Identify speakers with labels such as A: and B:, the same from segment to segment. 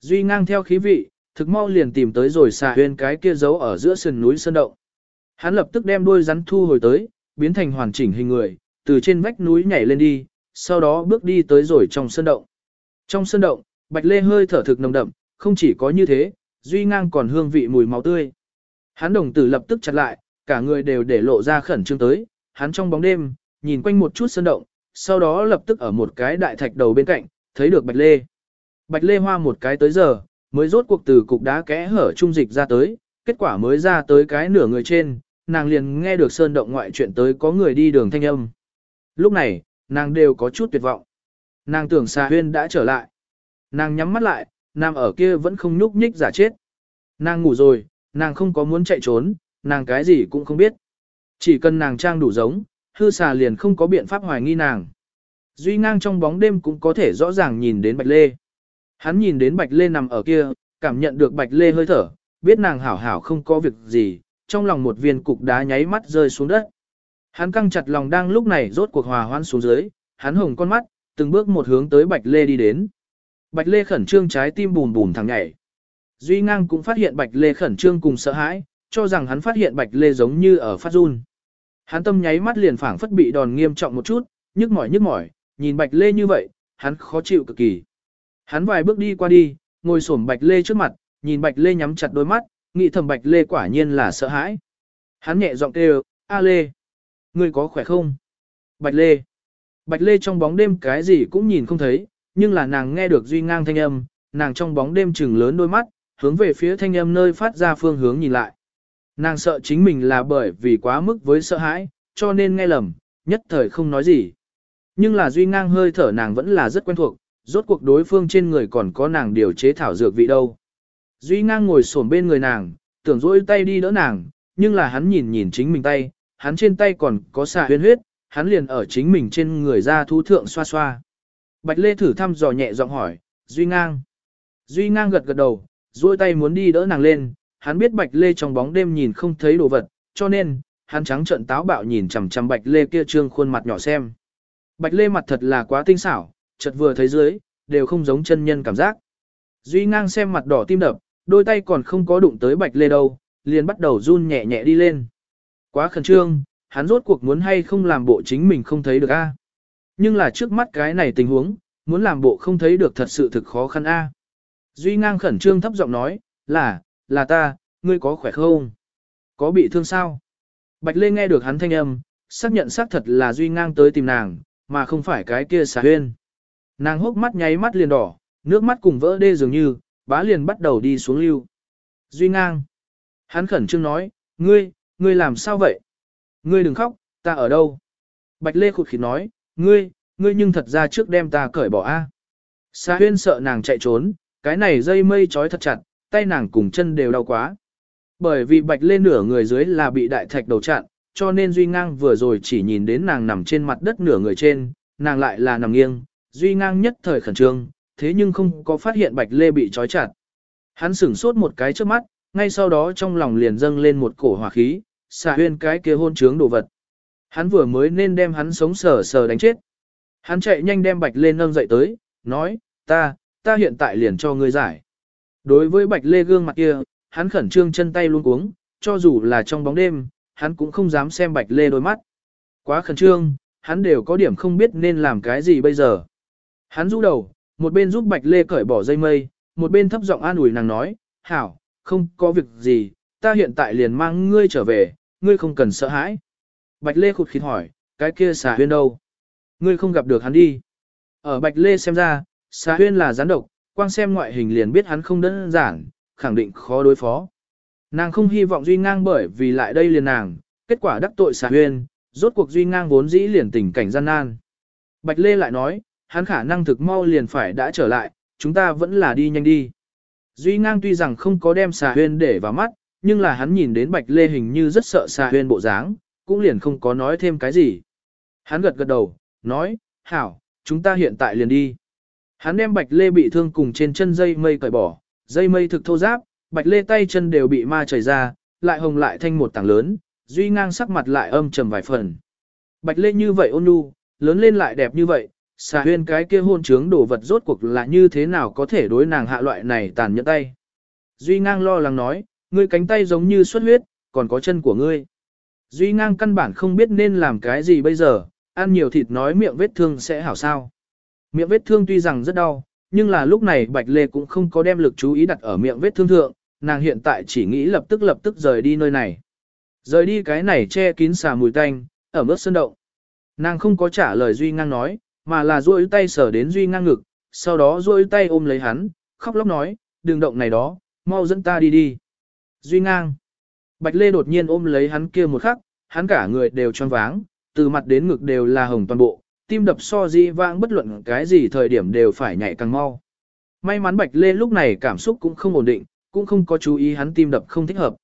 A: Duy ngang theo khí vị, thực mau liền tìm tới rồi xà huyên cái kia giấu ở giữa sườn núi sơn động. Hắn lập tức đem đuôi rắn thu hồi tới, biến thành hoàn chỉnh hình người, từ trên vách núi nhảy lên đi, sau đó bước đi tới rồi trong sơn động. Trong sơn động, bạch lê hơi thở thực nồng đậm, không chỉ có như thế, duy ngang còn hương vị mùi máu tươi. Hắn đồng tử lập tức chặt lại, cả người đều để lộ ra khẩn trương tới, hắn trong bóng đêm, nhìn quanh một chút sơn động, sau đó lập tức ở một cái đại thạch đầu bên cạnh, thấy được bạch lê. Bạch lê hoa một cái tới giờ, mới rốt cuộc từ cục đá kẽ hở trung dịch ra tới, kết quả mới ra tới cái nửa người trên, nàng liền nghe được sơn động ngoại chuyện tới có người đi đường thanh âm. Lúc này, nàng đều có chút tuyệt vọng. Nàng tưởng xà huyên đã trở lại. Nàng nhắm mắt lại, nàng ở kia vẫn không nhúc nhích giả chết. Nàng ngủ rồi, nàng không có muốn chạy trốn, nàng cái gì cũng không biết. Chỉ cần nàng trang đủ giống, hư xà liền không có biện pháp hoài nghi nàng. Duy ngang trong bóng đêm cũng có thể rõ ràng nhìn đến Bạch Lê. Hắn nhìn đến Bạch Lê nằm ở kia, cảm nhận được Bạch Lê hơi thở, biết nàng hảo hảo không có việc gì, trong lòng một viên cục đá nháy mắt rơi xuống đất. Hắn căng chặt lòng đang lúc này rốt cuộc hòa hoan xuống dưới, hắn hồng con mắt, từng bước một hướng tới Bạch Lê đi đến. Bạch Lê khẩn trương trái tim bùn bùn thẳng nhảy. Duy Ngang cũng phát hiện Bạch Lê khẩn trương cùng sợ hãi, cho rằng hắn phát hiện Bạch Lê giống như ở phát run. Hắn tâm nháy mắt liền phảng phất bị đòn nghiêm trọng một chút, nhức mỏi nhức mỏi, nhìn Bạch Lê như vậy, hắn khó chịu cực kỳ. Hắn vài bước đi qua đi, ngồi xổm Bạch Lê trước mặt, nhìn Bạch Lê nhắm chặt đôi mắt, nghĩ thầm Bạch Lê quả nhiên là sợ hãi. Hắn nhẹ giọng kêu, "A Lê, ngươi có khỏe không?" Bạch Lê. Bạch Lê trong bóng đêm cái gì cũng nhìn không thấy, nhưng là nàng nghe được duy ngang thanh âm, nàng trong bóng đêm trừng lớn đôi mắt, hướng về phía thanh âm nơi phát ra phương hướng nhìn lại. Nàng sợ chính mình là bởi vì quá mức với sợ hãi, cho nên nghe lầm, nhất thời không nói gì. Nhưng là duy ngang hơi thở nàng vẫn là rất quen thuộc, rốt cuộc đối phương trên người còn có nàng điều chế thảo dược vị đâu. Duy ngang ngồi xổm bên người nàng, tưởng dỗi tay đi đỡ nàng, nhưng là hắn nhìn nhìn chính mình tay, hắn trên tay còn có xà huyên huyết, hắn liền ở chính mình trên người ra thú thượng xoa xoa. Bạch Lê thử thăm dò nhẹ giọng hỏi, Duy ngang. Duy ngang gật gật đầu, dỗi tay muốn đi đỡ nàng lên, hắn biết Bạch Lê trong bóng đêm nhìn không thấy đồ vật, cho nên, hắn trắng trợn táo bạo nhìn chằm chằm Bạch Lê kia trương khuôn mặt nhỏ xem. Bạch Lê mặt thật là quá tinh xảo, chợt vừa thấy dưới, đều không giống chân nhân cảm giác. Duy ngang xem mặt đỏ tim đập, đôi tay còn không có đụng tới Bạch Lê đâu, liền bắt đầu run nhẹ nhẹ đi lên. Quá khẩn trương, hắn rốt cuộc muốn hay không làm bộ chính mình không thấy được a. Nhưng là trước mắt cái này tình huống, muốn làm bộ không thấy được thật sự thực khó khăn a. Duy ngang khẩn trương thấp giọng nói, là, là ta, ngươi có khỏe không? Có bị thương sao? Bạch Lê nghe được hắn thanh âm, xác nhận xác thật là Duy ngang tới tìm nàng, mà không phải cái kia xà huyên. Nàng hốc mắt nháy mắt liền đỏ, nước mắt cùng vỡ đê dường như, bá liền bắt đầu đi xuống lưu. Duy ngang. Hắn khẩn trương nói, ngươi, ngươi làm sao vậy? Ngươi đừng khóc, ta ở đâu? Bạch Lê khụt khịt nói, ngươi, ngươi nhưng thật ra trước đem ta cởi bỏ a. Sa huyên sợ nàng chạy trốn, cái này dây mây trói thật chặt, tay nàng cùng chân đều đau quá. Bởi vì bạch lên nửa người dưới là bị đại thạch đầu chặn, cho nên Duy Ngang vừa rồi chỉ nhìn đến nàng nằm trên mặt đất nửa người trên, nàng lại là nằm nghiêng, Duy Ngang nhất thời khẩn trương, thế nhưng không có phát hiện bạch lê bị trói chặt. Hắn sửng sốt một cái trước mắt, ngay sau đó trong lòng liền dâng lên một cổ hỏa khí, xà huyên cái kia hôn trướng đồ vật. Hắn vừa mới nên đem hắn sống sờ sờ đánh chết. Hắn chạy nhanh đem Bạch Lê nâng dậy tới, nói, ta, ta hiện tại liền cho ngươi giải. Đối với Bạch Lê gương mặt kia, hắn khẩn trương chân tay luôn cuống, cho dù là trong bóng đêm, hắn cũng không dám xem Bạch Lê đôi mắt. Quá khẩn trương, hắn đều có điểm không biết nên làm cái gì bây giờ. Hắn rũ đầu, một bên giúp Bạch Lê cởi bỏ dây mây, một bên thấp giọng an ủi nàng nói, hảo, không có việc gì, ta hiện tại liền mang ngươi trở về, ngươi không cần sợ hãi. Bạch Lê khụt khịt hỏi, cái kia xà huyên đâu? Ngươi không gặp được hắn đi. Ở Bạch Lê xem ra, xà huyên là gián độc, quang xem ngoại hình liền biết hắn không đơn giản, khẳng định khó đối phó. Nàng không hy vọng Duy Ngang bởi vì lại đây liền nàng, kết quả đắc tội xà huyên, rốt cuộc Duy Ngang vốn dĩ liền tình cảnh gian nan. Bạch Lê lại nói, hắn khả năng thực mau liền phải đã trở lại, chúng ta vẫn là đi nhanh đi. Duy Ngang tuy rằng không có đem xà huyên để vào mắt, nhưng là hắn nhìn đến Bạch Lê hình như rất sợ xà huyên bộ dáng, cũng liền không có nói thêm cái gì. Hắn gật gật đầu, nói, hảo, chúng ta hiện tại liền đi. Hắn đem Bạch Lê bị thương cùng trên chân dây mây cởi bỏ, dây mây thực thô giáp, Bạch Lê tay chân đều bị ma chảy ra, lại hồng lại thanh một tảng lớn, duy ngang sắc mặt lại âm trầm vài phần. Bạch Lê như vậy ôn nhu, lớn lên lại đẹp như vậy, Xà huyên cái kia hôn trướng đồ vật rốt cuộc là như thế nào có thể đối nàng hạ loại này tàn nhẫn tay. Duy ngang lo lắng nói, ngươi cánh tay giống như xuất huyết, còn có chân của ngươi. Duy ngang căn bản không biết nên làm cái gì bây giờ, ăn nhiều thịt nói miệng vết thương sẽ hảo sao. Miệng vết thương tuy rằng rất đau, nhưng là lúc này Bạch Lê cũng không có đem lực chú ý đặt ở miệng vết thương thượng, nàng hiện tại chỉ nghĩ lập tức lập tức rời đi nơi này. Rời đi cái này che kín xà mùi tanh, ở mức sơn động. Nàng không có trả lời Duy ngang nói, mà là duỗi tay sờ đến Duy ngang ngực, sau đó duỗi tay ôm lấy hắn, khóc lóc nói, đừng động này đó, mau dẫn ta đi đi. Duy ngang. Bạch Lê đột nhiên ôm lấy hắn kia một khắc, hắn cả người đều tròn váng, từ mặt đến ngực đều là hồng toàn bộ, tim đập so di vãng bất luận cái gì thời điểm đều phải nhảy càng mau. May mắn Bạch Lê lúc này cảm xúc cũng không ổn định, cũng không có chú ý hắn tim đập không thích hợp.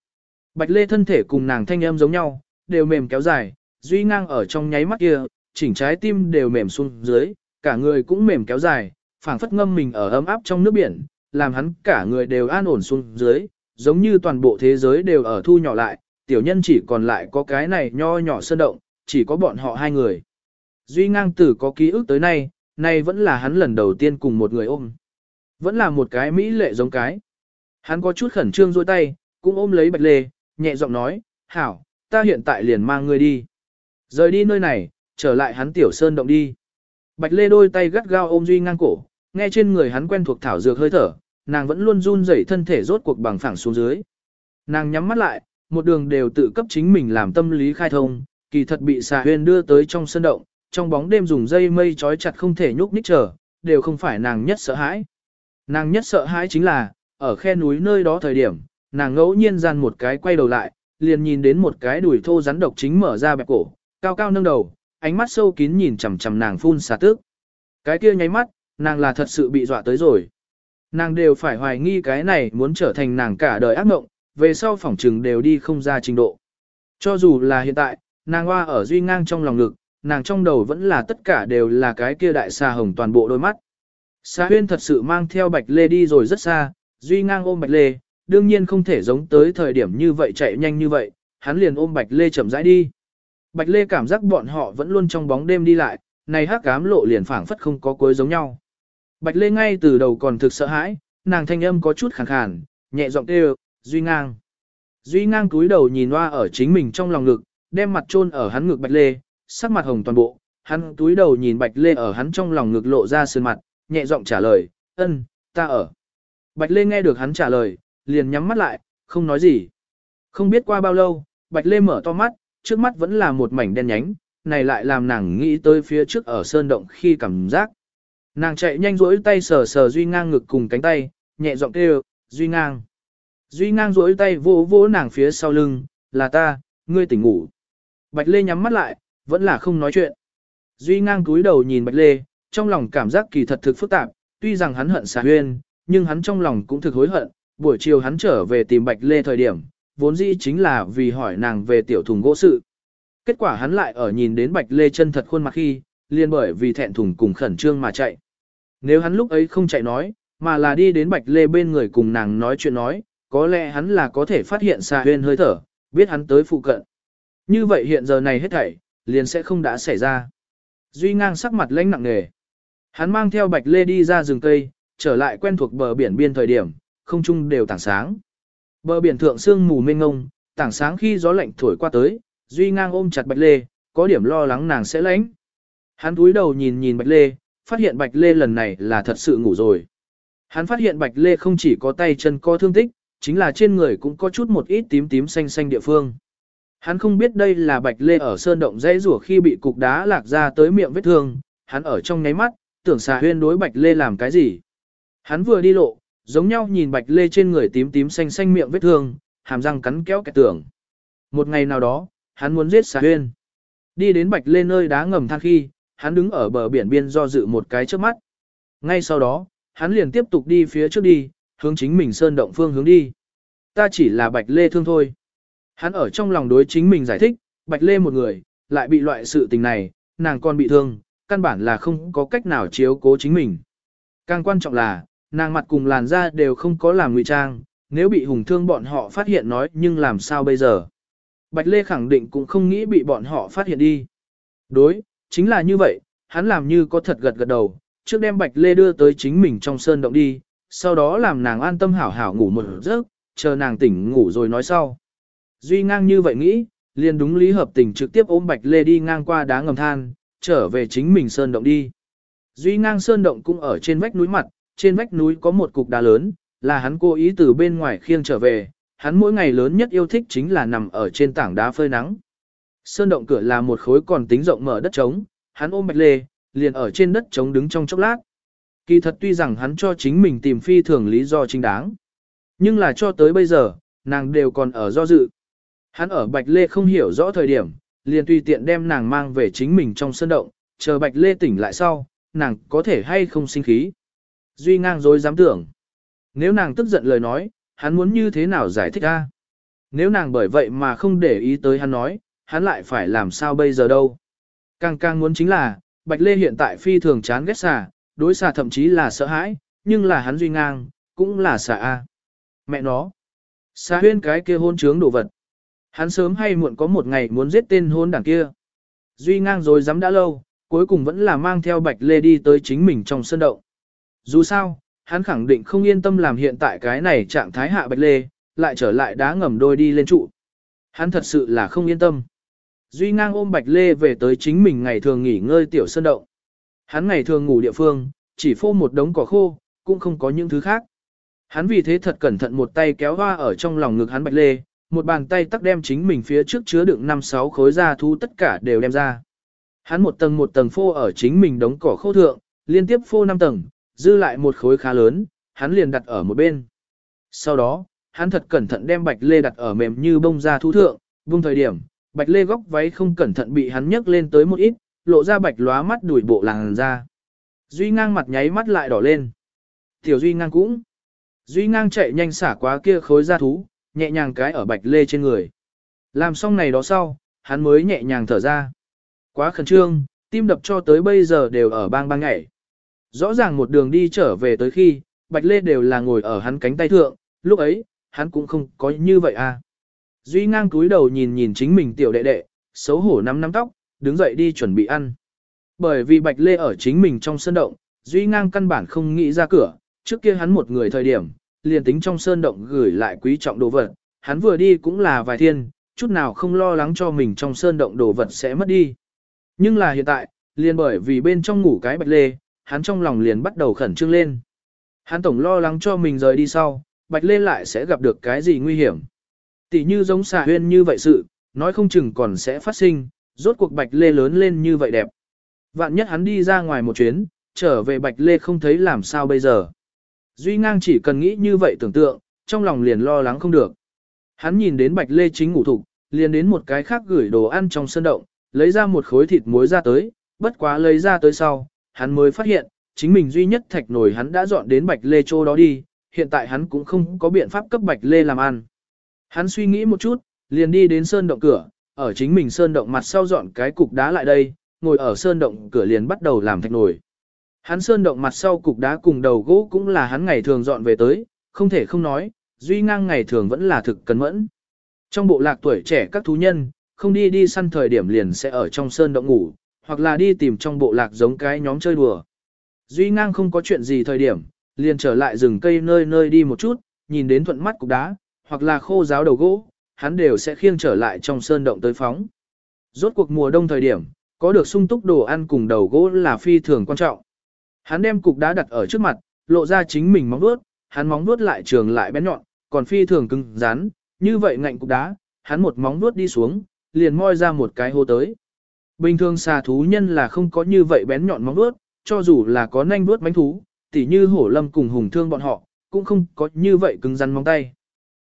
A: Bạch Lê thân thể cùng nàng thanh âm giống nhau, đều mềm kéo dài, duy ngang ở trong nháy mắt kia, chỉnh trái tim đều mềm xuống dưới, cả người cũng mềm kéo dài, phảng phất ngâm mình ở ấm áp trong nước biển, làm hắn cả người đều an ổn xuống dưới, giống như toàn bộ thế giới đều ở thu nhỏ lại, tiểu nhân chỉ còn lại có cái này nho nhỏ sơn động, chỉ có bọn họ hai người. Duy ngang tử có ký ức tới nay, nay vẫn là hắn lần đầu tiên cùng một người ôm. Vẫn là một cái mỹ lệ giống cái. Hắn có chút khẩn trương dôi tay, cũng ôm lấy bạch lê, nhẹ giọng nói, hảo, ta hiện tại liền mang ngươi đi. Rời đi nơi này, trở lại hắn tiểu sơn động đi. Bạch lê đôi tay gắt gao ôm Duy ngang cổ, nghe trên người hắn quen thuộc thảo dược hơi thở, nàng vẫn luôn run rẩy thân thể rốt cuộc bằng phẳng xuống dưới. Nàng nhắm mắt lại, một đường đều tự cấp chính mình làm tâm lý khai thông, kỳ thật bị xà huyền đưa tới trong sân động, trong bóng đêm dùng dây mây trói chặt không thể nhúc nhích trở, đều không phải nàng nhất sợ hãi. Nàng nhất sợ hãi chính là, ở khe núi nơi đó thời điểm, nàng ngẫu nhiên gian một cái quay đầu lại, liền nhìn đến một cái đùi thô rắn độc chính mở ra bẹp cổ, cao cao nâng đầu, ánh mắt sâu kín nhìn chằm chằm nàng phun xà tước. Cái kia nháy mắt, nàng là thật sự bị dọa tới rồi. Nàng đều phải hoài nghi cái này muốn trở thành nàng cả đời ác mộng, về sau phỏng trừng đều đi không ra trình độ. Cho dù là hiện tại, nàng hoa ở duy ngang trong lòng ngực, nàng trong đầu vẫn là tất cả đều là cái kia đại xà hồng toàn bộ đôi mắt. Sa huyên thật sự mang theo bạch lê đi rồi rất xa, duy ngang ôm bạch lê, đương nhiên không thể giống tới thời điểm như vậy chạy nhanh như vậy, hắn liền ôm bạch lê chậm rãi đi. Bạch lê cảm giác bọn họ vẫn luôn trong bóng đêm đi lại, này hắc ám lộ liền phảng phất không có cuối giống nhau. Bạch lê ngay từ đầu còn thực sợ hãi, nàng thanh âm có chút khàn khàn, nhẹ giọng kêu, duy ngang. Duy ngang túi đầu nhìn hoa ở chính mình trong lòng ngực, đem mặt chôn ở hắn ngực bạch lê, sắc mặt hồng toàn bộ, hắn túi đầu nhìn bạch lê ở hắn trong lòng ngực lộ ra sơn mặt, nhẹ giọng trả lời, ân, ta ở. Bạch lê nghe được hắn trả lời, liền nhắm mắt lại, không nói gì. Không biết qua bao lâu, bạch lê mở to mắt, trước mắt vẫn là một mảnh đen nhánh, này lại làm nàng nghĩ tới phía trước ở sơn động khi cảm giác. Nàng chạy nhanh rỗi tay sờ sờ Duy ngang ngực cùng cánh tay, nhẹ giọng kêu, Duy ngang. Duy ngang rỗi tay vỗ vỗ nàng phía sau lưng, là ta, ngươi tỉnh ngủ. Bạch Lê nhắm mắt lại, vẫn là không nói chuyện. Duy ngang cúi đầu nhìn Bạch Lê, trong lòng cảm giác kỳ thật thực phức tạp, tuy rằng hắn hận xà huyên, nhưng hắn trong lòng cũng thực hối hận, buổi chiều hắn trở về tìm Bạch Lê thời điểm, vốn dĩ chính là vì hỏi nàng về tiểu thùng gỗ sự. Kết quả hắn lại ở nhìn đến Bạch Lê chân thật khuôn mặt khi, liền bởi vì thẹn thùng cùng khẩn trương mà chạy. Nếu hắn lúc ấy không chạy nói, mà là đi đến Bạch Lê bên người cùng nàng nói chuyện nói, có lẽ hắn là có thể phát hiện xà huyên hơi thở, biết hắn tới phụ cận. Như vậy hiện giờ này hết thảy, liền sẽ không đã xảy ra. Duy ngang sắc mặt lãnh nặng nề. Hắn mang theo Bạch Lê đi ra rừng cây, trở lại quen thuộc bờ biển biên thời điểm, không trung đều tảng sáng. Bờ biển thượng sương mù mênh ngông, tảng sáng khi gió lạnh thổi qua tới, Duy ngang ôm chặt Bạch Lê, có điểm lo lắng nàng sẽ lánh. Hắn cúi đầu nhìn nhìn Bạch Lê, phát hiện Bạch Lê lần này là thật sự ngủ rồi. Hắn phát hiện Bạch Lê không chỉ có tay chân có thương tích, chính là trên người cũng có chút một ít tím tím xanh xanh địa phương. Hắn không biết đây là Bạch Lê ở sơn động dãy rủa khi bị cục đá lạc ra tới miệng vết thương, hắn ở trong nháy mắt, tưởng xà huyên đối Bạch Lê làm cái gì. Hắn vừa đi lộ, giống nhau nhìn Bạch Lê trên người tím tím xanh xanh miệng vết thương, hàm răng cắn kéo kẹt tưởng. Một ngày nào đó, hắn muốn giết xà huyên. Đi đến Bạch Lê nơi đá ngầm than khi, hắn đứng ở bờ biển biên do dự một cái trước mắt. Ngay sau đó, hắn liền tiếp tục đi phía trước đi, hướng chính mình sơn động phương hướng đi. Ta chỉ là Bạch Lê thương thôi. Hắn ở trong lòng đối chính mình giải thích, Bạch Lê một người, lại bị loại sự tình này, nàng còn bị thương, căn bản là không có cách nào chiếu cố chính mình. Càng quan trọng là, nàng mặt cùng làn da đều không có làm ngụy trang, nếu bị hùng thương bọn họ phát hiện nói nhưng làm sao bây giờ. Bạch Lê khẳng định cũng không nghĩ bị bọn họ phát hiện đi. Đối, chính là như vậy, hắn làm như có thật gật gật đầu, trước đem Bạch Lê đưa tới chính mình trong sơn động đi, sau đó làm nàng an tâm hảo hảo ngủ một giấc, chờ nàng tỉnh ngủ rồi nói sau. Duy ngang như vậy nghĩ, liền đúng lý hợp tình trực tiếp ôm Bạch Lê đi ngang qua đá ngầm than, trở về chính mình sơn động đi. Duy ngang sơn động cũng ở trên vách núi mặt, trên vách núi có một cục đá lớn, là hắn cố ý từ bên ngoài khiêng trở về, hắn mỗi ngày lớn nhất yêu thích chính là nằm ở trên tảng đá phơi nắng. Sơn động cửa là một khối còn tính rộng mở đất trống, hắn ôm Bạch Lê, liền ở trên đất trống đứng trong chốc lát. Kỳ thật tuy rằng hắn cho chính mình tìm phi thường lý do chính đáng. Nhưng là cho tới bây giờ, nàng đều còn ở do dự. Hắn ở Bạch Lê không hiểu rõ thời điểm, liền tùy tiện đem nàng mang về chính mình trong sân động, chờ Bạch Lê tỉnh lại sau, nàng có thể hay không sinh khí. Duy ngang dối dám tưởng. Nếu nàng tức giận lời nói, hắn muốn như thế nào giải thích a? Nếu nàng bởi vậy mà không để ý tới hắn nói, hắn lại phải làm sao bây giờ đâu. Càng càng muốn chính là, Bạch Lê hiện tại phi thường chán ghét xà, đối xà thậm chí là sợ hãi, nhưng là hắn duy ngang, cũng là xà A. Mẹ nó. Xà huyên cái kia hôn trướng đồ vật. Hắn sớm hay muộn có một ngày muốn giết tên hôn đảng kia. Duy ngang rồi dám đã lâu, cuối cùng vẫn là mang theo Bạch Lê đi tới chính mình trong sân động. Dù sao, hắn khẳng định không yên tâm làm hiện tại cái này trạng thái hạ Bạch Lê, lại trở lại đá ngầm đôi đi lên trụ. Hắn thật sự là không yên tâm. Duy ngang ôm Bạch Lê về tới chính mình ngày thường nghỉ ngơi tiểu sơn động. Hắn ngày thường ngủ địa phương, chỉ phô một đống cỏ khô, cũng không có những thứ khác. Hắn vì thế thật cẩn thận một tay kéo hoa ở trong lòng ngực hắn Bạch Lê, một bàn tay tắc đem chính mình phía trước chứa đựng năm sáu khối da thú tất cả đều đem ra. Hắn một tầng một tầng phô ở chính mình đống cỏ khô thượng, liên tiếp phô năm tầng, dư lại một khối khá lớn, hắn liền đặt ở một bên. Sau đó, hắn thật cẩn thận đem Bạch Lê đặt ở mềm như bông da thú thượng, vung thời điểm, Bạch Lê góc váy không cẩn thận bị hắn nhấc lên tới một ít, lộ ra bạch lóa mắt đuổi bộ làng ra. Duy ngang mặt nháy mắt lại đỏ lên. Tiểu Duy ngang cũng. Duy ngang chạy nhanh xả quá kia khối da thú, nhẹ nhàng cái ở Bạch Lê trên người. Làm xong này đó sau, hắn mới nhẹ nhàng thở ra. Quá khẩn trương, tim đập cho tới bây giờ đều ở bang bang ngảy. Rõ ràng một đường đi trở về tới khi, Bạch Lê đều là ngồi ở hắn cánh tay thượng, lúc ấy, hắn cũng không có như vậy à. Duy ngang túi đầu nhìn nhìn chính mình tiểu đệ đệ, xấu hổ nắm nắm tóc, đứng dậy đi chuẩn bị ăn. Bởi vì Bạch Lê ở chính mình trong sơn động, Duy ngang căn bản không nghĩ ra cửa, trước kia hắn một người thời điểm, liền tính trong sơn động gửi lại quý trọng đồ vật, hắn vừa đi cũng là vài thiên, chút nào không lo lắng cho mình trong sơn động đồ vật sẽ mất đi. Nhưng là hiện tại, liền bởi vì bên trong ngủ cái Bạch Lê, hắn trong lòng liền bắt đầu khẩn trương lên. Hắn tổng lo lắng cho mình rời đi sau, Bạch Lê lại sẽ gặp được cái gì nguy hiểm. Tỷ như giống xà huyên như vậy sự, nói không chừng còn sẽ phát sinh, rốt cuộc Bạch Lê lớn lên như vậy đẹp. Vạn nhất hắn đi ra ngoài một chuyến, trở về Bạch Lê không thấy làm sao bây giờ. Duy ngang chỉ cần nghĩ như vậy tưởng tượng, trong lòng liền lo lắng không được. Hắn nhìn đến Bạch Lê chính ngủ thục, liền đến một cái khác gửi đồ ăn trong sân động, lấy ra một khối thịt muối ra tới, bất quá lấy ra tới sau, hắn mới phát hiện, chính mình duy nhất thạch nổi hắn đã dọn đến Bạch Lê châu đó đi, hiện tại hắn cũng không có biện pháp cấp Bạch Lê làm ăn. Hắn suy nghĩ một chút, liền đi đến sơn động cửa, ở chính mình sơn động mặt sau dọn cái cục đá lại đây, ngồi ở sơn động cửa liền bắt đầu làm thạch nổi. Hắn sơn động mặt sau cục đá cùng đầu gỗ cũng là hắn ngày thường dọn về tới, không thể không nói, duy ngang ngày thường vẫn là thực cẩn mẫn. Trong bộ lạc tuổi trẻ các thú nhân, không đi đi săn thời điểm liền sẽ ở trong sơn động ngủ, hoặc là đi tìm trong bộ lạc giống cái nhóm chơi đùa. Duy ngang không có chuyện gì thời điểm, liền trở lại rừng cây nơi nơi đi một chút, nhìn đến thuận mắt cục đá, hoặc là khô giáo đầu gỗ, hắn đều sẽ khiêng trở lại trong sơn động tới phóng. Rốt cuộc mùa đông thời điểm, có được sung túc đồ ăn cùng đầu gỗ là phi thường quan trọng. Hắn đem cục đá đặt ở trước mặt, lộ ra chính mình móng vuốt, hắn móng vuốt lại trường lại bén nhọn, còn phi thường cứng rắn, như vậy ngạnh cục đá, hắn một móng vuốt đi xuống, liền moi ra một cái hô tới. Bình thường xà thú nhân là không có như vậy bén nhọn móng vuốt, cho dù là có nanh vuốt bánh thú, tỉ như hổ lâm cùng hùng thương bọn họ, cũng không có như vậy cứng rắn móng tay.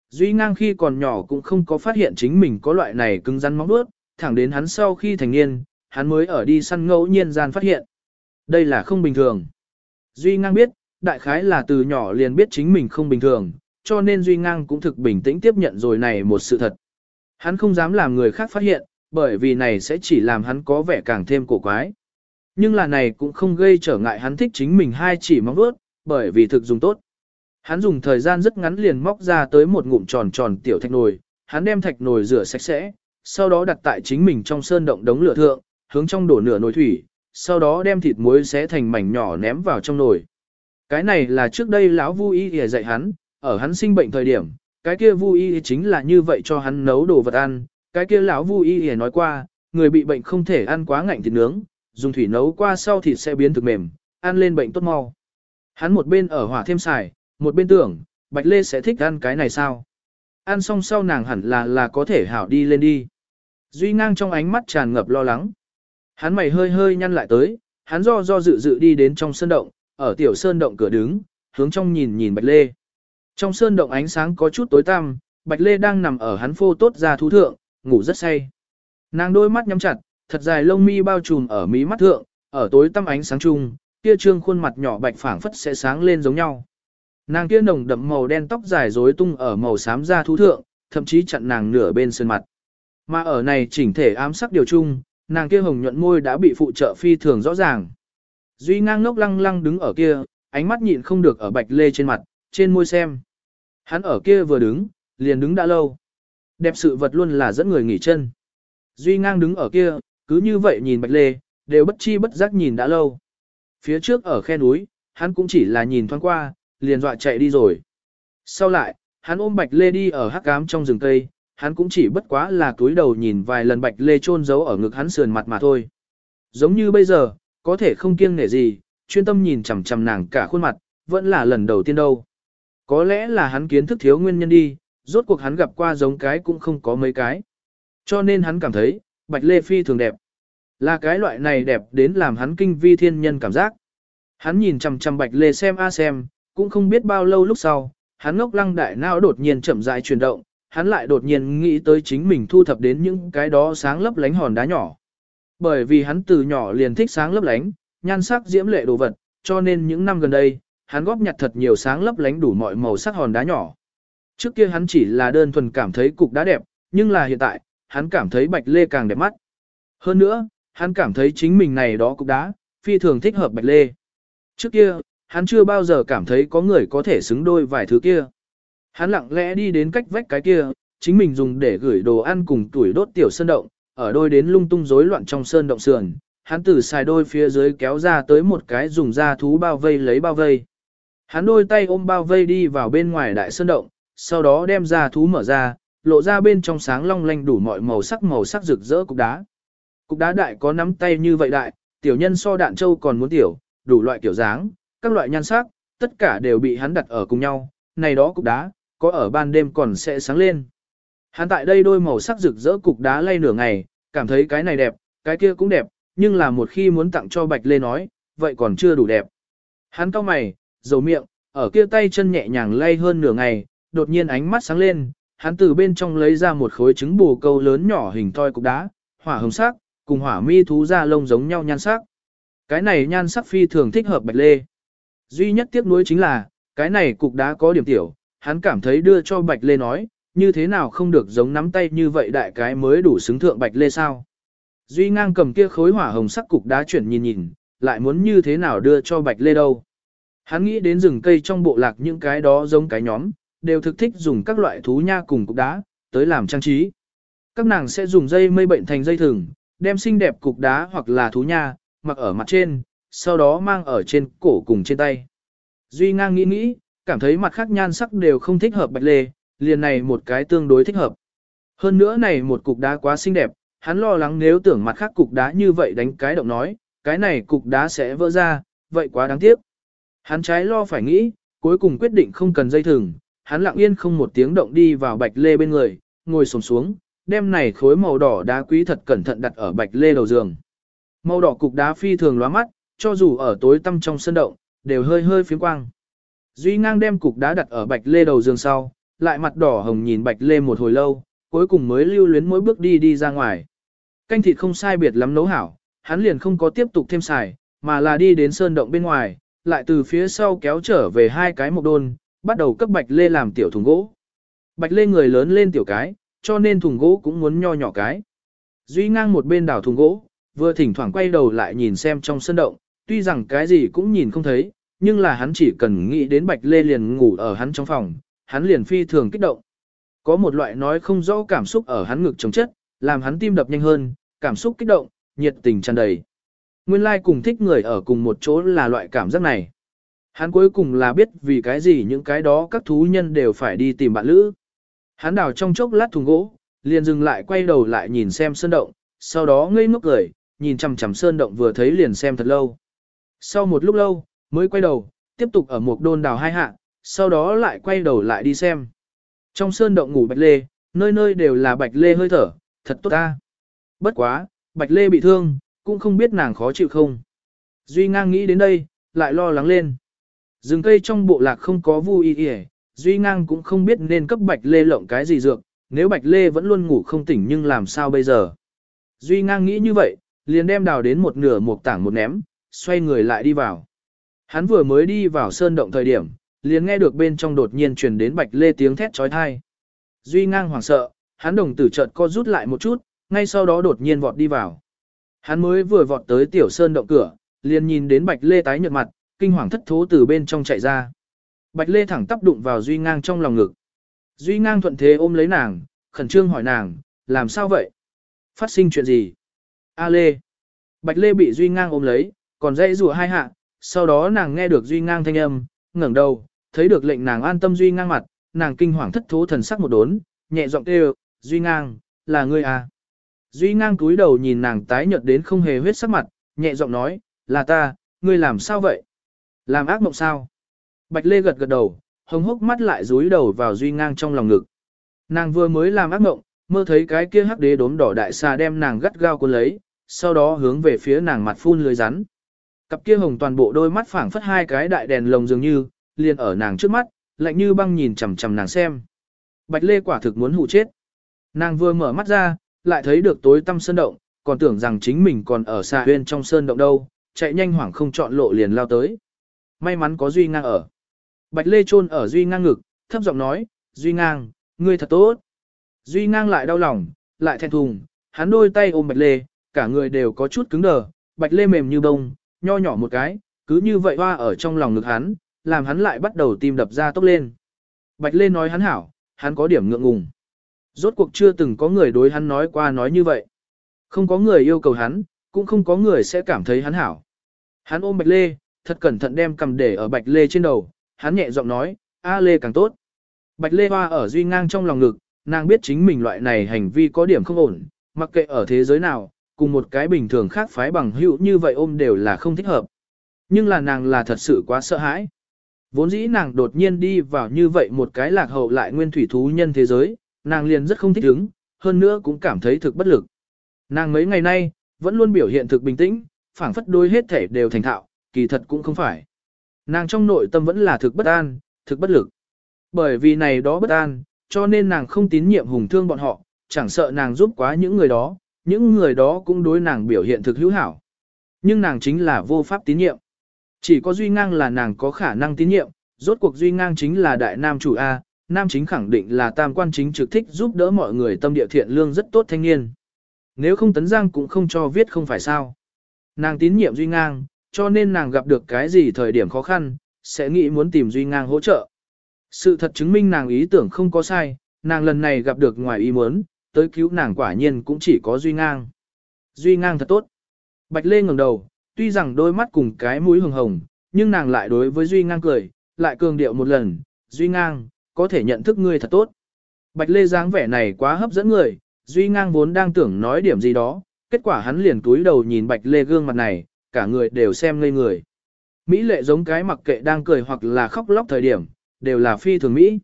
A: Duy ngang khi còn nhỏ cũng không có phát hiện chính mình có loại này cứng rắn móng vuốt, thẳng đến hắn sau khi thành niên, hắn mới ở đi săn ngẫu nhiên gian phát hiện. Đây là không bình thường. Duy ngang biết, đại khái là từ nhỏ liền biết chính mình không bình thường, cho nên Duy ngang cũng thực bình tĩnh tiếp nhận rồi này một sự thật. Hắn không dám làm người khác phát hiện, bởi vì này sẽ chỉ làm hắn có vẻ càng thêm cổ quái. Nhưng là này cũng không gây trở ngại hắn thích chính mình hai chỉ móng vuốt, bởi vì thực dùng tốt. Hắn dùng thời gian rất ngắn liền móc ra tới một ngụm tròn tròn tiểu thạch nồi, hắn đem thạch nồi rửa sạch sẽ, sau đó đặt tại chính mình trong sơn động đống lửa thượng, hướng trong đổ nửa nồi thủy, sau đó đem thịt muối xé thành mảnh nhỏ ném vào trong nồi. Cái này là trước đây lão Vu Y để dạy hắn, ở hắn sinh bệnh thời điểm, cái kia Vu Y chính là như vậy cho hắn nấu đồ vật ăn, cái kia lão Vu Y nói qua, người bị bệnh không thể ăn quá ngạnh thịt nướng, dùng thủy nấu qua sau thịt sẽ biến thực mềm, ăn lên bệnh tốt mau. Hắn một bên ở hỏa thêm xài, một bên tưởng, Bạch Lê sẽ thích ăn cái này sao? Ăn xong sau nàng hẳn là là có thể hảo đi lên đi. Duy ngang trong ánh mắt tràn ngập lo lắng. Hắn mày hơi hơi nhăn lại tới, hắn do do dự dự đi đến trong sơn động, ở tiểu sơn động cửa đứng, hướng trong nhìn nhìn Bạch Lê. Trong sơn động ánh sáng có chút tối tăm, Bạch Lê đang nằm ở hắn phô tốt ra thú thượng, ngủ rất say. Nàng đôi mắt nhắm chặt, thật dài lông mi bao trùm ở mí mắt thượng, ở tối tăm ánh sáng chung, kia trương khuôn mặt nhỏ bạch phảng phất sẽ sáng lên giống nhau. Nàng kia nồng đậm màu đen tóc dài rối tung ở màu xám da thú thượng, thậm chí chặn nàng nửa bên sơn mặt. Mà ở này chỉnh thể ám sắc điều chung, nàng kia hồng nhuận môi đã bị phụ trợ phi thường rõ ràng. Duy ngang ngốc lăng lăng đứng ở kia, ánh mắt nhịn không được ở bạch lê trên mặt, trên môi xem. Hắn ở kia vừa đứng, liền đứng đã lâu. Đẹp sự vật luôn là dẫn người nghỉ chân. Duy ngang đứng ở kia, cứ như vậy nhìn bạch lê, đều bất chi bất giác nhìn đã lâu. Phía trước ở khe núi, hắn cũng chỉ là nhìn thoáng qua, liền dọa chạy đi rồi. Sau lại, hắn ôm bạch lê đi ở hắc cám trong rừng cây, hắn cũng chỉ bất quá là túi đầu nhìn vài lần bạch lê chôn giấu ở ngực hắn sườn mặt mà thôi. Giống như bây giờ, có thể không kiêng nể gì, chuyên tâm nhìn chằm chằm nàng cả khuôn mặt, vẫn là lần đầu tiên đâu. Có lẽ là hắn kiến thức thiếu nguyên nhân đi, rốt cuộc hắn gặp qua giống cái cũng không có mấy cái. Cho nên hắn cảm thấy, bạch lê phi thường đẹp. Là cái loại này đẹp đến làm hắn kinh vi thiên nhân cảm giác. Hắn nhìn chằm chằm bạch lê xem a xem, cũng không biết bao lâu lúc sau, hắn ngốc lăng đại não đột nhiên chậm rãi chuyển động, hắn lại đột nhiên nghĩ tới chính mình thu thập đến những cái đó sáng lấp lánh hòn đá nhỏ. Bởi vì hắn từ nhỏ liền thích sáng lấp lánh, nhan sắc diễm lệ đồ vật, cho nên những năm gần đây, hắn góp nhặt thật nhiều sáng lấp lánh đủ mọi màu sắc hòn đá nhỏ. Trước kia hắn chỉ là đơn thuần cảm thấy cục đá đẹp, nhưng là hiện tại, hắn cảm thấy bạch lê càng đẹp mắt. Hơn nữa, hắn cảm thấy chính mình này đó cục đá, phi thường thích hợp bạch lê. Trước kia, hắn chưa bao giờ cảm thấy có người có thể xứng đôi vài thứ kia. Hắn lặng lẽ đi đến cách vách cái kia, chính mình dùng để gửi đồ ăn cùng tuổi đốt tiểu sơn động, ở đôi đến lung tung rối loạn trong sơn động sườn, hắn từ xài đôi phía dưới kéo ra tới một cái dùng da thú bao vây lấy bao vây. Hắn đôi tay ôm bao vây đi vào bên ngoài đại sơn động, sau đó đem ra thú mở ra, lộ ra bên trong sáng long lanh đủ mọi màu sắc màu sắc rực rỡ cục đá. Cục đá đại có nắm tay như vậy đại, tiểu nhân so đạn châu còn muốn tiểu, đủ loại kiểu dáng, các loại nhan sắc, tất cả đều bị hắn đặt ở cùng nhau, này đó cục đá, có ở ban đêm còn sẽ sáng lên. Hắn tại đây đôi màu sắc rực rỡ cục đá lay nửa ngày, cảm thấy cái này đẹp, cái kia cũng đẹp, nhưng là một khi muốn tặng cho Bạch Lê nói, vậy còn chưa đủ đẹp. Hắn cau mày, dầu miệng, ở kia tay chân nhẹ nhàng lay hơn nửa ngày, đột nhiên ánh mắt sáng lên, hắn từ bên trong lấy ra một khối trứng bù câu lớn nhỏ hình thoi cục đá, hỏa hồng sắc, cùng hỏa mi thú da lông giống nhau nhan sắc. Cái này nhan sắc phi thường thích hợp Bạch Lê. Duy nhất tiếc nuối chính là, cái này cục đá có điểm tiểu, hắn cảm thấy đưa cho Bạch Lê nói, như thế nào không được giống nắm tay như vậy đại cái mới đủ xứng thượng Bạch Lê sao. Duy ngang cầm kia khối hỏa hồng sắc cục đá chuyển nhìn nhìn, lại muốn như thế nào đưa cho Bạch Lê đâu. Hắn nghĩ đến rừng cây trong bộ lạc những cái đó giống cái nhóm, đều thực thích dùng các loại thú nha cùng cục đá, tới làm trang trí. Các nàng sẽ dùng dây mây bệnh thành dây thừng, đem xinh đẹp cục đá hoặc là thú nha, mặc ở mặt trên, sau đó mang ở trên cổ cùng trên tay. Duy ngang nghĩ nghĩ, cảm thấy mặt khác nhan sắc đều không thích hợp bạch lê, liền này một cái tương đối thích hợp. Hơn nữa này một cục đá quá xinh đẹp, hắn lo lắng nếu tưởng mặt khác cục đá như vậy đánh cái động nói, cái này cục đá sẽ vỡ ra, vậy quá đáng tiếc. Hắn trái lo phải nghĩ, cuối cùng quyết định không cần dây thừng, hắn lặng yên không một tiếng động đi vào bạch lê bên người, ngồi xổm xuống, đem này khối màu đỏ đá quý thật cẩn thận đặt ở bạch lê đầu giường. Màu đỏ cục đá phi thường lóa mắt, cho dù ở tối tăm trong sân động, đều hơi hơi phiếm quang. Duy ngang đem cục đá đặt ở bạch lê đầu giường sau, lại mặt đỏ hồng nhìn bạch lê một hồi lâu, cuối cùng mới lưu luyến mỗi bước đi đi ra ngoài. Canh thịt không sai biệt lắm nấu hảo, hắn liền không có tiếp tục thêm xài, mà là đi đến sơn động bên ngoài, lại từ phía sau kéo trở về hai cái mộc đôn, bắt đầu cấp bạch lê làm tiểu thùng gỗ. Bạch lê người lớn lên tiểu cái, cho nên thùng gỗ cũng muốn nho nhỏ cái. Duy ngang một bên đảo thùng gỗ, vừa thỉnh thoảng quay đầu lại nhìn xem trong sân động, tuy rằng cái gì cũng nhìn không thấy, nhưng là hắn chỉ cần nghĩ đến Bạch Lê liền ngủ ở hắn trong phòng, hắn liền phi thường kích động. Có một loại nói không rõ cảm xúc ở hắn ngực chống chất, làm hắn tim đập nhanh hơn, cảm xúc kích động, nhiệt tình tràn đầy. Nguyên lai like cùng thích người ở cùng một chỗ là loại cảm giác này. Hắn cuối cùng là biết vì cái gì những cái đó các thú nhân đều phải đi tìm bạn lữ. Hắn đào trong chốc lát thùng gỗ, liền dừng lại quay đầu lại nhìn xem sơn động, sau đó ngây ngốc cười, nhìn chằm chằm sơn động vừa thấy liền xem thật lâu. Sau một lúc lâu, mới quay đầu, tiếp tục ở một đôn đào hai hạ, sau đó lại quay đầu lại đi xem. Trong sơn động ngủ bạch lê, nơi nơi đều là bạch lê hơi thở, thật tốt ta. Bất quá, bạch lê bị thương, cũng không biết nàng khó chịu không. Duy ngang nghĩ đến đây, lại lo lắng lên. Rừng cây trong bộ lạc không có vu y y, Duy ngang cũng không biết nên cấp bạch lê lộng cái gì dược, nếu bạch lê vẫn luôn ngủ không tỉnh nhưng làm sao bây giờ. Duy ngang nghĩ như vậy, liền đem đào đến một nửa một tảng một ném, xoay người lại đi vào. Hắn vừa mới đi vào sơn động thời điểm, liền nghe được bên trong đột nhiên truyền đến bạch lê tiếng thét trói thai. Duy ngang hoảng sợ, hắn đồng tử chợt co rút lại một chút, ngay sau đó đột nhiên vọt đi vào. Hắn mới vừa vọt tới tiểu sơn động cửa, liền nhìn đến bạch lê tái nhợt mặt, kinh hoàng thất thố từ bên trong chạy ra. Bạch lê thẳng tắp đụng vào Duy ngang trong lòng ngực. Duy ngang thuận thế ôm lấy nàng, khẩn trương hỏi nàng, làm sao vậy? Phát sinh chuyện gì? A lê. Bạch lê bị Duy ngang ôm lấy, còn dãy rùa hai hạ, sau đó nàng nghe được Duy ngang thanh âm, ngẩng đầu, thấy được lệnh nàng an tâm Duy ngang mặt, nàng kinh hoàng thất thố thần sắc một đốn, nhẹ giọng kêu, Duy ngang, là ngươi à? Duy ngang cúi đầu nhìn nàng tái nhợt đến không hề huyết sắc mặt, nhẹ giọng nói, là ta, ngươi làm sao vậy? Làm ác mộng sao? Bạch Lê gật gật đầu, hồng hốc mắt lại rúi đầu vào Duy ngang trong lòng ngực. Nàng vừa mới làm ác mộng, mơ thấy cái kia hắc đế đốm đỏ đại xà đem nàng gắt gao cuốn lấy, sau đó hướng về phía nàng mặt phun lưới rắn. Cặp kia hồng toàn bộ đôi mắt phảng phất hai cái đại đèn lồng dường như, liền ở nàng trước mắt, lạnh như băng nhìn chằm chằm nàng xem. Bạch Lê quả thực muốn hụ chết. Nàng vừa mở mắt ra, lại thấy được tối tăm sơn động, còn tưởng rằng chính mình còn ở xa huyên trong sơn động đâu, chạy nhanh hoảng không chọn lộ liền lao tới. May mắn có Duy Ngang ở. Bạch Lê chôn ở Duy Ngang ngực, thấp giọng nói, Duy Ngang, ngươi thật tốt. Duy Ngang lại đau lòng, lại thẹn thùng, hắn đôi tay ôm Bạch Lê, cả người đều có chút cứng đờ, Bạch Lê mềm như bông, nho nhỏ một cái, cứ như vậy hoa ở trong lòng ngực hắn, làm hắn lại bắt đầu tim đập ra tốc lên. Bạch Lê nói hắn hảo, hắn có điểm ngượng ngùng. Rốt cuộc chưa từng có người đối hắn nói qua nói như vậy. Không có người yêu cầu hắn, cũng không có người sẽ cảm thấy hắn hảo. Hắn ôm Bạch Lê, thật cẩn thận đem cầm để ở Bạch Lê trên đầu, hắn nhẹ giọng nói, A Lê càng tốt. Bạch Lê hoa ở duy ngang trong lòng ngực, nàng biết chính mình loại này hành vi có điểm không ổn, mặc kệ ở thế giới nào, cùng một cái bình thường khác phái bằng hữu như vậy ôm đều là không thích hợp. Nhưng là nàng là thật sự quá sợ hãi. Vốn dĩ nàng đột nhiên đi vào như vậy một cái lạc hậu lại nguyên thủy thú nhân thế giới, nàng liền rất không thích ứng, hơn nữa cũng cảm thấy thực bất lực. Nàng mấy ngày nay, vẫn luôn biểu hiện thực bình tĩnh, phảng phất đôi hết thể đều thành thạo, kỳ thật cũng không phải. Nàng trong nội tâm vẫn là thực bất an, thực bất lực. Bởi vì này đó bất an, cho nên nàng không tín nhiệm hùng thương bọn họ, chẳng sợ nàng giúp quá những người đó, những người đó cũng đối nàng biểu hiện thực hữu hảo. Nhưng nàng chính là vô pháp tín nhiệm. Chỉ có Duy Ngang là nàng có khả năng tín nhiệm, rốt cuộc Duy Ngang chính là đại nam chủ A, nam chính khẳng định là tam quan chính trực thích giúp đỡ mọi người tâm địa thiện lương rất tốt thanh niên. Nếu không tấn giang cũng không cho viết không phải sao. Nàng tín nhiệm Duy Ngang, cho nên nàng gặp được cái gì thời điểm khó khăn, sẽ nghĩ muốn tìm Duy Ngang hỗ trợ. Sự thật chứng minh nàng ý tưởng không có sai, nàng lần này gặp được ngoài ý muốn, tới cứu nàng quả nhiên cũng chỉ có Duy Ngang. Duy Ngang thật tốt. Bạch Lê ngẩng đầu, tuy rằng đôi mắt cùng cái mũi hồng hồng, nhưng nàng lại đối với Duy Ngang cười, lại cường điệu một lần, Duy Ngang, có thể nhận thức ngươi thật tốt. Bạch Lê dáng vẻ này quá hấp dẫn người, Duy Ngang vốn đang tưởng nói điểm gì đó, kết quả hắn liền túi đầu nhìn Bạch Lê gương mặt này, cả người đều xem ngây người. Mỹ lệ giống cái mặc kệ đang cười hoặc là khóc lóc thời điểm, đều là phi thường Mỹ.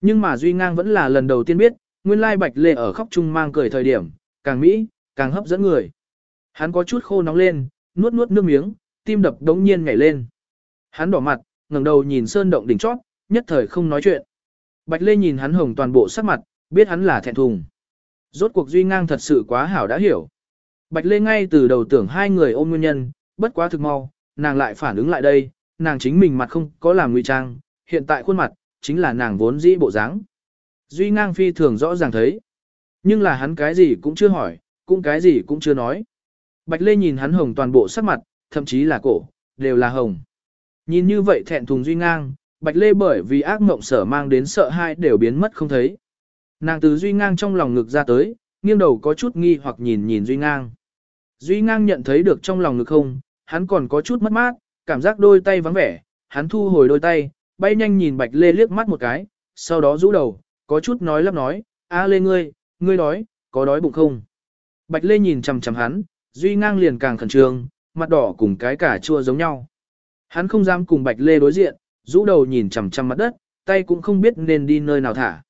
A: Nhưng mà Duy Ngang vẫn là lần đầu tiên biết, nguyên lai Bạch Lê ở khóc chung mang cười thời điểm, càng Mỹ, càng hấp dẫn người. Hắn có chút khô nóng lên, nuốt nuốt nước miếng, tim đập đống nhiên nhảy lên. Hắn đỏ mặt, ngẩng đầu nhìn sơn động đỉnh chót, nhất thời không nói chuyện. Bạch Lê nhìn hắn hồng toàn bộ sắc mặt, biết hắn là thẹn thùng. Rốt cuộc Duy Ngang thật sự quá hảo đã hiểu. Bạch Lê ngay từ đầu tưởng hai người ôm nguyên nhân, bất quá thực mau, nàng lại phản ứng lại đây, nàng chính mình mặt không có làm nguy trang, hiện tại khuôn mặt, chính là nàng vốn dĩ bộ dáng. Duy Ngang phi thường rõ ràng thấy. Nhưng là hắn cái gì cũng chưa hỏi, cũng cái gì cũng chưa nói. Bạch Lê nhìn hắn hồng toàn bộ sắc mặt, thậm chí là cổ, đều là hồng. Nhìn như vậy thẹn thùng Duy Ngang, Bạch Lê bởi vì ác mộng sở mang đến sợ hai đều biến mất không thấy. Nàng từ Duy Ngang trong lòng ngực ra tới, nghiêng đầu có chút nghi hoặc nhìn nhìn Duy Ngang. Duy ngang nhận thấy được trong lòng ngực không, hắn còn có chút mất mát, cảm giác đôi tay vắng vẻ, hắn thu hồi đôi tay, bay nhanh nhìn Bạch Lê liếc mắt một cái, sau đó rũ đầu, có chút nói lắp nói, a Lê ngươi, ngươi đói, có đói bụng không? Bạch Lê nhìn chằm chằm hắn, Duy ngang liền càng khẩn trương, mặt đỏ cùng cái cả chua giống nhau. Hắn không dám cùng Bạch Lê đối diện, rũ đầu nhìn chằm chằm mặt đất, tay cũng không biết nên đi nơi nào thả.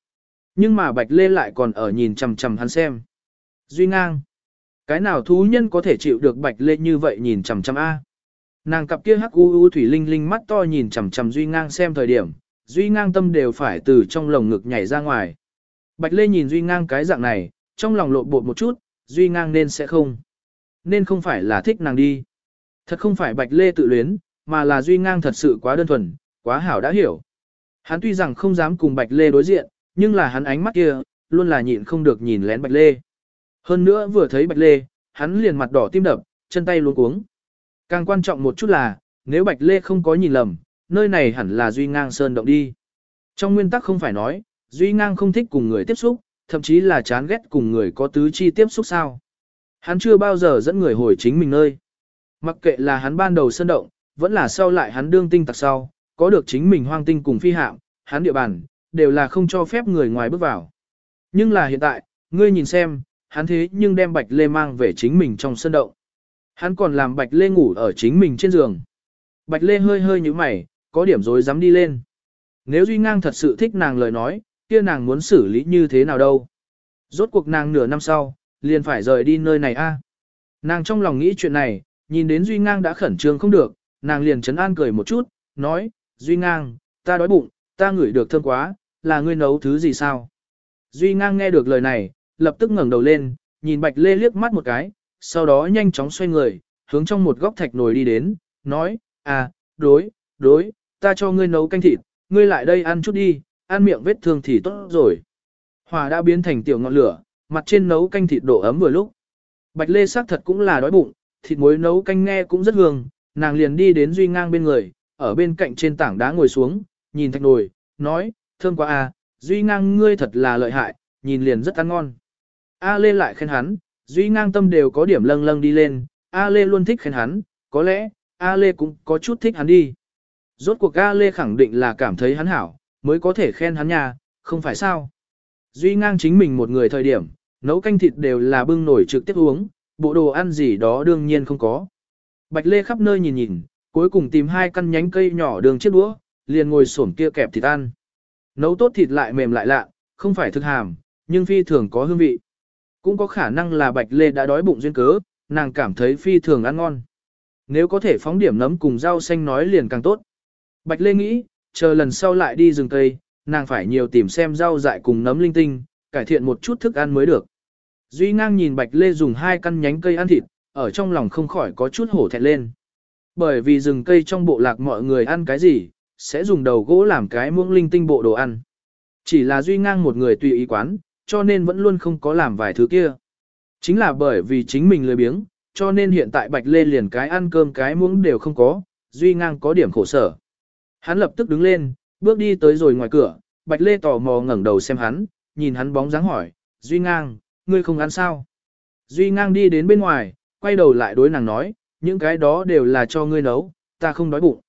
A: Nhưng mà Bạch Lê lại còn ở nhìn chằm chằm hắn xem. Duy ngang. Cái nào thú nhân có thể chịu được Bạch Lê như vậy nhìn chằm chằm A. Nàng cặp kia hắc u u thủy linh linh mắt to nhìn chằm chằm Duy ngang xem thời điểm, Duy ngang tâm đều phải từ trong lồng ngực nhảy ra ngoài. Bạch Lê nhìn Duy ngang cái dạng này, trong lòng lộn bột một chút, Duy ngang nên sẽ không. Nên không phải là thích nàng đi. Thật không phải Bạch Lê tự luyến, mà là Duy ngang thật sự quá đơn thuần, quá hảo đã hiểu. Hắn tuy rằng không dám cùng Bạch Lê đối diện, nhưng là hắn ánh mắt kia, luôn là nhịn không được nhìn lén Bạch Lê. Hơn nữa vừa thấy Bạch Lê, hắn liền mặt đỏ tim đập, chân tay luống cuống. Càng quan trọng một chút là, nếu Bạch Lê không có nhìn lầm, nơi này hẳn là Duy Ngang Sơn động đi. Trong nguyên tắc không phải nói, Duy Ngang không thích cùng người tiếp xúc, thậm chí là chán ghét cùng người có tứ chi tiếp xúc sao. Hắn chưa bao giờ dẫn người hồi chính mình nơi. Mặc kệ là hắn ban đầu sơn động, vẫn là sau lại hắn đương tinh tặc sau, có được chính mình hoang tinh cùng phi hạm, hắn địa bàn, đều là không cho phép người ngoài bước vào. Nhưng là hiện tại, ngươi nhìn xem, hắn thế nhưng đem Bạch Lê mang về chính mình trong sân động. Hắn còn làm Bạch Lê ngủ ở chính mình trên giường. Bạch Lê hơi hơi như mày, có điểm dối dám đi lên. Nếu Duy Ngang thật sự thích nàng lời nói, kia nàng muốn xử lý như thế nào đâu. Rốt cuộc nàng nửa năm sau, liền phải rời đi nơi này a. Nàng trong lòng nghĩ chuyện này, nhìn đến Duy Ngang đã khẩn trương không được, nàng liền chấn an cười một chút, nói, Duy Ngang, ta đói bụng, ta ngửi được thơm quá, là ngươi nấu thứ gì sao? Duy Ngang nghe được lời này, lập tức ngẩng đầu lên, nhìn Bạch Lê liếc mắt một cái, sau đó nhanh chóng xoay người, hướng trong một góc thạch nồi đi đến, nói, à, đối, đối, ta cho ngươi nấu canh thịt, ngươi lại đây ăn chút đi, ăn miệng vết thương thì tốt rồi. Hòa đã biến thành tiểu ngọn lửa, mặt trên nấu canh thịt độ ấm vừa lúc. Bạch Lê xác thật cũng là đói bụng, thịt muối nấu canh nghe cũng rất hương, nàng liền đi đến Duy Ngang bên người, ở bên cạnh trên tảng đá ngồi xuống, nhìn thạch nồi, nói, thơm quá à, Duy Ngang ngươi thật là lợi hại, nhìn liền rất ăn ngon. A Lê lại khen hắn, Duy ngang tâm đều có điểm lâng lâng đi lên, A Lê luôn thích khen hắn, có lẽ, A Lê cũng có chút thích hắn đi. Rốt cuộc A Lê khẳng định là cảm thấy hắn hảo, mới có thể khen hắn nhà, không phải sao. Duy ngang chính mình một người thời điểm, nấu canh thịt đều là bưng nổi trực tiếp uống, bộ đồ ăn gì đó đương nhiên không có. Bạch Lê khắp nơi nhìn nhìn, cuối cùng tìm hai căn nhánh cây nhỏ đường chiếc đũa, liền ngồi xổm kia kẹp thịt ăn. Nấu tốt thịt lại mềm lại lạ, không phải thực hàm, nhưng phi thường có hương vị. Cũng có khả năng là Bạch Lê đã đói bụng duyên cớ, nàng cảm thấy phi thường ăn ngon. Nếu có thể phóng điểm nấm cùng rau xanh nói liền càng tốt. Bạch Lê nghĩ, chờ lần sau lại đi rừng cây, nàng phải nhiều tìm xem rau dại cùng nấm linh tinh, cải thiện một chút thức ăn mới được. Duy ngang nhìn Bạch Lê dùng hai căn nhánh cây ăn thịt, ở trong lòng không khỏi có chút hổ thẹn lên. Bởi vì rừng cây trong bộ lạc mọi người ăn cái gì, sẽ dùng đầu gỗ làm cái muỗng linh tinh bộ đồ ăn. Chỉ là Duy ngang một người tùy ý quán, cho nên vẫn luôn không có làm vài thứ kia. Chính là bởi vì chính mình lười biếng, cho nên hiện tại Bạch Lê liền cái ăn cơm cái muỗng đều không có, Duy Ngang có điểm khổ sở. Hắn lập tức đứng lên, bước đi tới rồi ngoài cửa, Bạch Lê tò mò ngẩng đầu xem hắn, nhìn hắn bóng dáng hỏi, Duy Ngang, ngươi không ăn sao? Duy Ngang đi đến bên ngoài, quay đầu lại đối nàng nói, những cái đó đều là cho ngươi nấu, ta không đói bụng.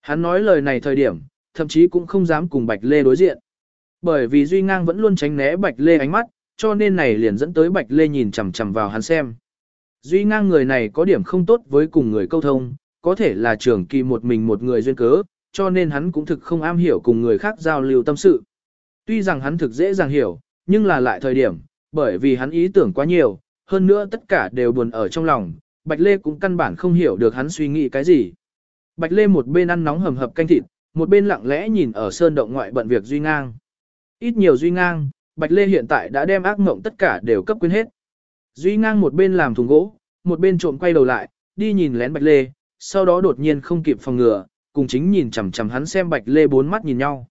A: Hắn nói lời này thời điểm, thậm chí cũng không dám cùng Bạch Lê đối diện. Bởi vì Duy Ngang vẫn luôn tránh né Bạch Lê ánh mắt, cho nên này liền dẫn tới Bạch Lê nhìn chằm chằm vào hắn xem. Duy Ngang người này có điểm không tốt với cùng người câu thông, có thể là trưởng kỳ một mình một người duyên cớ, cho nên hắn cũng thực không am hiểu cùng người khác giao lưu tâm sự. Tuy rằng hắn thực dễ dàng hiểu, nhưng là lại thời điểm, bởi vì hắn ý tưởng quá nhiều, hơn nữa tất cả đều buồn ở trong lòng, Bạch Lê cũng căn bản không hiểu được hắn suy nghĩ cái gì. Bạch Lê một bên ăn nóng hầm hập canh thịt, một bên lặng lẽ nhìn ở sơn động ngoại bận việc Duy Ngang. Ít nhiều Duy Ngang, Bạch Lê hiện tại đã đem ác mộng tất cả đều cấp quên hết. Duy Ngang một bên làm thùng gỗ, một bên trộm quay đầu lại, đi nhìn lén Bạch Lê, sau đó đột nhiên không kịp phòng ngừa, cùng chính nhìn chằm chằm hắn xem Bạch Lê bốn mắt nhìn nhau.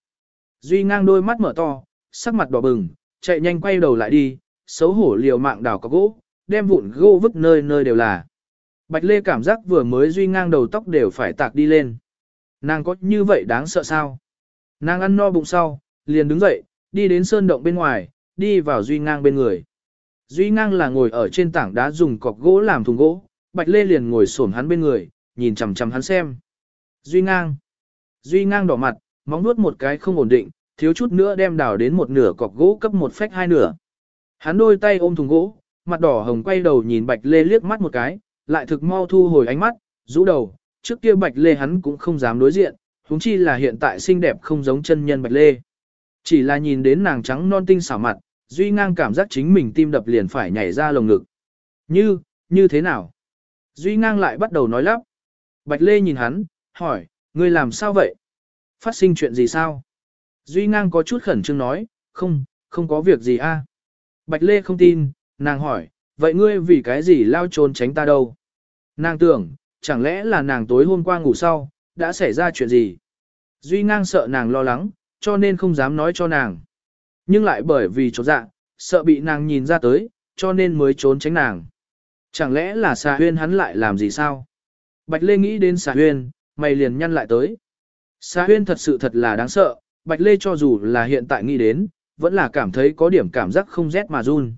A: Duy Ngang đôi mắt mở to, sắc mặt đỏ bừng, chạy nhanh quay đầu lại đi, xấu hổ liều mạng đảo có gỗ, đem vụn gỗ vứt nơi nơi đều là. Bạch Lê cảm giác vừa mới Duy Ngang đầu tóc đều phải tạc đi lên. Nàng có như vậy đáng sợ sao? Nàng ăn no bụng sau, liền đứng dậy, đi đến sơn động bên ngoài, đi vào Duy Ngang bên người. Duy Ngang là ngồi ở trên tảng đá dùng cọc gỗ làm thùng gỗ, Bạch Lê liền ngồi xổm hắn bên người, nhìn chằm chằm hắn xem. Duy ngang. Duy ngang đỏ mặt, móng nuốt một cái không ổn định, thiếu chút nữa đem đào đến một nửa cọc gỗ cấp một phách hai nửa. Hắn đôi tay ôm thùng gỗ, mặt đỏ hồng quay đầu nhìn Bạch Lê liếc mắt một cái, lại thực mau thu hồi ánh mắt, rũ đầu, trước kia Bạch Lê hắn cũng không dám đối diện, huống chi là hiện tại xinh đẹp không giống chân nhân Bạch Lê. Chỉ là nhìn đến nàng trắng non tinh xảo mặt, Duy ngang cảm giác chính mình tim đập liền phải nhảy ra lồng ngực. Như, như thế nào? Duy ngang lại bắt đầu nói lắp. Bạch Lê nhìn hắn, hỏi, ngươi làm sao vậy? Phát sinh chuyện gì sao? Duy ngang có chút khẩn trương nói, không, không có việc gì a. Bạch Lê không tin, nàng hỏi, vậy ngươi vì cái gì lao trốn tránh ta đâu? Nàng tưởng, chẳng lẽ là nàng tối hôm qua ngủ sau, đã xảy ra chuyện gì? Duy ngang sợ nàng lo lắng, cho nên không dám nói cho nàng. Nhưng lại bởi vì chỗ dạ, sợ bị nàng nhìn ra tới, cho nên mới trốn tránh nàng. Chẳng lẽ là xà huyên hắn lại làm gì sao? Bạch Lê nghĩ đến xà huyên, mày liền nhăn lại tới. Xà huyên thật sự thật là đáng sợ, Bạch Lê cho dù là hiện tại nghĩ đến, vẫn là cảm thấy có điểm cảm giác không rét mà run.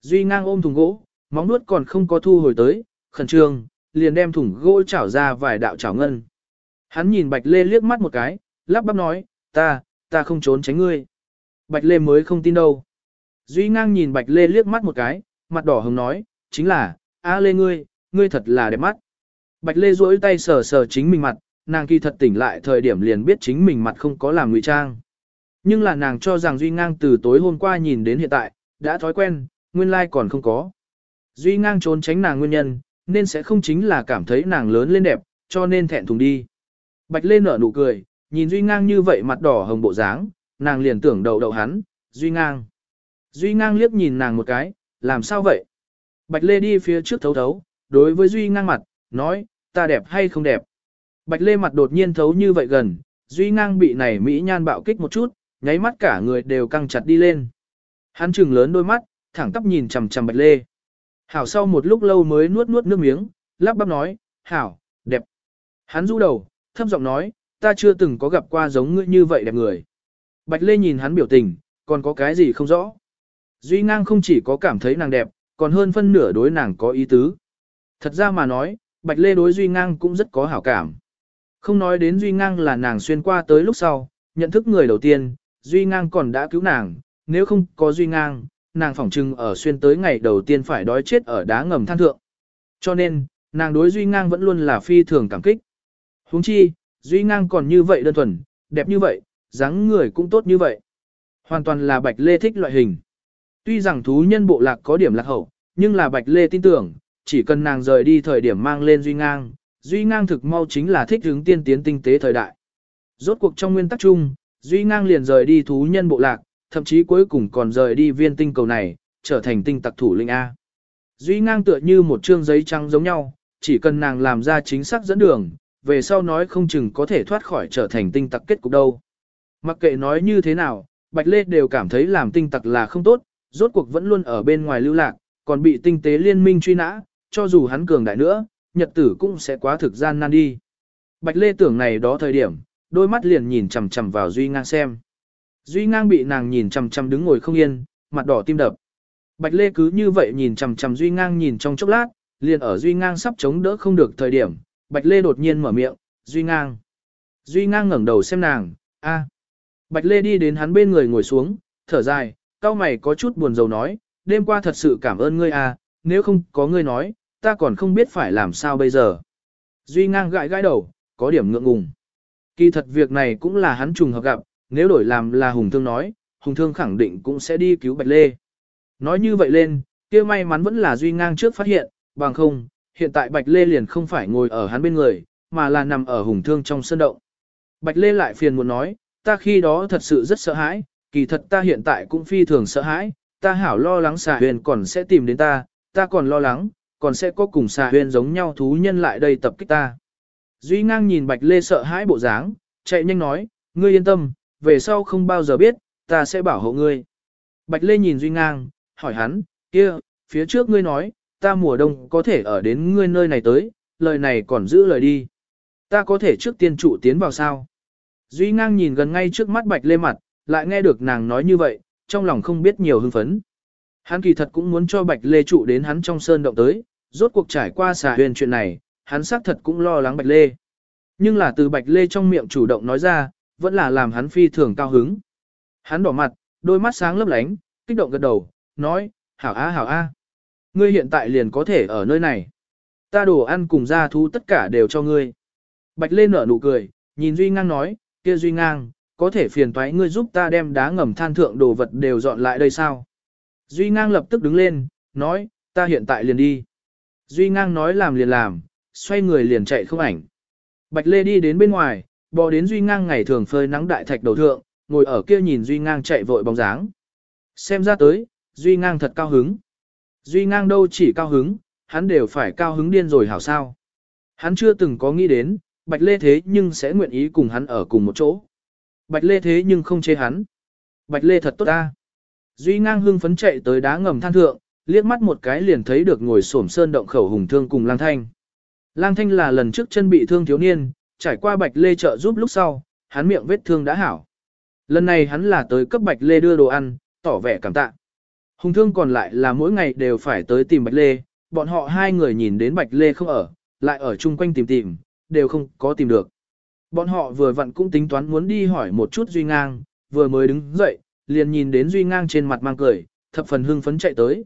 A: Duy ngang ôm thùng gỗ, móng nuốt còn không có thu hồi tới, khẩn trương, liền đem thùng gỗ chảo ra vài đạo chảo ngân. Hắn nhìn Bạch Lê liếc mắt một cái, lắp bắp nói, ta, ta không trốn tránh ngươi. Bạch Lê mới không tin đâu. Duy ngang nhìn Bạch Lê liếc mắt một cái, mặt đỏ hồng nói, chính là, a Lê ngươi, ngươi thật là đẹp mắt. Bạch Lê duỗi tay sờ sờ chính mình mặt, nàng kỳ thật tỉnh lại thời điểm liền biết chính mình mặt không có làm ngụy trang. Nhưng là nàng cho rằng Duy ngang từ tối hôm qua nhìn đến hiện tại, đã thói quen, nguyên lai like còn không có. Duy ngang trốn tránh nàng nguyên nhân, nên sẽ không chính là cảm thấy nàng lớn lên đẹp, cho nên thẹn thùng đi. Bạch Lê nở nụ cười, nhìn Duy ngang như vậy mặt đỏ hồng bộ dáng, nàng liền tưởng đầu đậu hắn, Duy ngang. Duy ngang liếc nhìn nàng một cái, làm sao vậy? Bạch Lê đi phía trước thấu thấu, đối với Duy ngang mặt, nói, ta đẹp hay không đẹp? Bạch Lê mặt đột nhiên thấu như vậy gần, Duy ngang bị này Mỹ nhan bạo kích một chút, nháy mắt cả người đều căng chặt đi lên. Hắn trừng lớn đôi mắt, thẳng tắp nhìn chằm chằm Bạch Lê. Hảo sau một lúc lâu mới nuốt nuốt nước miếng, lắp bắp nói, Hảo, đẹp. Hắn rũ đầu, thấp giọng nói, ta chưa từng có gặp qua giống ngươi như vậy đẹp người. Bạch Lê nhìn hắn biểu tình, còn có cái gì không rõ. Duy ngang không chỉ có cảm thấy nàng đẹp, còn hơn phân nửa đối nàng có ý tứ. Thật ra mà nói, Bạch Lê đối Duy ngang cũng rất có hảo cảm. Không nói đến Duy ngang là nàng xuyên qua tới lúc sau, nhận thức người đầu tiên, Duy ngang còn đã cứu nàng, nếu không có Duy ngang, nàng phỏng trưng ở xuyên tới ngày đầu tiên phải đói chết ở đá ngầm than thượng. Cho nên, nàng đối Duy ngang vẫn luôn là phi thường cảm kích. huống chi, Duy ngang còn như vậy đơn thuần, đẹp như vậy, dáng người cũng tốt như vậy. Hoàn toàn là Bạch Lê thích loại hình. Tuy rằng thú nhân bộ lạc có điểm lạc hậu, nhưng là Bạch Lê tin tưởng, chỉ cần nàng rời đi thời điểm mang lên Duy Ngang, Duy Ngang thực mau chính là thích hướng tiên tiến tinh tế thời đại. Rốt cuộc trong nguyên tắc chung, Duy Ngang liền rời đi thú nhân bộ lạc, thậm chí cuối cùng còn rời đi viên tinh cầu này, trở thành tinh tặc thủ linh A. Duy Ngang tựa như một trương giấy trắng giống nhau, chỉ cần nàng làm ra chính xác dẫn đường, về sau nói không chừng có thể thoát khỏi trở thành tinh tặc kết cục đâu. Mặc kệ nói như thế nào, Bạch Lê đều cảm thấy làm tinh tặc là không tốt, rốt cuộc vẫn luôn ở bên ngoài lưu lạc, còn bị tinh tế liên minh truy nã, cho dù hắn cường đại nữa, nhật tử cũng sẽ quá thực gian nan đi. Bạch Lê tưởng này đó thời điểm, đôi mắt liền nhìn chằm chằm vào Duy Ngang xem. Duy Ngang bị nàng nhìn chằm chằm đứng ngồi không yên, mặt đỏ tim đập. Bạch Lê cứ như vậy nhìn chằm chằm Duy Ngang nhìn trong chốc lát, liền ở Duy Ngang sắp chống đỡ không được thời điểm, Bạch Lê đột nhiên mở miệng, Duy Ngang. Duy Ngang ngẩng đầu xem nàng, a. Bạch Lê đi đến hắn bên người ngồi xuống, thở dài, cao mày có chút buồn rầu nói, đêm qua thật sự cảm ơn ngươi à, nếu không có ngươi nói, ta còn không biết phải làm sao bây giờ. Duy ngang gãi gãi đầu, có điểm ngượng ngùng. Kỳ thật việc này cũng là hắn trùng hợp gặp, nếu đổi làm là Hùng Thương nói, Hùng Thương khẳng định cũng sẽ đi cứu Bạch Lê. Nói như vậy lên, kia may mắn vẫn là Duy ngang trước phát hiện, bằng không, hiện tại Bạch Lê liền không phải ngồi ở hắn bên người, mà là nằm ở Hùng Thương trong sân động. Bạch Lê lại phiền muốn nói, ta khi đó thật sự rất sợ hãi, kỳ thật ta hiện tại cũng phi thường sợ hãi, ta hảo lo lắng xà huyền còn sẽ tìm đến ta, ta còn lo lắng, còn sẽ có cùng xà huyền giống nhau thú nhân lại đây tập kích ta. Duy ngang nhìn Bạch Lê sợ hãi bộ dáng, chạy nhanh nói, ngươi yên tâm, về sau không bao giờ biết, ta sẽ bảo hộ ngươi. Bạch Lê nhìn Duy ngang, hỏi hắn, kia, phía trước ngươi nói, ta mùa đông có thể ở đến ngươi nơi này tới, lời này còn giữ lời đi. Ta có thể trước tiên trụ tiến vào sao? Duy ngang nhìn gần ngay trước mắt Bạch Lê mặt, lại nghe được nàng nói như vậy, trong lòng không biết nhiều hưng phấn. Hắn kỳ thật cũng muốn cho Bạch Lê trụ đến hắn trong sơn động tới, Rốt cuộc trải qua xà huyền chuyện này, hắn xác thật cũng lo lắng Bạch Lê. Nhưng là từ Bạch Lê trong miệng chủ động nói ra, vẫn là làm hắn phi thường cao hứng. Hắn đỏ mặt, đôi mắt sáng lấp lánh, kích động gật đầu, nói, hảo a hảo a. Ngươi hiện tại liền có thể ở nơi này. Ta đồ ăn cùng gia thú tất cả đều cho ngươi. Bạch Lê nở nụ cười, nhìn Duy Ngang nói, kia Duy Ngang, có thể phiền toái ngươi giúp ta đem đá ngầm than thượng đồ vật đều dọn lại đây sao? Duy Ngang lập tức đứng lên, nói, ta hiện tại liền đi. Duy Ngang nói làm liền làm, xoay người liền chạy không ảnh. Bạch Lê đi đến bên ngoài, bò đến Duy Ngang ngày thường phơi nắng đại thạch đầu thượng, ngồi ở kia nhìn Duy Ngang chạy vội bóng dáng. Xem ra tới, Duy Ngang thật cao hứng. Duy Ngang đâu chỉ cao hứng, hắn đều phải cao hứng điên rồi hảo sao. Hắn chưa từng có nghĩ đến, Bạch Lê thế nhưng sẽ nguyện ý cùng hắn ở cùng một chỗ. Bạch Lê thế nhưng không chê hắn. Bạch Lê thật tốt ta. Duy ngang hưng phấn chạy tới đá ngầm than thượng, liếc mắt một cái liền thấy được ngồi xổm sơn động khẩu hùng thương cùng lang thanh. Lang thanh là lần trước chân bị thương thiếu niên, trải qua Bạch Lê trợ giúp lúc sau, hắn miệng vết thương đã hảo. Lần này hắn là tới cấp Bạch Lê đưa đồ ăn, tỏ vẻ cảm tạ. Hùng thương còn lại là mỗi ngày đều phải tới tìm Bạch Lê, bọn họ hai người nhìn đến Bạch Lê không ở, lại ở chung quanh tìm tìm, đều không có tìm được. Bọn họ vừa vặn cũng tính toán muốn đi hỏi một chút Duy Ngang, vừa mới đứng dậy, liền nhìn đến Duy Ngang trên mặt mang cười, thập phần hưng phấn chạy tới.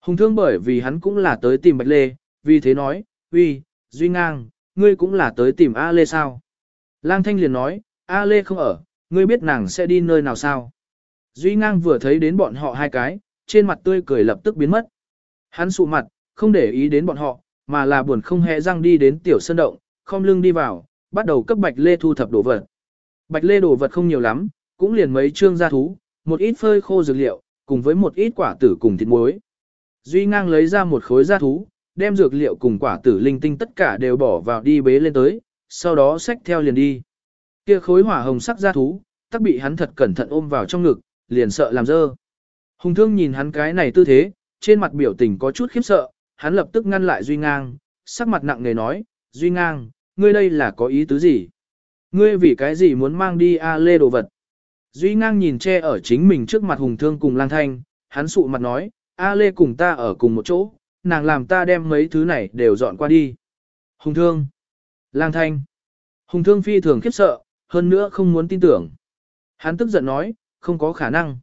A: Hùng thương bởi vì hắn cũng là tới tìm Bạch Lê, vì thế nói, uy, Duy Ngang, ngươi cũng là tới tìm A Lê sao? Lang Thanh liền nói, A Lê không ở, ngươi biết nàng sẽ đi nơi nào sao? Duy Ngang vừa thấy đến bọn họ hai cái, trên mặt tươi cười lập tức biến mất. Hắn sụ mặt, không để ý đến bọn họ, mà là buồn không hề răng đi đến tiểu sơn động, không lưng đi vào, bắt đầu cấp Bạch Lê thu thập đồ vật. Bạch Lê đồ vật không nhiều lắm, cũng liền mấy trương gia thú, một ít phơi khô dược liệu, cùng với một ít quả tử cùng thịt muối. Duy ngang lấy ra một khối gia thú, đem dược liệu cùng quả tử linh tinh tất cả đều bỏ vào đi bế lên tới, sau đó xách theo liền đi. Kia khối hỏa hồng sắc gia thú, tắc bị hắn thật cẩn thận ôm vào trong ngực, liền sợ làm dơ. Hùng thương nhìn hắn cái này tư thế, trên mặt biểu tình có chút khiếp sợ, hắn lập tức ngăn lại Duy ngang, sắc mặt nặng nề nói, Duy ngang, ngươi đây là có ý tứ gì? Ngươi vì cái gì muốn mang đi A Lê đồ vật? Duy ngang nhìn che ở chính mình trước mặt hùng thương cùng lang thanh, hắn sụ mặt nói, A Lê cùng ta ở cùng một chỗ, nàng làm ta đem mấy thứ này đều dọn qua đi. Hùng thương, lang thanh, hùng thương phi thường khiếp sợ, hơn nữa không muốn tin tưởng. Hắn tức giận nói, không có khả năng.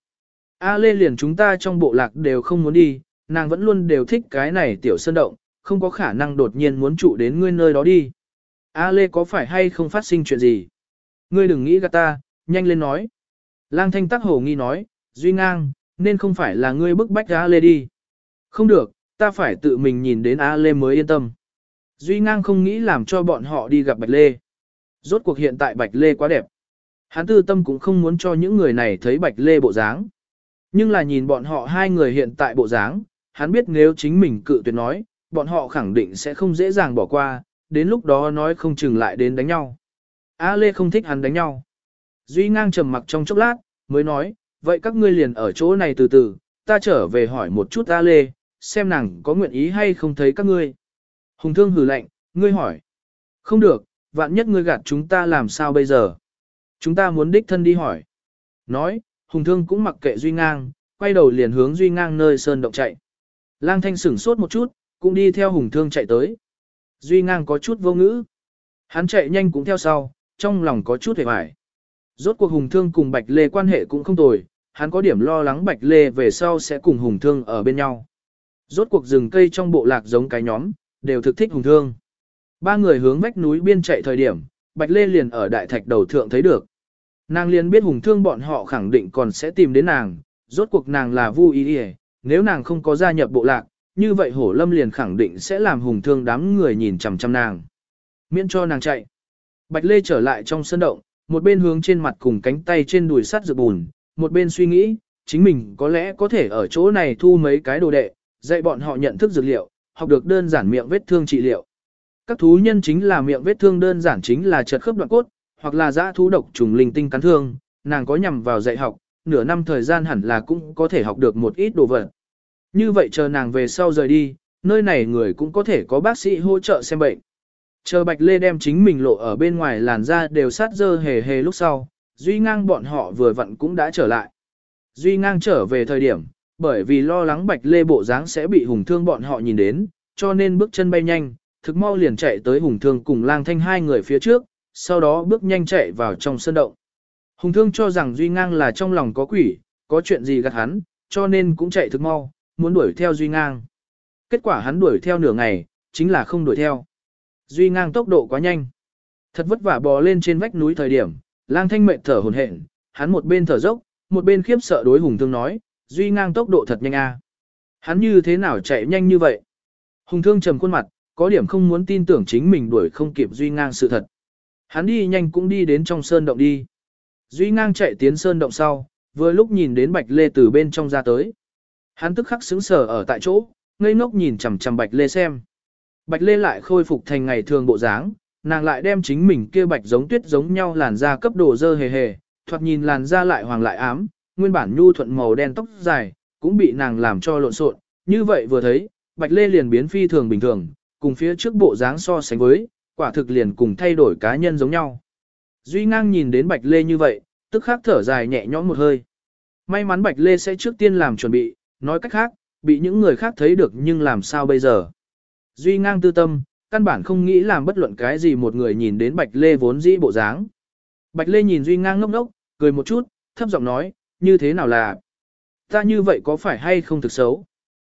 A: A Lê liền chúng ta trong bộ lạc đều không muốn đi, nàng vẫn luôn đều thích cái này tiểu sơn động, không có khả năng đột nhiên muốn trụ đến ngươi nơi đó đi. A Lê có phải hay không phát sinh chuyện gì? Ngươi đừng nghĩ gạt ta, nhanh lên nói. Lang thanh tắc hồ nghi nói, Duy ngang, nên không phải là ngươi bức bách A Lê đi. Không được, ta phải tự mình nhìn đến A Lê mới yên tâm. Duy ngang không nghĩ làm cho bọn họ đi gặp Bạch Lê. Rốt cuộc hiện tại Bạch Lê quá đẹp. Hắn tư tâm cũng không muốn cho những người này thấy Bạch Lê bộ dáng. Nhưng là nhìn bọn họ hai người hiện tại bộ dáng, hắn biết nếu chính mình cự tuyệt nói, bọn họ khẳng định sẽ không dễ dàng bỏ qua, đến lúc đó nói không chừng lại đến đánh nhau. A Lê không thích hắn đánh nhau. Duy ngang trầm mặc trong chốc lát, mới nói, vậy các ngươi liền ở chỗ này từ từ, ta trở về hỏi một chút A Lê, xem nàng có nguyện ý hay không thấy các ngươi. Hùng thương hừ lạnh, ngươi hỏi. Không được, vạn nhất ngươi gạt chúng ta làm sao bây giờ? Chúng ta muốn đích thân đi hỏi. Nói, Hùng thương cũng mặc kệ Duy ngang, quay đầu liền hướng Duy ngang nơi sơn động chạy. Lang thanh sửng sốt một chút, cũng đi theo Hùng thương chạy tới. Duy ngang có chút vô ngữ. Hắn chạy nhanh cũng theo sau, trong lòng có chút hề hoài. Rốt cuộc Hùng Thương cùng Bạch Lê quan hệ cũng không tồi, hắn có điểm lo lắng Bạch Lê về sau sẽ cùng Hùng Thương ở bên nhau. Rốt cuộc rừng cây trong bộ lạc giống cái nhóm, đều thực thích Hùng Thương. Ba người hướng vách núi biên chạy thời điểm, Bạch Lê liền ở đại thạch đầu thượng thấy được. Nàng liền biết Hùng Thương bọn họ khẳng định còn sẽ tìm đến nàng, rốt cuộc nàng là Vu ý. nếu nàng không có gia nhập bộ lạc, như vậy hổ lâm liền khẳng định sẽ làm hùng thương đám người nhìn chằm chằm nàng. Miễn cho nàng chạy. Bạch Lê trở lại trong sân động, một bên hướng trên mặt cùng cánh tay trên đùi sắt dược bùn, một bên suy nghĩ, chính mình có lẽ có thể ở chỗ này thu mấy cái đồ đệ, dạy bọn họ nhận thức dược liệu, học được đơn giản miệng vết thương trị liệu. Các thú nhân chính là miệng vết thương đơn giản chính là chật khớp đoạn cốt, hoặc là dã thú độc trùng linh tinh cắn thương, nàng có nhằm vào dạy học, nửa năm thời gian hẳn là cũng có thể học được một ít đồ vật. Như vậy chờ nàng về sau rời đi, nơi này người cũng có thể có bác sĩ hỗ trợ xem bệnh. Chờ Bạch Lê đem chính mình lộ ở bên ngoài làn da đều sát dơ hề hề lúc sau, Duy Ngang bọn họ vừa vặn cũng đã trở lại. Duy Ngang trở về thời điểm, bởi vì lo lắng Bạch Lê bộ dáng sẽ bị hùng thương bọn họ nhìn đến, cho nên bước chân bay nhanh, thực mau liền chạy tới Hùng Thương cùng lang thanh hai người phía trước, sau đó bước nhanh chạy vào trong sân động. Hùng Thương cho rằng Duy Ngang là trong lòng có quỷ, có chuyện gì gạt hắn, cho nên cũng chạy thực mau, muốn đuổi theo Duy Ngang. Kết quả hắn đuổi theo nửa ngày, chính là không đuổi theo. Duy Ngang tốc độ quá nhanh. Thật vất vả bò lên trên vách núi thời điểm, lang thanh mệt thở hổn hển, hắn một bên thở dốc, một bên khiếp sợ đối Hùng Thương nói, Duy Ngang tốc độ thật nhanh a. Hắn như thế nào chạy nhanh như vậy? Hùng Thương trầm khuôn mặt, có điểm không muốn tin tưởng chính mình đuổi không kịp Duy Ngang sự thật. Hắn đi nhanh cũng đi đến trong sơn động đi. Duy Ngang chạy tiến sơn động sau, vừa lúc nhìn đến Bạch Lê từ bên trong ra tới. Hắn tức khắc sững sờ ở tại chỗ, ngây ngốc nhìn chằm chằm Bạch Lê xem. Bạch Lê lại khôi phục thành ngày thường bộ dáng, nàng lại đem chính mình kia bạch giống tuyết giống nhau làn da cấp độ dơ hề hề, thoạt nhìn làn da lại hoàng lại ám, nguyên bản nhu thuận màu đen tóc dài, cũng bị nàng làm cho lộn xộn. Như vậy vừa thấy, Bạch Lê liền biến phi thường bình thường, cùng phía trước bộ dáng so sánh với, quả thực liền cùng thay đổi cá nhân giống nhau. Duy ngang nhìn đến Bạch Lê như vậy, tức khắc thở dài nhẹ nhõm một hơi. May mắn Bạch Lê sẽ trước tiên làm chuẩn bị, nói cách khác, bị những người khác thấy được nhưng làm sao bây giờ. Duy ngang tư tâm, căn bản không nghĩ làm bất luận cái gì một người nhìn đến Bạch Lê vốn dĩ bộ dáng. Bạch Lê nhìn Duy ngang ngốc ngốc, cười một chút, thấp giọng nói, như thế nào là... Ta như vậy có phải hay không thực xấu?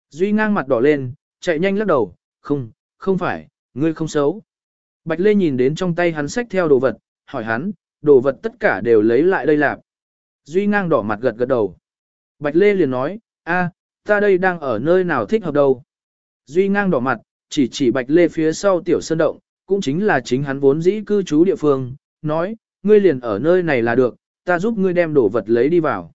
A: Duy ngang mặt đỏ lên, chạy nhanh lắc đầu, không, không phải, ngươi không xấu. Bạch Lê nhìn đến trong tay hắn xách theo đồ vật, hỏi hắn, đồ vật tất cả đều lấy lại đây lạp. Duy ngang đỏ mặt gật gật đầu. Bạch Lê liền nói, a, ta đây đang ở nơi nào thích hợp đâu. Duy ngang đỏ mặt, chỉ chỉ Bạch Lê phía sau tiểu sơn động, cũng chính là chính hắn vốn dĩ cư trú địa phương, nói, ngươi liền ở nơi này là được, ta giúp ngươi đem đồ vật lấy đi vào.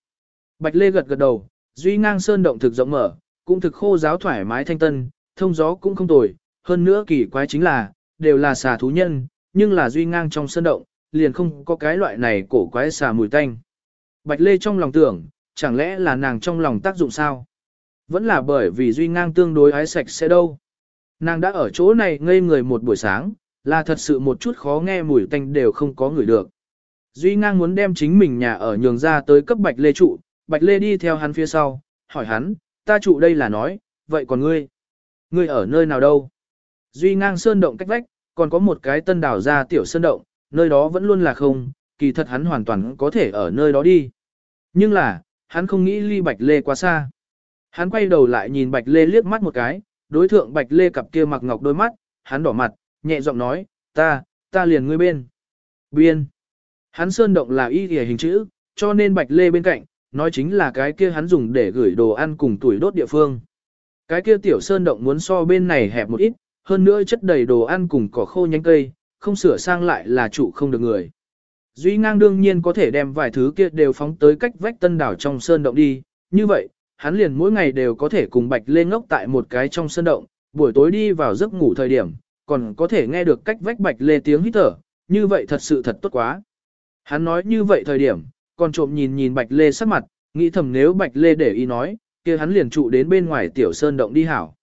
A: Bạch Lê gật gật đầu, Duy ngang sơn động thực rộng mở, cũng thực khô giáo thoải mái thanh tân, thông gió cũng không tồi, hơn nữa kỳ quái chính là, đều là xà thú nhân, nhưng là duy ngang trong sân động, liền không có cái loại này cổ quái xà mùi tanh. Bạch Lê trong lòng tưởng, chẳng lẽ là nàng trong lòng tác dụng sao? Vẫn là bởi vì duy ngang tương đối ái sạch sẽ đâu. Nàng đã ở chỗ này ngây người một buổi sáng, là thật sự một chút khó nghe mùi tanh đều không có người được. Duy ngang muốn đem chính mình nhà ở nhường ra tới cấp Bạch Lê trụ, Bạch Lê đi theo hắn phía sau, hỏi hắn, ta trụ đây là nói, vậy còn ngươi? Ngươi ở nơi nào đâu? Duy ngang sơn động cách vách, còn có một cái tân đảo ra tiểu sơn động, nơi đó vẫn luôn là không, kỳ thật hắn hoàn toàn có thể ở nơi đó đi. Nhưng là, hắn không nghĩ ly Bạch Lê quá xa. Hắn quay đầu lại nhìn Bạch Lê liếc mắt một cái, đối thượng Bạch Lê cặp kia mặc ngọc đôi mắt, hắn đỏ mặt, nhẹ giọng nói, ta, ta liền ngươi bên. Biên. Hắn sơn động là y hình chữ, cho nên Bạch Lê bên cạnh, nói chính là cái kia hắn dùng để gửi đồ ăn cùng tuổi đốt địa phương. Cái kia tiểu sơn động muốn so bên này hẹp một ít, hơn nữa chất đầy đồ ăn cùng cỏ khô nhánh cây, không sửa sang lại là trụ không được người. Duy ngang đương nhiên có thể đem vài thứ kia đều phóng tới cách vách tân đảo trong sơn động đi, như vậy, hắn liền mỗi ngày đều có thể cùng Bạch Lê ngốc tại một cái trong sơn động, buổi tối đi vào giấc ngủ thời điểm, còn có thể nghe được cách vách Bạch Lê tiếng hít thở, như vậy thật sự thật tốt quá. Hắn nói như vậy thời điểm, còn trộm nhìn nhìn Bạch Lê sắc mặt, nghĩ thầm nếu Bạch Lê để ý nói, kia hắn liền trụ đến bên ngoài tiểu sơn động đi hảo.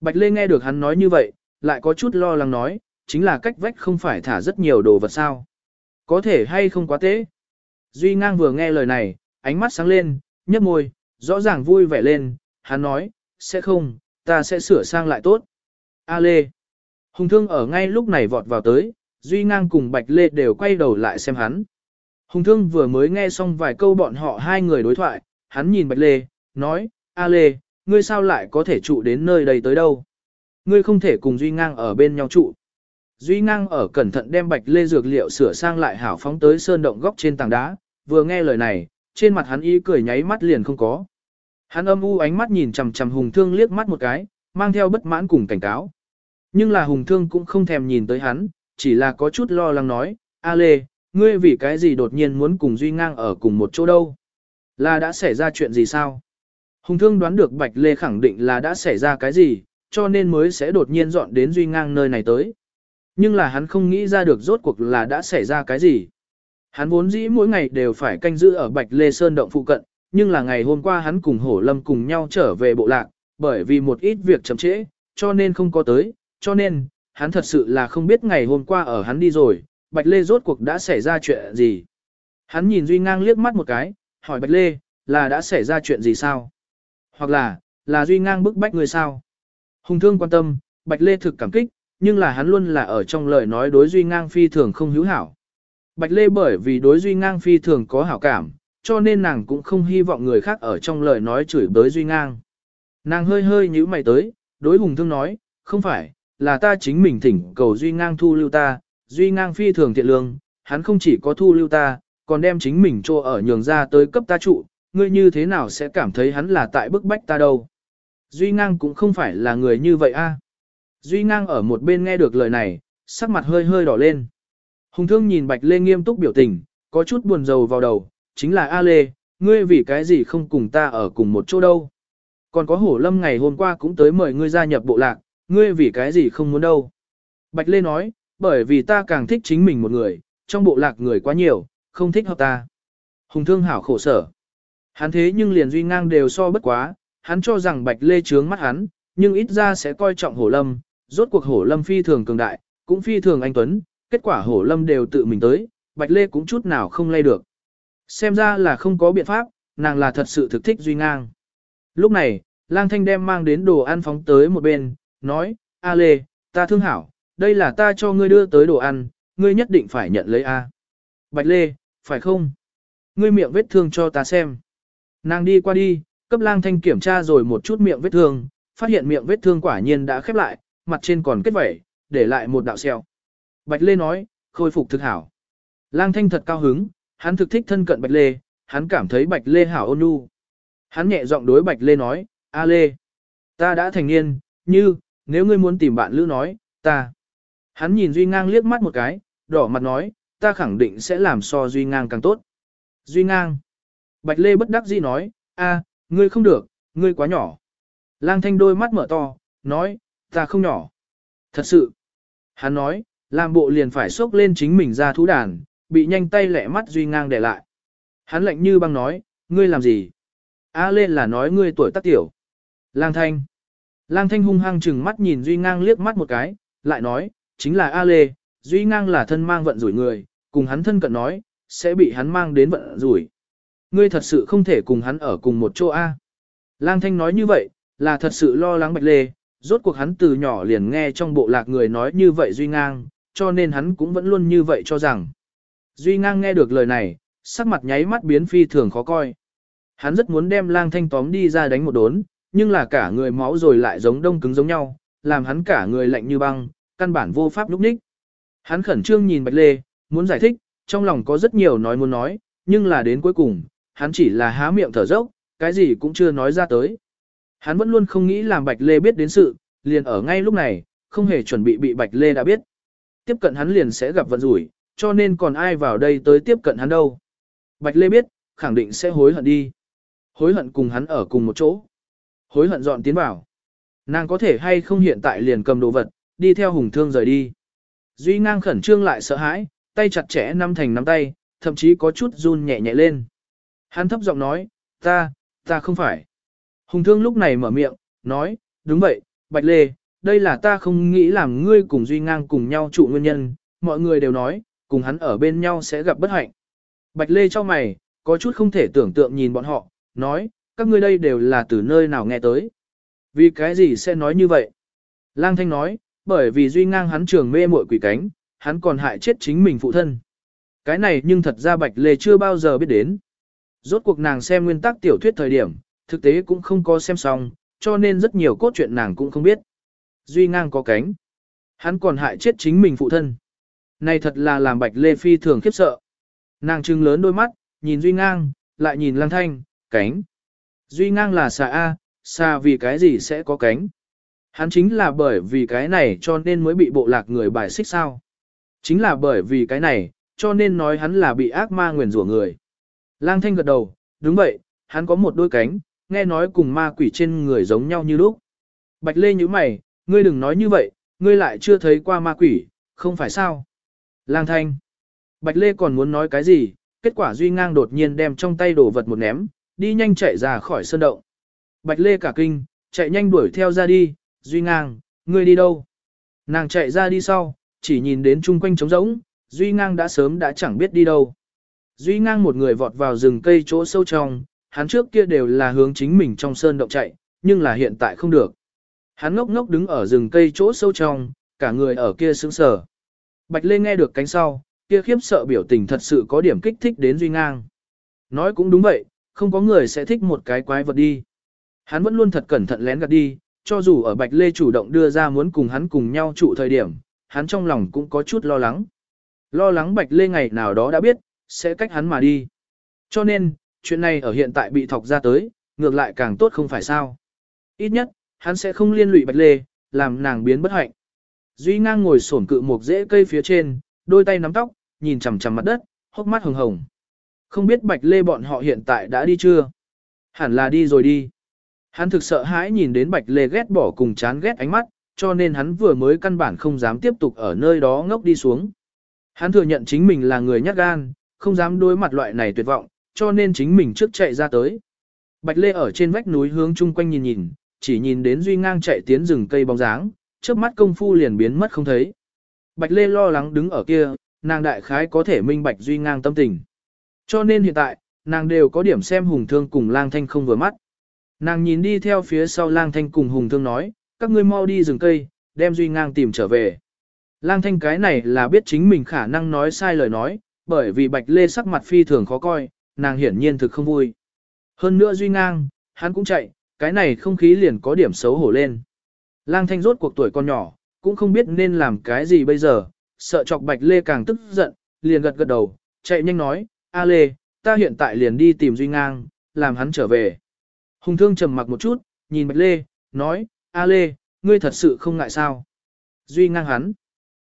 A: Bạch Lê nghe được hắn nói như vậy, lại có chút lo lắng nói, chính là cách vách không phải thả rất nhiều đồ vật sao. Có thể hay không quá tế. Duy ngang vừa nghe lời này, ánh mắt sáng lên, nhấp môi, rõ ràng vui vẻ lên, hắn nói, sẽ không, ta sẽ sửa sang lại tốt. A Lê. Hùng thương ở ngay lúc này vọt vào tới, Duy ngang cùng Bạch Lê đều quay đầu lại xem hắn. Hùng thương vừa mới nghe xong vài câu bọn họ hai người đối thoại, hắn nhìn Bạch Lê, nói, A Lê, ngươi sao lại có thể trụ đến nơi đây tới đâu? Ngươi không thể cùng Duy Ngang ở bên nhau trụ. Duy Ngang ở cẩn thận đem Bạch Lê dược liệu sửa sang lại hảo phóng tới sơn động góc trên tảng đá, vừa nghe lời này, trên mặt hắn ý cười nháy mắt liền không có. Hắn âm u ánh mắt nhìn chằm chằm Hùng Thương liếc mắt một cái, mang theo bất mãn cùng cảnh cáo. Nhưng là Hùng Thương cũng không thèm nhìn tới hắn, chỉ là có chút lo lắng nói, A Lê, ngươi vì cái gì đột nhiên muốn cùng Duy Ngang ở cùng một chỗ đâu? Là đã xảy ra chuyện gì sao? Hùng Thương đoán được Bạch Lê khẳng định là đã xảy ra cái gì, cho nên mới sẽ đột nhiên dọn đến Duy Ngang nơi này tới. Nhưng là hắn không nghĩ ra được rốt cuộc là đã xảy ra cái gì. Hắn vốn dĩ mỗi ngày đều phải canh giữ ở Bạch Lê Sơn động phụ cận, nhưng là ngày hôm qua hắn cùng Hổ Lâm cùng nhau trở về bộ lạc, bởi vì một ít việc chậm trễ, cho nên không có tới, cho nên, hắn thật sự là không biết ngày hôm qua ở hắn đi rồi, Bạch Lê rốt cuộc đã xảy ra chuyện gì. Hắn nhìn Duy Ngang liếc mắt một cái, hỏi Bạch Lê, là đã xảy ra chuyện gì sao? Hoặc là, là Duy Ngang bức bách người sao? Hùng thương quan tâm, Bạch Lê thực cảm kích, nhưng là hắn luôn là ở trong lời nói đối Duy Ngang phi thường không hữu hảo. Bạch Lê bởi vì đối Duy Ngang phi thường có hảo cảm, cho nên nàng cũng không hy vọng người khác ở trong lời nói chửi bới Duy Ngang. Nàng hơi hơi nhíu mày tới, đối Hùng Thương nói, không phải, là ta chính mình thỉnh cầu Duy Ngang thu lưu ta, Duy Ngang phi thường thiện lương, hắn không chỉ có thu lưu ta, còn đem chính mình cho ở nhường ra tới cấp ta trụ, ngươi như thế nào sẽ cảm thấy hắn là tại bức bách ta đâu. Duy Ngang cũng không phải là người như vậy a. Duy Ngang ở một bên nghe được lời này, sắc mặt hơi hơi đỏ lên. Hùng Thương nhìn Bạch Lê nghiêm túc biểu tình, có chút buồn rầu vào đầu, chính là A Lê, ngươi vì cái gì không cùng ta ở cùng một chỗ đâu. Còn có hổ lâm ngày hôm qua cũng tới mời ngươi gia nhập bộ lạc, ngươi vì cái gì không muốn đâu. Bạch Lê nói, bởi vì ta càng thích chính mình một người, trong bộ lạc người quá nhiều, không thích hợp ta. Hùng thương hảo khổ sở. Hắn thế nhưng liền duy ngang đều so bất quá, hắn cho rằng Bạch Lê trướng mắt hắn, nhưng ít ra sẽ coi trọng hổ lâm, rốt cuộc hổ lâm phi thường cường đại, cũng phi thường anh Tuấn, kết quả hổ lâm đều tự mình tới, Bạch Lê cũng chút nào không lay được. Xem ra là không có biện pháp, nàng là thật sự thực thích Duy Ngang. Lúc này, lang thanh đem mang đến đồ ăn phóng tới một bên, nói, A Lê, ta thương hảo, đây là ta cho ngươi đưa tới đồ ăn, ngươi nhất định phải nhận lấy A. Bạch Lê, phải không? Ngươi miệng vết thương cho ta xem. Nàng đi qua đi, cấp lang thanh kiểm tra rồi một chút miệng vết thương, phát hiện miệng vết thương quả nhiên đã khép lại, mặt trên còn kết vẩy, để lại một đạo sẹo. Bạch Lê nói, khôi phục thực hảo. Lang thanh thật cao hứng, hắn thực thích thân cận Bạch Lê, hắn cảm thấy Bạch Lê hảo ôn nhu. Hắn nhẹ giọng đối Bạch Lê nói, A Lê, ta đã thành niên, như, nếu ngươi muốn tìm bạn lữ nói, ta. Hắn nhìn Duy Ngang liếc mắt một cái, đỏ mặt nói, ta khẳng định sẽ làm so Duy Ngang càng tốt. Duy Ngang. Bạch Lê bất đắc dĩ nói, a, ngươi không được, ngươi quá nhỏ. Lang Thanh đôi mắt mở to, nói, ta không nhỏ. Thật sự. Hắn nói, làm bộ liền phải xốc lên chính mình ra thú đàn, bị nhanh tay lẹ mắt Duy Ngang để lại. Hắn lạnh như băng nói, ngươi làm gì? A lên là nói ngươi tuổi tác tiểu. Lang Thanh. Lang Thanh hung hăng chừng mắt nhìn Duy Ngang liếc mắt một cái, lại nói, chính là A Lê, Duy Ngang là thân mang vận rủi người, cùng hắn thân cận nói, sẽ bị hắn mang đến vận rủi. Ngươi thật sự không thể cùng hắn ở cùng một chỗ A. Lang Thanh nói như vậy, là thật sự lo lắng Bạch Lê, rốt cuộc hắn từ nhỏ liền nghe trong bộ lạc người nói như vậy Duy Ngang, cho nên hắn cũng vẫn luôn như vậy cho rằng. Duy Ngang nghe được lời này, sắc mặt nháy mắt biến phi thường khó coi. Hắn rất muốn đem lang thanh tóm đi ra đánh một đốn, nhưng là cả người máu rồi lại giống đông cứng giống nhau, làm hắn cả người lạnh như băng, căn bản vô pháp lúc ních. Hắn khẩn trương nhìn Bạch Lê, muốn giải thích, trong lòng có rất nhiều nói muốn nói, nhưng là đến cuối cùng, hắn chỉ là há miệng thở dốc, cái gì cũng chưa nói ra tới. Hắn vẫn luôn không nghĩ làm Bạch Lê biết đến sự, liền ở ngay lúc này, không hề chuẩn bị bị Bạch Lê đã biết. Tiếp cận hắn liền sẽ gặp vận rủi, cho nên còn ai vào đây tới tiếp cận hắn đâu. Bạch Lê biết, khẳng định sẽ hối hận đi. Hối hận cùng hắn ở cùng một chỗ. Hối hận dọn tiến vào. Nàng có thể hay không hiện tại liền cầm đồ vật, đi theo hùng thương rời đi. Duy ngang khẩn trương lại sợ hãi, tay chặt chẽ nắm thành nắm tay, thậm chí có chút run nhẹ nhẹ lên. Hắn thấp giọng nói, ta, ta không phải. Hùng thương lúc này mở miệng, nói, đúng vậy, Bạch Lê, đây là ta không nghĩ làm ngươi cùng Duy ngang cùng nhau trụ nguyên nhân, mọi người đều nói, cùng hắn ở bên nhau sẽ gặp bất hạnh. Bạch Lê cho mày, có chút không thể tưởng tượng nhìn bọn họ, nói, các ngươi đây đều là từ nơi nào nghe tới. Vì cái gì sẽ nói như vậy? Lang Thanh nói, bởi vì duy ngang hắn trường mê muội quỷ cánh, hắn còn hại chết chính mình phụ thân. Cái này nhưng thật ra Bạch Lê chưa bao giờ biết đến. Rốt cuộc nàng xem nguyên tắc tiểu thuyết thời điểm, thực tế cũng không có xem xong, cho nên rất nhiều cốt truyện nàng cũng không biết. Duy ngang có cánh. Hắn còn hại chết chính mình phụ thân. Này thật là làm Bạch Lê phi thường khiếp sợ. Nàng trừng lớn đôi mắt, nhìn Duy ngang, lại nhìn Lang Thanh, cánh. Duy ngang là xà A, xà vì cái gì sẽ có cánh. Hắn chính là bởi vì cái này cho nên mới bị bộ lạc người bài xích sao. Chính là bởi vì cái này, cho nên nói hắn là bị ác ma nguyền rủa người. Lang thanh gật đầu, đúng vậy, hắn có một đôi cánh, nghe nói cùng ma quỷ trên người giống nhau như lúc. Bạch Lê như mày, ngươi đừng nói như vậy, ngươi lại chưa thấy qua ma quỷ, không phải sao? Lang thanh. Bạch Lê còn muốn nói cái gì, kết quả Duy Ngang đột nhiên đem trong tay đồ vật một ném, đi nhanh chạy ra khỏi sơn động. Bạch Lê cả kinh, chạy nhanh đuổi theo ra đi, Duy Ngang, ngươi đi đâu? Nàng chạy ra đi sau, chỉ nhìn đến chung quanh trống rỗng, Duy Ngang đã sớm đã chẳng biết đi đâu. Duy Ngang một người vọt vào rừng cây chỗ sâu trong, hắn trước kia đều là hướng chính mình trong sơn động chạy, nhưng là hiện tại không được. Hắn ngốc ngốc đứng ở rừng cây chỗ sâu trong, cả người ở kia sững sờ. Bạch Lê nghe được cánh sau, kia khiếp sợ biểu tình thật sự có điểm kích thích đến Duy Ngang. Nói cũng đúng vậy, không có người sẽ thích một cái quái vật đi. Hắn vẫn luôn thật cẩn thận lén gạt đi, cho dù ở Bạch Lê chủ động đưa ra muốn cùng hắn cùng nhau trụ thời điểm, hắn trong lòng cũng có chút lo lắng. Lo lắng Bạch Lê ngày nào đó đã biết, sẽ cách hắn mà đi. Cho nên, chuyện này ở hiện tại bị thọc ra tới, ngược lại càng tốt không phải sao. Ít nhất, hắn sẽ không liên lụy Bạch Lê, làm nàng biến bất hạnh. Duy ngang ngồi sổn cự một rễ cây phía trên, đôi tay nắm tóc, nhìn chằm chằm mặt đất, hốc mắt hồng hồng. Không biết Bạch Lê bọn họ hiện tại đã đi chưa? Hẳn là đi rồi đi. Hắn thực sợ hãi nhìn đến Bạch Lê ghét bỏ cùng chán ghét ánh mắt, cho nên hắn vừa mới căn bản không dám tiếp tục ở nơi đó ngốc đi xuống. Hắn thừa nhận chính mình là người nhát gan, không dám đối mặt loại này tuyệt vọng, cho nên chính mình trước chạy ra tới. Bạch Lê ở trên vách núi hướng chung quanh nhìn nhìn, chỉ nhìn đến Duy ngang chạy tiến rừng cây bóng dáng, trước mắt công phu liền biến mất không thấy. Bạch Lê lo lắng đứng ở kia, nàng đại khái có thể minh bạch Duy ngang tâm tình. Cho nên hiện tại, nàng đều có điểm xem hùng thương cùng lang thanh không vừa mắt. Nàng nhìn đi theo phía sau lang thanh cùng hùng thương nói, các ngươi mau đi rừng cây, đem Duy ngang tìm trở về. Lang thanh cái này là biết chính mình khả năng nói sai lời nói, bởi vì Bạch Lê sắc mặt phi thường khó coi, nàng hiển nhiên thực không vui. Hơn nữa Duy ngang, hắn cũng chạy, cái này không khí liền có điểm xấu hổ lên. Lang thanh rốt cuộc tuổi con nhỏ, cũng không biết nên làm cái gì bây giờ, sợ chọc Bạch Lê càng tức giận, liền gật gật đầu, chạy nhanh nói, A Lê, ta hiện tại liền đi tìm Duy ngang, làm hắn trở về. Hùng thương trầm mặc một chút, nhìn Bạch Lê, nói, A Lê, ngươi thật sự không ngại sao? Duy ngang hắn.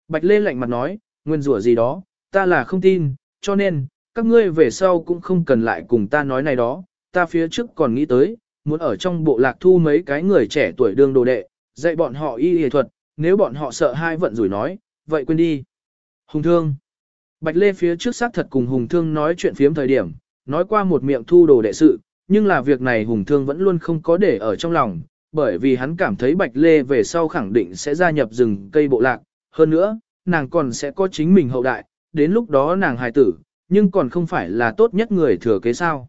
A: Bạch Lê lạnh mặt nói, nguyên rủa gì đó, ta là không tin, cho nên, các ngươi về sau cũng không cần lại cùng ta nói này đó, ta phía trước còn nghĩ tới, muốn ở trong bộ lạc thu mấy cái người trẻ tuổi đương đồ đệ, dạy bọn họ y y thuật, nếu bọn họ sợ hai vận rủi nói, vậy quên đi. Hùng thương. Bạch Lê phía trước xác thật cùng Hùng thương nói chuyện phiếm thời điểm, nói qua một miệng thu đồ đệ sự, nhưng là việc này Hùng thương vẫn luôn không có để ở trong lòng, bởi vì hắn cảm thấy Bạch Lê về sau khẳng định sẽ gia nhập rừng cây bộ lạc, hơn nữa, nàng còn sẽ có chính mình hậu đại, đến lúc đó nàng hài tử, nhưng còn không phải là tốt nhất người thừa kế sao.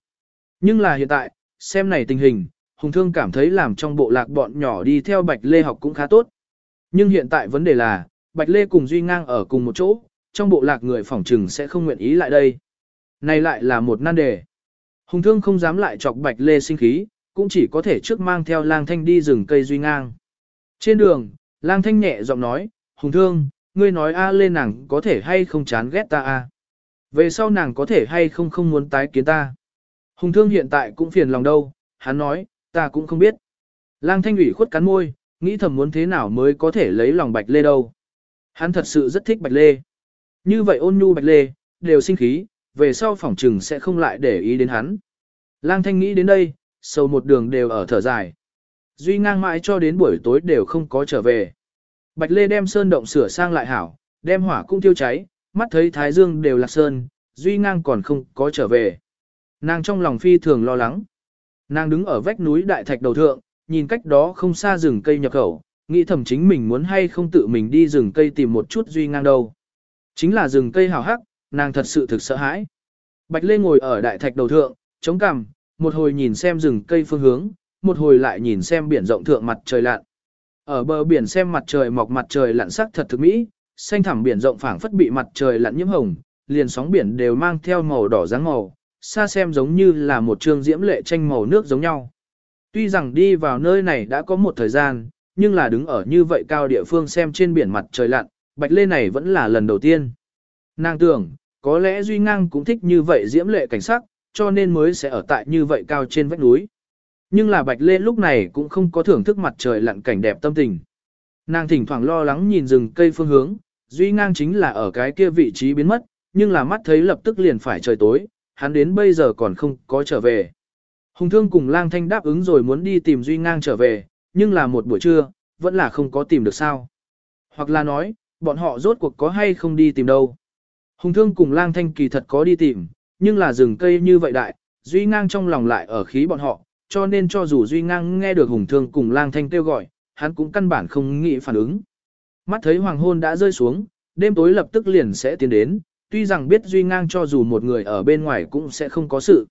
A: Nhưng là hiện tại, xem này tình hình, Hùng Thương cảm thấy làm trong bộ lạc bọn nhỏ đi theo Bạch Lê học cũng khá tốt. Nhưng hiện tại vấn đề là, Bạch Lê cùng Duy Ngang ở cùng một chỗ, trong bộ lạc người phỏng trừng sẽ không nguyện ý lại đây. Này lại là một nan đề. Hùng Thương không dám lại chọc Bạch Lê sinh khí, cũng chỉ có thể trước mang theo lang thanh đi rừng cây Duy Ngang. Trên đường, lang thanh nhẹ giọng nói, Hùng Thương, ngươi nói A Lê nàng có thể hay không chán ghét ta A. Về sau nàng có thể hay không không muốn tái kiến ta. Hùng thương hiện tại cũng phiền lòng đâu, hắn nói, ta cũng không biết. Lang thanh ủy khuất cắn môi, nghĩ thầm muốn thế nào mới có thể lấy lòng bạch lê đâu. Hắn thật sự rất thích bạch lê. Như vậy ôn nhu bạch lê, đều sinh khí, về sau phỏng trừng sẽ không lại để ý đến hắn. Lang thanh nghĩ đến đây, sâu một đường đều ở thở dài. Duy ngang mãi cho đến buổi tối đều không có trở về. Bạch lê đem sơn động sửa sang lại hảo, đem hỏa cung tiêu cháy, mắt thấy thái dương đều lạc sơn, duy ngang còn không có trở về. Nàng trong lòng phi thường lo lắng. Nàng đứng ở vách núi đại thạch đầu thượng, nhìn cách đó không xa rừng cây nhập khẩu, nghĩ thầm chính mình muốn hay không tự mình đi rừng cây tìm một chút duy ngang đâu. Chính là rừng cây hào hắc, nàng thật sự thực sợ hãi. Bạch Lê ngồi ở đại thạch đầu thượng, chống cằm, một hồi nhìn xem rừng cây phương hướng, một hồi lại nhìn xem biển rộng thượng mặt trời lặn. Ở bờ biển xem mặt trời mọc mặt trời lặn sắc thật thực mỹ, xanh thẳm biển rộng phảng phất bị mặt trời lặn nhiễm hồng, liền sóng biển đều mang theo màu đỏ dáng màu, xa xem giống như là một trường diễm lệ tranh màu nước giống nhau. Tuy rằng đi vào nơi này đã có một thời gian, nhưng là đứng ở như vậy cao địa phương xem trên biển mặt trời lặn, bạch lê này vẫn là lần đầu tiên. Nàng tưởng, có lẽ Duy Ngang cũng thích như vậy diễm lệ cảnh sắc, cho nên mới sẽ ở tại như vậy cao trên vách núi. Nhưng là bạch lê lúc này cũng không có thưởng thức mặt trời lặn cảnh đẹp tâm tình. Nàng thỉnh thoảng lo lắng nhìn rừng cây phương hướng, Duy Ngang chính là ở cái kia vị trí biến mất, nhưng là mắt thấy lập tức liền phải trời tối, hắn đến bây giờ còn không có trở về. Hùng thương cùng lang thanh đáp ứng rồi muốn đi tìm Duy Ngang trở về, nhưng là một buổi trưa, vẫn là không có tìm được sao. Hoặc là nói, bọn họ rốt cuộc có hay không đi tìm đâu. Hùng thương cùng lang thanh kỳ thật có đi tìm, nhưng là rừng cây như vậy đại, Duy Ngang trong lòng lại ở khí bọn họ, cho nên cho dù Duy Ngang nghe được Hùng thương cùng lang thanh kêu gọi, hắn cũng căn bản không nghĩ phản ứng. Mắt thấy hoàng hôn đã rơi xuống, đêm tối lập tức liền sẽ tiến đến, tuy rằng biết Duy Ngang cho dù một người ở bên ngoài cũng sẽ không có sự.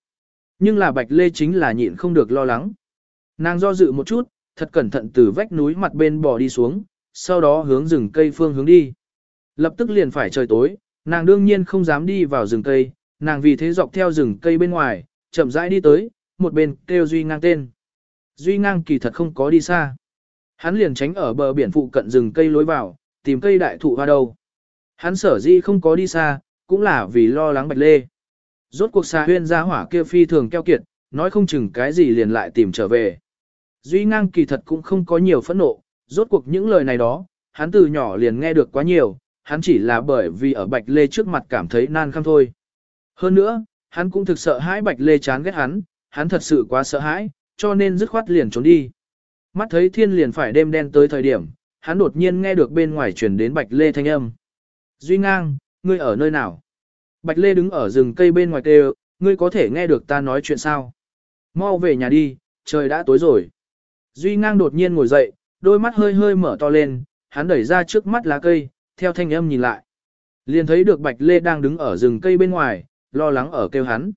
A: Nhưng là Bạch Lê chính là nhịn không được lo lắng. Nàng do dự một chút, thật cẩn thận từ vách núi mặt bên bò đi xuống, sau đó hướng rừng cây phương hướng đi. Lập tức liền phải trời tối, nàng đương nhiên không dám đi vào rừng cây, nàng vì thế dọc theo rừng cây bên ngoài, chậm rãi đi tới, một bên kêu Duy ngang tên. Duy ngang kỳ thật không có đi xa. Hắn liền tránh ở bờ biển phụ cận rừng cây lối vào, tìm cây đại thụ hoa đầu. Hắn sở dĩ không có đi xa, cũng là vì lo lắng bạch lê. Rốt cuộc xa huyên ra hỏa kia phi thường keo kiệt, nói không chừng cái gì liền lại tìm trở về. Duy ngang kỳ thật cũng không có nhiều phẫn nộ, rốt cuộc những lời này đó, hắn từ nhỏ liền nghe được quá nhiều, hắn chỉ là bởi vì ở Bạch Lê trước mặt cảm thấy nan khăm thôi. Hơn nữa, hắn cũng thực sợ hãi Bạch Lê chán ghét hắn, hắn thật sự quá sợ hãi, cho nên dứt khoát liền trốn đi. Mắt thấy thiên liền phải đêm đen tới thời điểm, hắn đột nhiên nghe được bên ngoài truyền đến Bạch Lê thanh âm. Duy ngang, ngươi ở nơi nào? Bạch Lê đứng ở rừng cây bên ngoài kêu, ngươi có thể nghe được ta nói chuyện sao? Mau về nhà đi, trời đã tối rồi. Duy ngang đột nhiên ngồi dậy, đôi mắt hơi hơi mở to lên, hắn đẩy ra trước mắt lá cây, theo thanh âm nhìn lại. Liền thấy được Bạch Lê đang đứng ở rừng cây bên ngoài, lo lắng ở kêu hắn.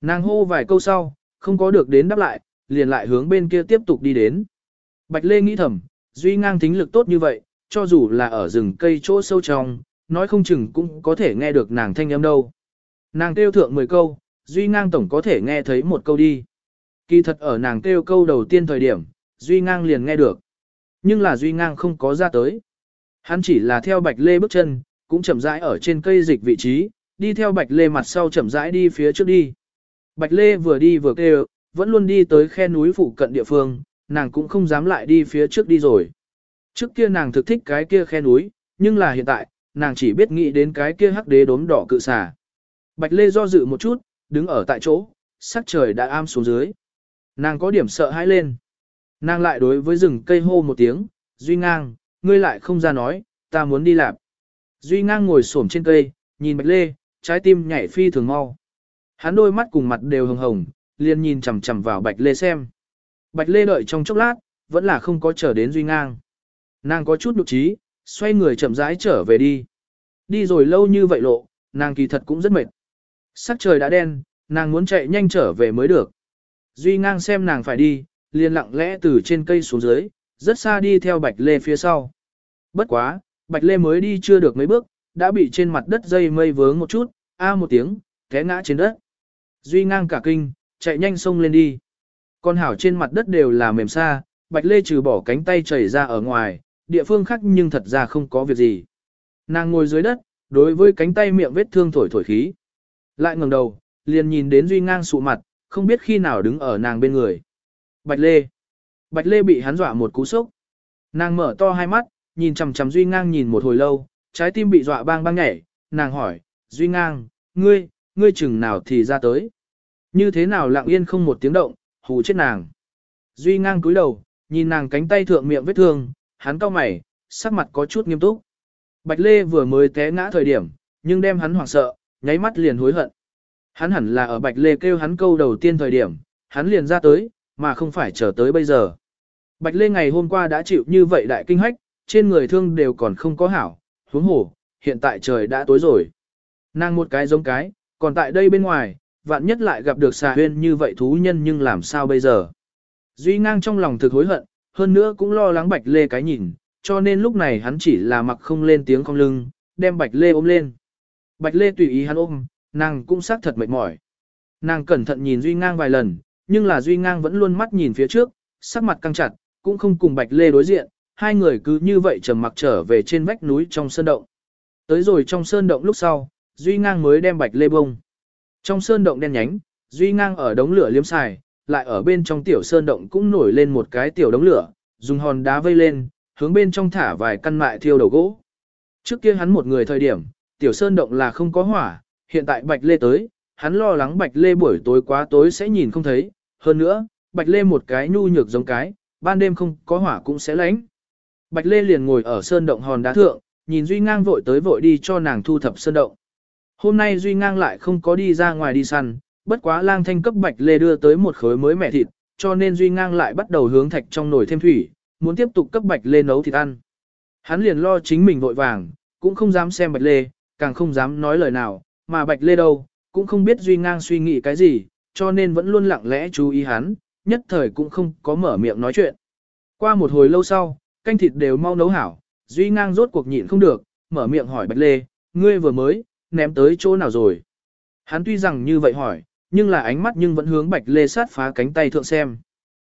A: Nàng hô vài câu sau, không có được đến đáp lại, liền lại hướng bên kia tiếp tục đi đến. Bạch Lê nghĩ thầm, Duy ngang thính lực tốt như vậy, cho dù là ở rừng cây chỗ sâu trong, nói không chừng cũng có thể nghe được nàng thanh âm đâu. Nàng kêu thượng 10 câu, Duy ngang tổng có thể nghe thấy một câu đi. Kỳ thật ở nàng kêu câu đầu tiên thời điểm, Duy ngang liền nghe được. Nhưng là Duy ngang không có ra tới. Hắn chỉ là theo Bạch Lê bước chân, cũng chậm rãi ở trên cây dịch vị trí, đi theo Bạch Lê mặt sau chậm rãi đi phía trước đi. Bạch Lê vừa đi vừa kêu, vẫn luôn đi tới khe núi phụ cận địa phương, nàng cũng không dám lại đi phía trước đi rồi. Trước kia nàng thực thích cái kia khe núi, nhưng là hiện tại, nàng chỉ biết nghĩ đến cái kia hắc đế đốm đỏ cự xà. Bạch Lê do dự một chút, đứng ở tại chỗ, sắc trời đã am xuống dưới. Nàng có điểm sợ hãi lên. Nàng lại đối với rừng cây hô một tiếng, Duy ngang, ngươi lại không ra nói, ta muốn đi lạp. Duy ngang ngồi xổm trên cây, nhìn Bạch Lê, trái tim nhảy phi thường mau. Hắn đôi mắt cùng mặt đều hồng hồng, liền nhìn chằm chằm vào Bạch Lê xem. Bạch Lê đợi trong chốc lát, vẫn là không có trở đến Duy ngang. Nàng có chút nụ trí, xoay người chậm rãi trở về đi. Đi rồi lâu như vậy lộ, nàng kỳ thật cũng rất mệt. Sắc trời đã đen, nàng muốn chạy nhanh trở về mới được. Duy ngang xem nàng phải đi, liền lặng lẽ từ trên cây xuống dưới, rất xa đi theo Bạch Lê phía sau. Bất quá, Bạch Lê mới đi chưa được mấy bước, đã bị trên mặt đất dây mây vướng một chút, a một tiếng, té ngã trên đất. Duy ngang cả kinh, chạy nhanh sông lên đi. Con hảo trên mặt đất đều là mềm xa, Bạch Lê trừ bỏ cánh tay chảy ra ở ngoài, địa phương khác nhưng thật ra không có việc gì. Nàng ngồi dưới đất, đối với cánh tay miệng vết thương thổi thổi khí. Lại ngẩng đầu, liền nhìn đến Duy ngang sụ mặt, không biết khi nào đứng ở nàng bên người. Bạch Lê. Bạch Lê bị hắn dọa một cú sốc. Nàng mở to hai mắt, nhìn chằm chằm Duy Ngang nhìn một hồi lâu, trái tim bị dọa bang bang nhảy, nàng hỏi, Duy Ngang, ngươi, ngươi chừng nào thì ra tới. Như thế nào lặng yên không một tiếng động, hù chết nàng. Duy Ngang cúi đầu, nhìn nàng cánh tay thượng miệng vết thương, hắn cau mày, sắc mặt có chút nghiêm túc. Bạch Lê vừa mới té ngã thời điểm, nhưng đem hắn hoảng sợ, nháy mắt liền hối hận. Hắn hẳn là ở Bạch Lê kêu hắn câu đầu tiên thời điểm, hắn liền ra tới, mà không phải chờ tới bây giờ. Bạch Lê ngày hôm qua đã chịu như vậy đại kinh hách, trên người thương đều còn không có hảo, huống hồ, hiện tại trời đã tối rồi. Nàng một cái giống cái, còn tại đây bên ngoài, vạn nhất lại gặp được xà huyên như vậy thú nhân nhưng làm sao bây giờ. Duy ngang trong lòng thực hối hận, hơn nữa cũng lo lắng Bạch Lê cái nhìn, cho nên lúc này hắn chỉ là mặc không lên tiếng không lưng, đem Bạch Lê ôm lên. Bạch Lê tùy ý hắn ôm, nàng cũng xác thật mệt mỏi. Nàng cẩn thận nhìn Duy ngang vài lần, nhưng là Duy ngang vẫn luôn mắt nhìn phía trước, sắc mặt căng chặt, cũng không cùng Bạch Lê đối diện, hai người cứ như vậy trầm mặc trở về trên vách núi trong sơn động. Tới rồi trong sơn động lúc sau, Duy Ngang mới đem Bạch Lê bông. Trong sơn động đen nhánh, Duy Ngang ở đống lửa liếm xài, lại ở bên trong tiểu sơn động cũng nổi lên một cái tiểu đống lửa, dùng hòn đá vây lên, hướng bên trong thả vài căn mại thiêu đầu gỗ. Trước kia hắn một người thời điểm, tiểu sơn động là không có hỏa, hiện tại Bạch Lê tới, hắn lo lắng Bạch Lê buổi tối quá tối sẽ nhìn không thấy, hơn nữa, Bạch Lê một cái nhu nhược giống cái, ban đêm không có hỏa cũng sẽ lánh. Bạch Lê liền ngồi ở sơn động hòn đá thượng, nhìn Duy Ngang vội tới vội đi cho nàng thu thập sơn động. Hôm nay Duy Ngang lại không có đi ra ngoài đi săn, bất quá lang thanh cấp Bạch Lê đưa tới một khối mới mẻ thịt, cho nên Duy Ngang lại bắt đầu hướng thạch trong nồi thêm thủy, muốn tiếp tục cấp Bạch Lê nấu thịt ăn. Hắn liền lo chính mình vội vàng, cũng không dám xem Bạch Lê, càng không dám nói lời nào, mà Bạch Lê đâu, cũng không biết Duy Ngang suy nghĩ cái gì, cho nên vẫn luôn lặng lẽ chú ý hắn, nhất thời cũng không có mở miệng nói chuyện. Qua một hồi lâu sau, canh thịt đều mau nấu hảo, Duy ngang rốt cuộc nhịn không được, mở miệng hỏi Bạch Lê, ngươi vừa mới, ném tới chỗ nào rồi? Hắn tuy rằng như vậy hỏi, nhưng là ánh mắt nhưng vẫn hướng Bạch Lê sát phá cánh tay thượng xem.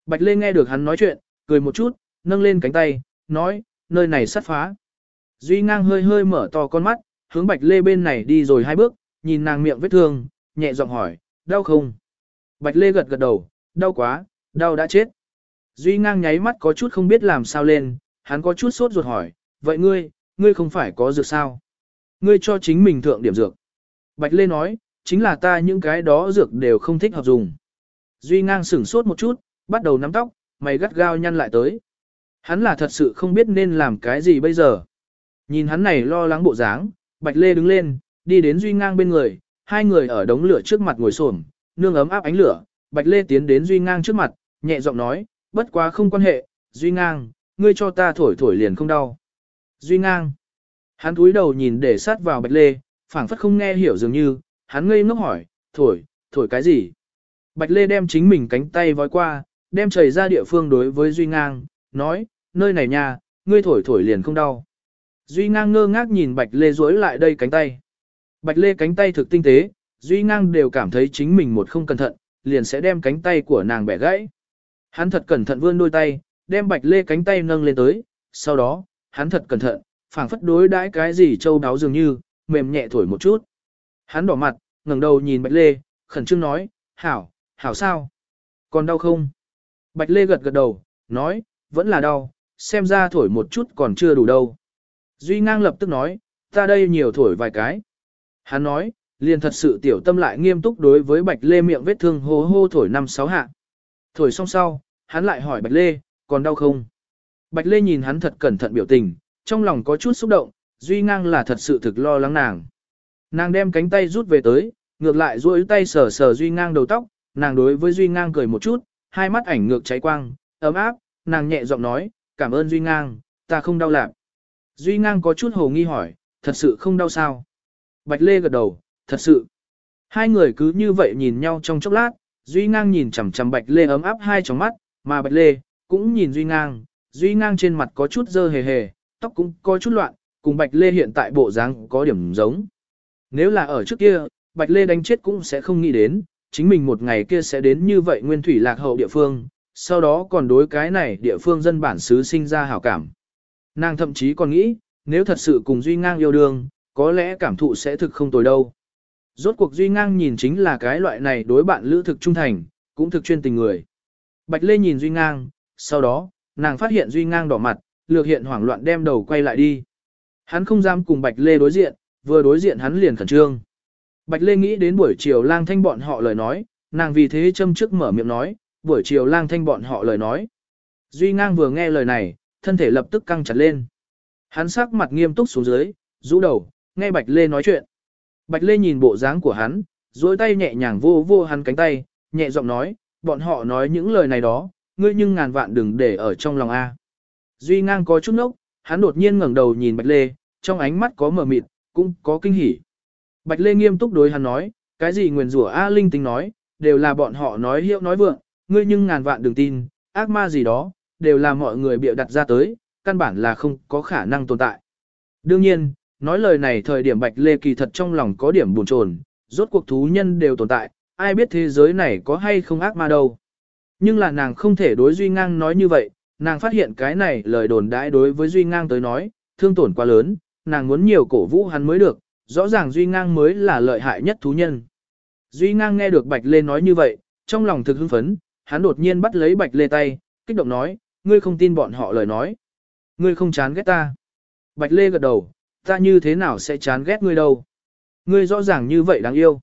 A: Bạch Lê nghe được hắn nói chuyện, cười một chút, nâng lên cánh tay, nói, nơi này sát phá. Duy ngang hơi hơi mở to con mắt, hướng Bạch Lê bên này đi rồi hai bước, nhìn nàng miệng vết thương, nhẹ giọng hỏi, đau không? Bạch Lê gật gật đầu, đau quá, đau đã chết. Duy ngang nháy mắt có chút không biết làm sao lên, hắn có chút sốt ruột hỏi, vậy ngươi, ngươi không phải có dược sao? Ngươi cho chính mình thượng điểm dược. Bạch Lê nói, chính là ta những cái đó dược đều không thích hợp dùng. Duy ngang sửng sốt một chút, bắt đầu nắm tóc, mày gắt gao nhăn lại tới. Hắn là thật sự không biết nên làm cái gì bây giờ. Nhìn hắn này lo lắng bộ dáng, Bạch Lê đứng lên, đi đến Duy ngang bên người, hai người ở đống lửa trước mặt ngồi xổm, nương ấm áp ánh lửa. Bạch Lê tiến đến Duy ngang trước mặt, nhẹ giọng nói, bất quá không quan hệ, Duy ngang, ngươi cho ta thổi thổi liền không đau. Duy ngang. Hắn cúi đầu nhìn để sát vào Bạch Lê, phảng phất không nghe hiểu dường như, hắn ngây ngốc hỏi, thổi, thổi cái gì? Bạch Lê đem chính mình cánh tay vói qua, đem chảy ra địa phương đối với Duy ngang, nói, nơi này nha, ngươi thổi thổi liền không đau. Duy ngang ngơ ngác nhìn Bạch Lê duỗi lại đây cánh tay. Bạch Lê cánh tay thực tinh tế, Duy ngang đều cảm thấy chính mình một không cẩn thận, liền sẽ đem cánh tay của nàng bẻ gãy. Hắn thật cẩn thận vươn đôi tay, đem Bạch Lê cánh tay nâng lên tới, sau đó, hắn thật cẩn thận, phảng phất đối đãi cái gì châu đáo dường như, mềm nhẹ thổi một chút. Hắn đỏ mặt, ngẩng đầu nhìn Bạch Lê, khẩn trương nói, hảo, hảo sao? Còn đau không? Bạch Lê gật gật đầu, nói, vẫn là đau, xem ra thổi một chút còn chưa đủ đâu. Duy ngang lập tức nói, ta đây nhiều thổi vài cái. Hắn nói, liền thật sự tiểu tâm lại nghiêm túc đối với Bạch Lê miệng vết thương hô hô thổi năm sáu hạ. Thổi xong sau, hắn lại hỏi Bạch Lê, còn đau không? Bạch Lê nhìn hắn thật cẩn thận biểu tình, trong lòng có chút xúc động, Duy ngang là thật sự thực lo lắng nàng. Nàng đem cánh tay rút về tới, ngược lại duỗi tay sờ sờ Duy ngang đầu tóc, nàng đối với Duy ngang cười một chút, hai mắt ảnh ngược cháy quang, ấm áp, nàng nhẹ giọng nói, cảm ơn Duy ngang, ta không đau lạc. Duy ngang có chút hồ nghi hỏi, thật sự không đau sao? Bạch Lê gật đầu, thật sự. Hai người cứ như vậy nhìn nhau trong chốc lát, Duy ngang nhìn chằm chằm Bạch Lê ấm áp hai tròng mắt, mà Bạch Lê cũng nhìn Duy ngang, Duy ngang trên mặt có chút dơ hề hề, tóc cũng có chút loạn, cùng Bạch Lê hiện tại bộ dáng có điểm giống. Nếu là ở trước kia, Bạch Lê đánh chết cũng sẽ không nghĩ đến, chính mình một ngày kia sẽ đến như vậy nguyên thủy lạc hậu địa phương, sau đó còn đối cái này địa phương dân bản xứ sinh ra hảo cảm. Nàng thậm chí còn nghĩ, nếu thật sự cùng Duy Ngang yêu đương, có lẽ cảm thụ sẽ thực không tồi đâu. Rốt cuộc Duy Ngang nhìn chính là cái loại này đối bạn lữ thực trung thành, cũng thực chuyên tình người. Bạch Lê nhìn Duy Ngang, sau đó, nàng phát hiện Duy Ngang đỏ mặt, lược hiện hoảng loạn đem đầu quay lại đi. Hắn không dám cùng Bạch Lê đối diện, vừa đối diện hắn liền khẩn trương. Bạch Lê nghĩ đến buổi chiều lang thanh bọn họ lời nói, nàng vì thế châm trước mở miệng nói, buổi chiều lang thanh bọn họ lời nói. Duy ngang vừa nghe lời này, thân thể lập tức căng chặt lên. Hắn sắc mặt nghiêm túc xuống dưới, rũ đầu, nghe Bạch Lê nói chuyện. Bạch Lê nhìn bộ dáng của hắn, duỗi tay nhẹ nhàng vô vô hắn cánh tay, nhẹ giọng nói, bọn họ nói những lời này đó, ngươi nhưng ngàn vạn đừng để ở trong lòng A. Duy ngang có chút nốc, hắn đột nhiên ngẩng đầu nhìn Bạch Lê, trong ánh mắt có mờ mịt, cũng có kinh hỉ. Bạch Lê nghiêm túc đối hắn nói, cái gì nguyền rủa A Linh tính nói, đều là bọn họ nói hiệu nói vượng, ngươi nhưng ngàn vạn đừng tin, ác ma gì đó, đều là mọi người bịa đặt ra tới, căn bản là không có khả năng tồn tại. Đương nhiên, nói lời này thời điểm Bạch Lê kỳ thật trong lòng có điểm buồn chồn, rốt cuộc thú nhân đều tồn tại, ai biết thế giới này có hay không ác ma đâu. Nhưng là nàng không thể đối Duy Ngang nói như vậy, nàng phát hiện cái này lời đồn đãi đối với Duy Ngang tới nói, thương tổn quá lớn, nàng muốn nhiều cổ vũ hắn mới được, rõ ràng Duy Ngang mới là lợi hại nhất thú nhân. Duy Ngang nghe được Bạch Lê nói như vậy, trong lòng thực hưng phấn, hắn đột nhiên bắt lấy Bạch Lê tay, kích động nói, ngươi không tin bọn họ lời nói. Ngươi không chán ghét ta. Bạch Lê gật đầu, ta như thế nào sẽ chán ghét ngươi đâu. Ngươi rõ ràng như vậy đáng yêu.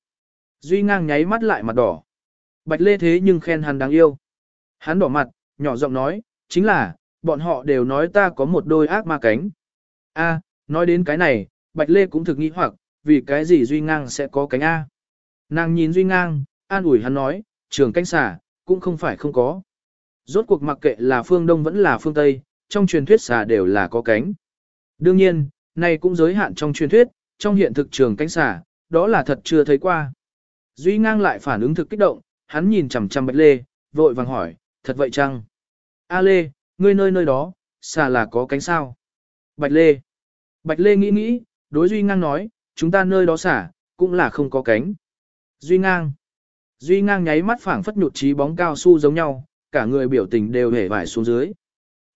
A: Duy Ngang nháy mắt lại mặt đỏ. Bạch Lê thế nhưng khen hắn đáng yêu. Hắn đỏ mặt, nhỏ giọng nói, chính là, bọn họ đều nói ta có một đôi ác ma cánh. A, nói đến cái này, Bạch Lê cũng thực nghĩ hoặc, vì cái gì Duy Ngang sẽ có cánh A. Nàng nhìn Duy Ngang, an ủi hắn nói, trường cánh xả, cũng không phải không có. Rốt cuộc mặc kệ là phương Đông vẫn là phương Tây, trong truyền thuyết xả đều là có cánh. Đương nhiên, này cũng giới hạn trong truyền thuyết, trong hiện thực trường cánh xả, đó là thật chưa thấy qua. Duy Ngang lại phản ứng thực kích động, hắn nhìn chằm chằm Bạch Lê, vội vàng hỏi, thật vậy chăng? A Lê, ngươi nơi nơi đó, xà là có cánh sao. Bạch Lê. Bạch Lê nghĩ nghĩ, đối Duy Ngang nói, chúng ta nơi đó xả, cũng là không có cánh. Duy Ngang. Duy Ngang nháy mắt phảng phất nhụt trí bóng cao su giống nhau, cả người biểu tình đều hề vải xuống dưới.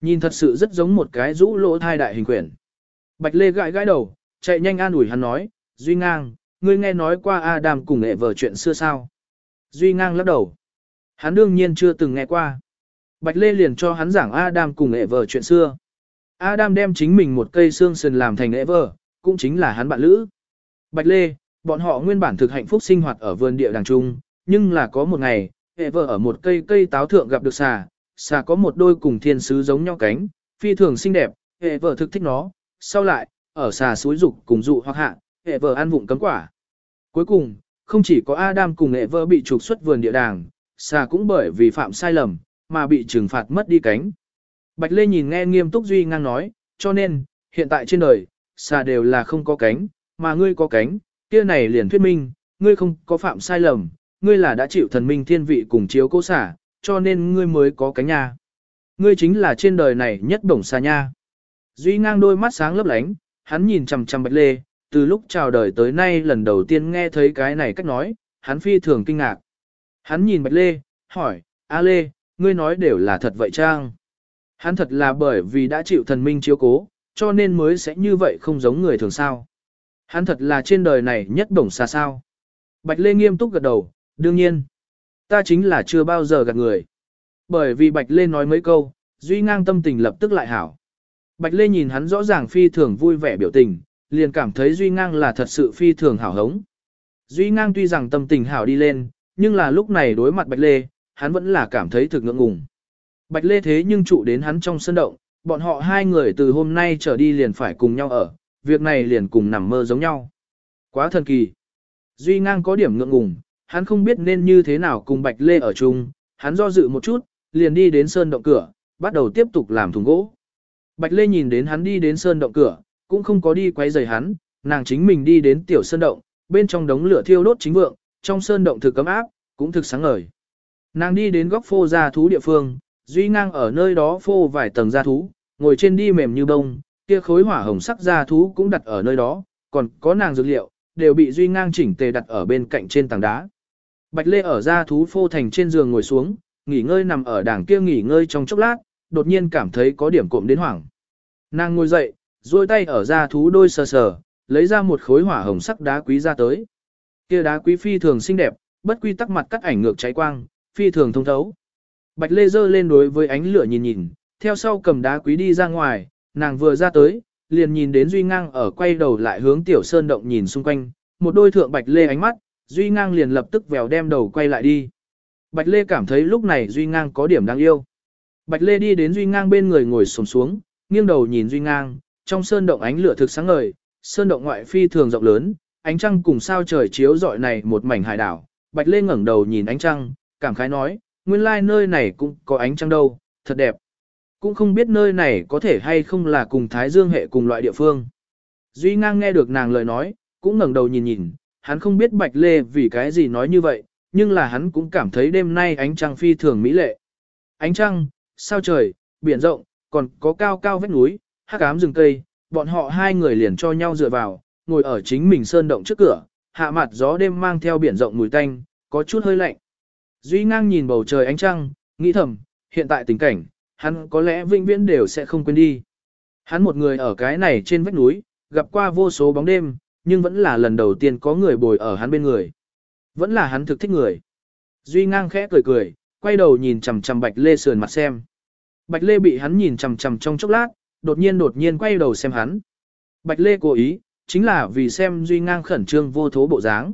A: Nhìn thật sự rất giống một cái rũ lỗ thai đại hình quyển. Bạch Lê gãi gãi đầu, chạy nhanh an ủi hắn nói, Duy Ngang, ngươi nghe nói qua Adam cùng nghệ vợ chuyện xưa sao? Duy Ngang lắc đầu. Hắn đương nhiên chưa từng nghe qua. Bạch Lê liền cho hắn giảng Adam cùng ệ vợ chuyện xưa. Adam đem chính mình một cây xương sườn làm thành ệ vợ, cũng chính là hắn bạn lữ. Bạch Lê, bọn họ nguyên bản thực hạnh phúc sinh hoạt ở vườn địa đàng trung, nhưng là có một ngày, ệ vợ ở một cây cây táo thượng gặp được xà, xà có một đôi cùng thiên sứ giống nhau cánh, phi thường xinh đẹp, hệ vợ thực thích nó, sau lại, ở xà suối dục cùng dụ hoặc hạ, hệ vợ ăn vụng cấm quả. Cuối cùng, không chỉ có Adam cùng hệ vợ bị trục xuất vườn địa đàng, xà cũng bởi vì phạm sai lầm, mà bị trừng phạt mất đi cánh. Bạch Lê nhìn nghe nghiêm túc Duy ngang nói, cho nên, hiện tại trên đời, xà đều là không có cánh, mà ngươi có cánh, kia này liền thuyết minh, ngươi không có phạm sai lầm, ngươi là đã chịu thần minh thiên vị cùng chiếu cố xả, cho nên ngươi mới có cánh nha. Ngươi chính là trên đời này nhất bổng xà nha. Duy ngang đôi mắt sáng lấp lánh, hắn nhìn chằm chằm Bạch Lê, từ lúc chào đời tới nay lần đầu tiên nghe thấy cái này cách nói, hắn phi thường kinh ngạc. Hắn nhìn Bạch Lê, hỏi, A Lê, ngươi nói đều là thật vậy trang, Hắn thật là bởi vì đã chịu thần minh chiếu cố, cho nên mới sẽ như vậy không giống người thường sao. Hắn thật là trên đời này nhất đồng xa sao. Bạch Lê nghiêm túc gật đầu, đương nhiên. Ta chính là chưa bao giờ gạt người. Bởi vì Bạch Lê nói mấy câu, Duy ngang tâm tình lập tức lại hảo. Bạch Lê nhìn hắn rõ ràng phi thường vui vẻ biểu tình, liền cảm thấy Duy ngang là thật sự phi thường hảo hống. Duy ngang tuy rằng tâm tình hảo đi lên, nhưng là lúc này đối mặt Bạch Lê, hắn vẫn là cảm thấy thực ngượng ngùng. Bạch Lê thế nhưng trụ đến hắn trong sân động, bọn họ hai người từ hôm nay trở đi liền phải cùng nhau ở, việc này liền cùng nằm mơ giống nhau. Quá thần kỳ. Duy ngang có điểm ngượng ngùng, hắn không biết nên như thế nào cùng Bạch Lê ở chung, hắn do dự một chút, liền đi đến sơn động cửa, bắt đầu tiếp tục làm thùng gỗ. Bạch Lê nhìn đến hắn đi đến sơn động cửa, cũng không có đi quay rời hắn, nàng chính mình đi đến tiểu sơn động, bên trong đống lửa thiêu đốt chính vượng, trong sơn động thực cấm áp, cũng thực sáng ngời. Nàng đi đến góc phô gia thú địa phương, Duy ngang ở nơi đó phô vài tầng gia thú, ngồi trên đi mềm như bông, kia khối hỏa hồng sắc gia thú cũng đặt ở nơi đó, còn có nàng dược liệu, đều bị Duy ngang chỉnh tề đặt ở bên cạnh trên tảng đá. Bạch Lê ở gia thú phô thành trên giường ngồi xuống, nghỉ ngơi nằm ở đảng kia nghỉ ngơi trong chốc lát, đột nhiên cảm thấy có điểm cộm đến hoảng. Nàng ngồi dậy, duỗi tay ở gia thú đôi sờ sờ, lấy ra một khối hỏa hồng sắc đá quý ra tới. Kia đá quý phi thường xinh đẹp, bất quy tắc mặt cắt ảnh ngược cháy quang, phi thường thông thấu. Bạch Lê dơ lên đối với ánh lửa nhìn nhìn, theo sau cầm đá quý đi ra ngoài, nàng vừa ra tới, liền nhìn đến Duy Ngang ở quay đầu lại hướng Tiểu Sơn Động nhìn xung quanh, một đôi thượng Bạch Lê ánh mắt, Duy Ngang liền lập tức vèo đem đầu quay lại đi. Bạch Lê cảm thấy lúc này Duy Ngang có điểm đáng yêu. Bạch Lê đi đến Duy Ngang bên người ngồi xổm xuống, nghiêng đầu nhìn Duy Ngang, trong Sơn Động ánh lửa thực sáng ngời, Sơn Động ngoại phi thường rộng lớn, ánh trăng cùng sao trời chiếu rọi này một mảnh hải đảo. Bạch Lê ngẩng đầu nhìn ánh trăng, cảm khái nói, nguyên lai like nơi này cũng có ánh trăng đâu, thật đẹp. Cũng không biết nơi này có thể hay không là cùng Thái Dương hệ cùng loại địa phương. Duy ngang nghe được nàng lời nói, cũng ngẩng đầu nhìn nhìn, hắn không biết Bạch Lê vì cái gì nói như vậy, nhưng là hắn cũng cảm thấy đêm nay ánh trăng phi thường mỹ lệ. Ánh trăng, sao trời, biển rộng, còn có cao cao vách núi, hắc ám rừng cây, bọn họ hai người liền cho nhau dựa vào, ngồi ở chính mình sơn động trước cửa, hạ mặt gió đêm mang theo biển rộng mùi tanh, có chút hơi lạnh. Duy ngang nhìn bầu trời ánh trăng, nghĩ thầm, hiện tại tình cảnh, hắn có lẽ vĩnh viễn đều sẽ không quên đi. Hắn một người ở cái này trên vách núi, gặp qua vô số bóng đêm, nhưng vẫn là lần đầu tiên có người bồi ở hắn bên người. Vẫn là hắn thực thích người. Duy ngang khẽ cười cười, quay đầu nhìn chằm chằm Bạch Lê sườn mặt xem. Bạch Lê bị hắn nhìn chằm chằm trong chốc lát, đột nhiên đột nhiên quay đầu xem hắn. Bạch Lê cố ý, chính là vì xem Duy ngang khẩn trương vô thố bộ dáng.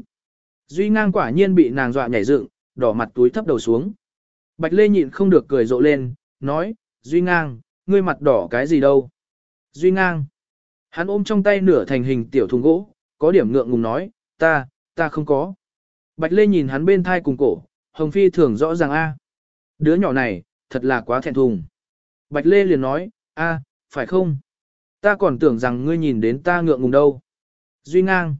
A: Duy ngang quả nhiên bị nàng dọa nhảy dựng, đỏ mặt túi thấp đầu xuống. Bạch Lê nhịn không được cười rộ lên, nói, Duy ngang, ngươi mặt đỏ cái gì đâu. Duy ngang. Hắn ôm trong tay nửa thành hình tiểu thùng gỗ, có điểm ngượng ngùng nói, ta, ta không có. Bạch Lê nhìn hắn bên thai cùng cổ, Hồng Phi thường rõ ràng a, Đứa nhỏ này, thật là quá thẹn thùng. Bạch Lê liền nói, a, phải không? Ta còn tưởng rằng ngươi nhìn đến ta ngượng ngùng đâu. Duy ngang.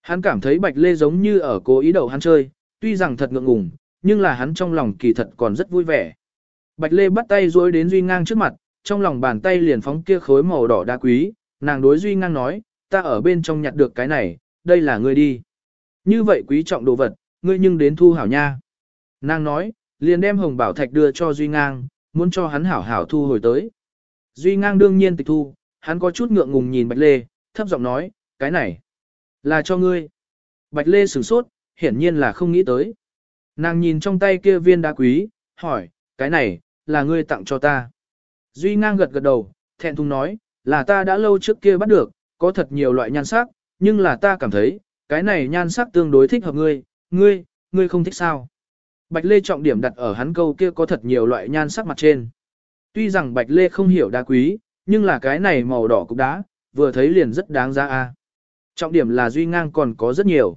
A: Hắn cảm thấy Bạch Lê giống như ở cố ý đầu hắn chơi, tuy rằng thật ngượng ngùng, nhưng là hắn trong lòng kỳ thật còn rất vui vẻ. Bạch Lê bắt tay duỗi đến Duy Ngang trước mặt, trong lòng bàn tay liền phóng kia khối màu đỏ đá quý, nàng đối Duy Ngang nói, ta ở bên trong nhặt được cái này, đây là ngươi đi. Như vậy quý trọng đồ vật, ngươi nhưng đến thu hảo nha. Nàng nói, liền đem hồng bảo thạch đưa cho Duy Ngang, muốn cho hắn hảo hảo thu hồi tới. Duy Ngang đương nhiên tịch thu, hắn có chút ngượng ngùng nhìn Bạch Lê, thấp giọng nói, cái này, là cho ngươi. Bạch Lê sửng sốt, hiển nhiên là không nghĩ tới. Nàng nhìn trong tay kia viên đá quý, hỏi, cái này, là ngươi tặng cho ta. Duy ngang gật gật đầu, thẹn thùng nói, là ta đã lâu trước kia bắt được, có thật nhiều loại nhan sắc, nhưng là ta cảm thấy, cái này nhan sắc tương đối thích hợp ngươi, ngươi, ngươi không thích sao. Bạch Lê trọng điểm đặt ở hắn câu kia có thật nhiều loại nhan sắc mặt trên. Tuy rằng Bạch Lê không hiểu đá quý, nhưng là cái này màu đỏ cục đá, vừa thấy liền rất đáng giá a. Trọng điểm là Duy ngang còn có rất nhiều.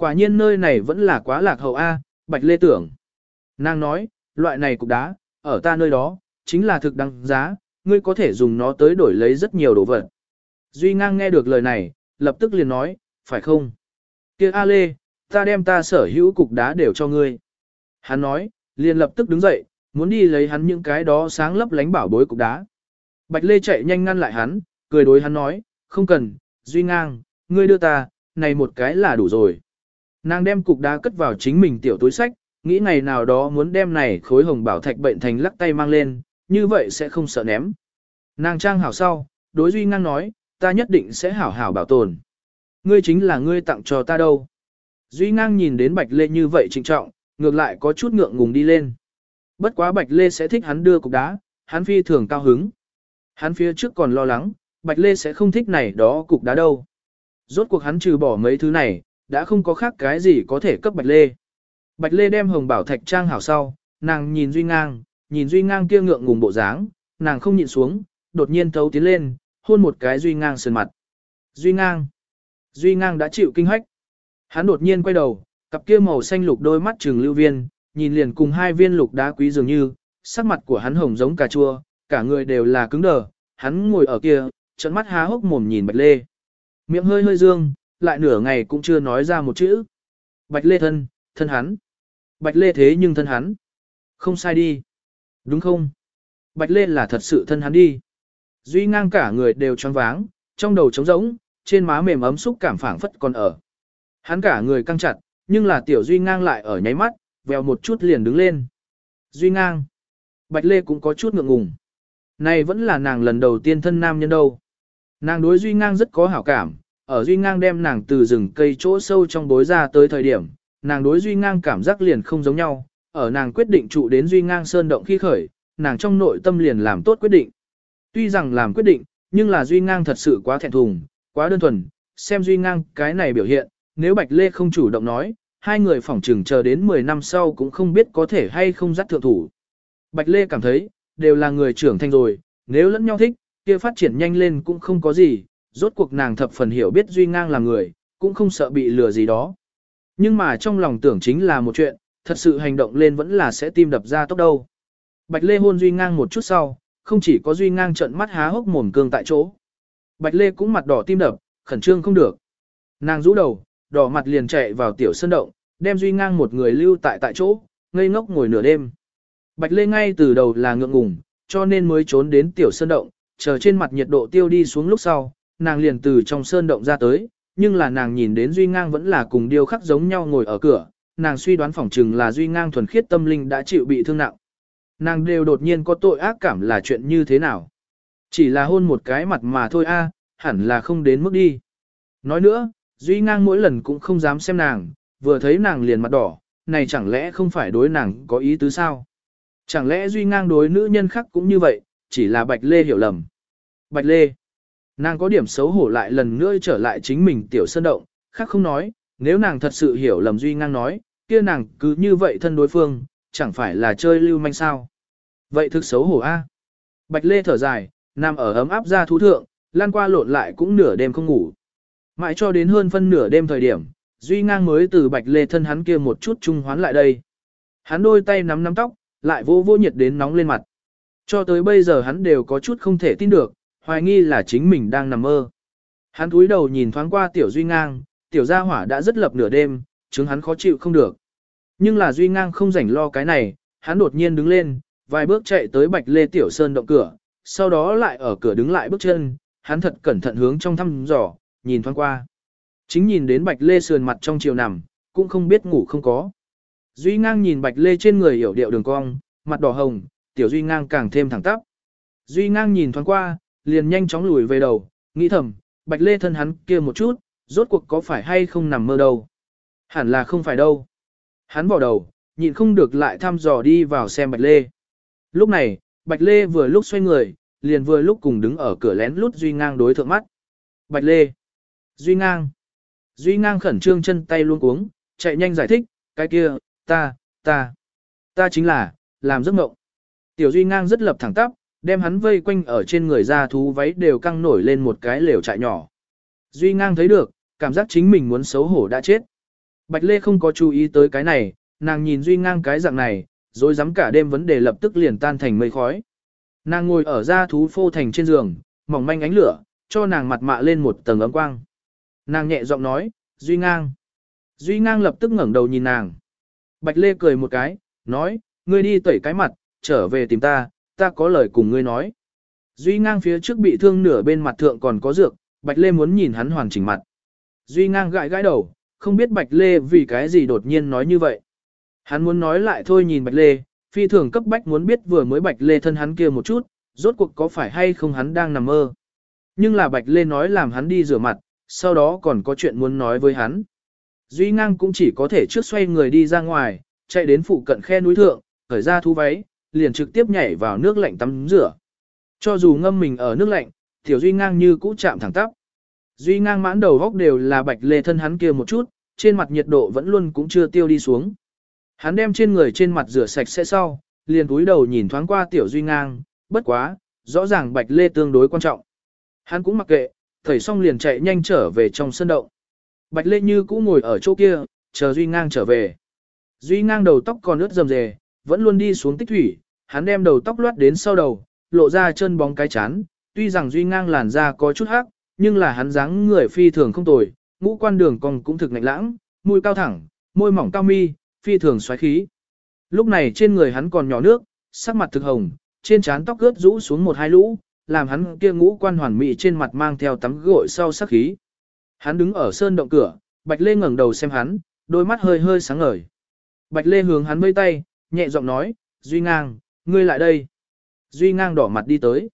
A: Quả nhiên nơi này vẫn là quá lạc hậu a, Bạch Lê tưởng. Nàng nói, loại này cục đá, ở ta nơi đó, chính là thực đăng giá, ngươi có thể dùng nó tới đổi lấy rất nhiều đồ vật. Duy ngang nghe được lời này, lập tức liền nói, phải không? kia A Lê, ta đem ta sở hữu cục đá đều cho ngươi. Hắn nói, liền lập tức đứng dậy, muốn đi lấy hắn những cái đó sáng lấp lánh bảo bối cục đá. Bạch Lê chạy nhanh ngăn lại hắn, cười đối hắn nói, không cần, Duy ngang, ngươi đưa ta, này một cái là đủ rồi. Nàng đem cục đá cất vào chính mình tiểu túi sách, nghĩ ngày nào đó muốn đem này khối hồng bảo thạch bệnh thành lắc tay mang lên, như vậy sẽ không sợ ném. Nàng trang hảo sau, đối Duy Ngang nói, ta nhất định sẽ hảo hảo bảo tồn. Ngươi chính là ngươi tặng cho ta đâu. Duy Ngang nhìn đến Bạch Lê như vậy trịnh trọng, ngược lại có chút ngượng ngùng đi lên. Bất quá Bạch Lê sẽ thích hắn đưa cục đá, hắn phi thường cao hứng. Hắn phía trước còn lo lắng, Bạch Lê sẽ không thích này đó cục đá đâu. Rốt cuộc hắn trừ bỏ mấy thứ này, đã không có khác cái gì có thể cấp Bạch Lê. Bạch Lê đem hồng bảo thạch trang hảo sau, nàng nhìn Duy Ngang, nhìn Duy Ngang kia ngượng ngùng bộ dáng, nàng không nhịn xuống, đột nhiên thấu tiến lên, hôn một cái Duy Ngang sườn mặt. Duy Ngang. Duy Ngang đã chịu kinh hách. Hắn đột nhiên quay đầu, cặp kia màu xanh lục đôi mắt trừng lưu viên, nhìn liền cùng hai viên lục đá quý dường như, sắc mặt của hắn hồng giống cà chua, cả người đều là cứng đờ, hắn ngồi ở kia, trận mắt há hốc mồm nhìn Bạch Lê. Miệng hơi hơi dương, lại nửa ngày cũng chưa nói ra một chữ. Bạch Lê thân, thân hắn. Bạch Lê thế nhưng thân hắn. Không sai đi. Đúng không? Bạch Lê là thật sự thân hắn đi. Duy ngang cả người đều choáng váng, trong đầu trống rỗng, trên má mềm ấm xúc cảm phảng phất còn ở. Hắn cả người căng chặt, nhưng là tiểu Duy ngang lại ở nháy mắt, vèo một chút liền đứng lên. Duy ngang. Bạch Lê cũng có chút ngượng ngùng. Này vẫn là nàng lần đầu tiên thân nam nhân đâu. Nàng đối Duy ngang rất có hảo cảm, ở Duy ngang đem nàng từ rừng cây chỗ sâu trong bối ra tới thời điểm, nàng đối Duy ngang cảm giác liền không giống nhau, ở nàng quyết định trụ đến Duy ngang sơn động khi khởi, nàng trong nội tâm liền làm tốt quyết định. Tuy rằng làm quyết định, nhưng là Duy ngang thật sự quá thẹn thùng, quá đơn thuần, xem Duy ngang cái này biểu hiện, nếu Bạch Lê không chủ động nói, hai người phỏng trừng chờ đến 10 năm sau cũng không biết có thể hay không dắt thượng thủ. Bạch Lê cảm thấy, đều là người trưởng thành rồi, nếu lẫn nhau thích, kia phát triển nhanh lên cũng không có gì, rốt cuộc nàng thập phần hiểu biết Duy ngang là người, cũng không sợ bị lừa gì đó. Nhưng mà trong lòng tưởng chính là một chuyện, thật sự hành động lên vẫn là sẽ tim đập ra tốc đâu. Bạch Lê hôn Duy Ngang một chút sau, không chỉ có Duy Ngang trận mắt há hốc mồm cương tại chỗ. Bạch Lê cũng mặt đỏ tim đập, khẩn trương không được. Nàng rũ đầu, đỏ mặt liền chạy vào tiểu sân động, đem Duy Ngang một người lưu tại tại chỗ, ngây ngốc ngồi nửa đêm. Bạch Lê ngay từ đầu là ngượng ngùng, cho nên mới trốn đến tiểu sân động, chờ trên mặt nhiệt độ tiêu đi xuống lúc sau, nàng liền từ trong sơn động ra tới, nhưng là nàng nhìn đến Duy Ngang vẫn là cùng điêu khắc giống nhau ngồi ở cửa, nàng suy đoán phỏng chừng là Duy Ngang thuần khiết tâm linh đã chịu bị thương nặng. Nàng đều đột nhiên có tội ác cảm là chuyện như thế nào. Chỉ là hôn một cái mặt mà thôi a, hẳn là không đến mức đi. Nói nữa, Duy Ngang mỗi lần cũng không dám xem nàng, vừa thấy nàng liền mặt đỏ, này chẳng lẽ không phải đối nàng có ý tứ sao? Chẳng lẽ Duy Ngang đối nữ nhân khác cũng như vậy, chỉ là Bạch Lê hiểu lầm. Bạch Lê, nàng có điểm xấu hổ lại lần nữa trở lại chính mình tiểu sơn động, khác không nói, nếu nàng thật sự hiểu lầm Duy Ngang nói, kia nàng cứ như vậy thân đối phương, chẳng phải là chơi lưu manh sao. Vậy thực xấu hổ a. Bạch Lê thở dài, nằm ở ấm áp ra thú thượng, lan qua lộn lại cũng nửa đêm không ngủ. Mãi cho đến hơn phân nửa đêm thời điểm, Duy Ngang mới từ Bạch Lê thân hắn kia một chút trung hoán lại đây. Hắn đôi tay nắm nắm tóc, lại vô vô nhiệt đến nóng lên mặt. Cho tới bây giờ hắn đều có chút không thể tin được, hoài nghi là chính mình đang nằm mơ. Hắn cúi đầu nhìn thoáng qua tiểu Duy Ngang, tiểu gia hỏa đã rất lập nửa đêm, chứng hắn khó chịu không được. Nhưng là Duy Ngang không rảnh lo cái này, hắn đột nhiên đứng lên, vài bước chạy tới Bạch Lê Tiểu Sơn động cửa, sau đó lại ở cửa đứng lại bước chân, hắn thật cẩn thận hướng trong thăm dò, nhìn thoáng qua. Chính nhìn đến Bạch Lê sườn mặt trong chiều nằm, cũng không biết ngủ không có. Duy ngang nhìn Bạch Lê trên người hiểu điệu đường cong, mặt đỏ hồng, tiểu Duy ngang càng thêm thẳng tắp. Duy ngang nhìn thoáng qua, liền nhanh chóng lùi về đầu, nghĩ thầm, Bạch Lê thân hắn kia một chút, rốt cuộc có phải hay không nằm mơ đâu. Hẳn là không phải đâu. Hắn bỏ đầu, nhịn không được lại thăm dò đi vào xem Bạch Lê. Lúc này, Bạch Lê vừa lúc xoay người, liền vừa lúc cùng đứng ở cửa lén lút Duy Ngang đối thượng mắt. Bạch Lê. Duy Ngang. Duy Ngang khẩn trương chân tay luôn cuống, chạy nhanh giải thích, cái kia, ta, ta, ta chính là, làm giấc mộng. Tiểu Duy Ngang rất lập thẳng tắp, đem hắn vây quanh ở trên người ra thú váy đều căng nổi lên một cái lều trại nhỏ. Duy Ngang thấy được, cảm giác chính mình muốn xấu hổ đã chết. Bạch Lê không có chú ý tới cái này, nàng nhìn Duy Ngang cái dạng này, rồi dám cả đêm vấn đề lập tức liền tan thành mây khói. Nàng ngồi ở ra thú phô thành trên giường, mỏng manh ánh lửa, cho nàng mặt mạ lên một tầng ấm quang. Nàng nhẹ giọng nói, Duy Ngang. Duy Ngang lập tức ngẩng đầu nhìn nàng. Bạch Lê cười một cái, nói, ngươi đi tẩy cái mặt, trở về tìm ta, ta có lời cùng ngươi nói. Duy Ngang phía trước bị thương nửa bên mặt thượng còn có dược, Bạch Lê muốn nhìn hắn hoàn chỉnh mặt. Duy Ngang gãi gãi đầu, không biết Bạch Lê vì cái gì đột nhiên nói như vậy. Hắn muốn nói lại thôi nhìn Bạch Lê, phi thường cấp bách muốn biết vừa mới Bạch Lê thân hắn kia một chút, rốt cuộc có phải hay không hắn đang nằm mơ. Nhưng là Bạch Lê nói làm hắn đi rửa mặt, sau đó còn có chuyện muốn nói với hắn. Duy ngang cũng chỉ có thể trước xoay người đi ra ngoài, chạy đến phụ cận khe núi thượng, khởi ra thú váy, liền trực tiếp nhảy vào nước lạnh tắm rửa. Cho dù ngâm mình ở nước lạnh, tiểu Duy ngang như cũ chạm thẳng tắp. Duy ngang mãn đầu góc đều là Bạch Lê thân hắn kia một chút, trên mặt nhiệt độ vẫn luôn cũng chưa tiêu đi xuống. Hắn đem trên người trên mặt rửa sạch sẽ sau, liền cúi đầu nhìn thoáng qua tiểu duy ngang, bất quá, rõ ràng bạch lê tương đối quan trọng. Hắn cũng mặc kệ, thầy xong liền chạy nhanh trở về trong sân động. Bạch lê như cũ ngồi ở chỗ kia, chờ duy ngang trở về. Duy ngang đầu tóc còn ướt rầm rề, vẫn luôn đi xuống tích thủy, hắn đem đầu tóc loát đến sau đầu, lộ ra chân bóng cái chán, tuy rằng duy ngang làn da có chút hắc, nhưng là hắn dáng người phi thường không tồi, ngũ quan đường cong cũng thực lạnh lãng, mũi cao thẳng, môi mỏng cao mi, phi thường xoáy khí. Lúc này trên người hắn còn nhỏ nước, sắc mặt thực hồng, trên trán tóc ướt rũ xuống một hai lũ, làm hắn kia ngũ quan hoàn mỹ trên mặt mang theo tắm gội sau sắc khí. Hắn đứng ở sơn động cửa, Bạch Lê ngẩng đầu xem hắn, đôi mắt hơi hơi sáng ngời. Bạch Lê hướng hắn vây tay, nhẹ giọng nói, Duy Ngang, ngươi lại đây. Duy Ngang đỏ mặt đi tới.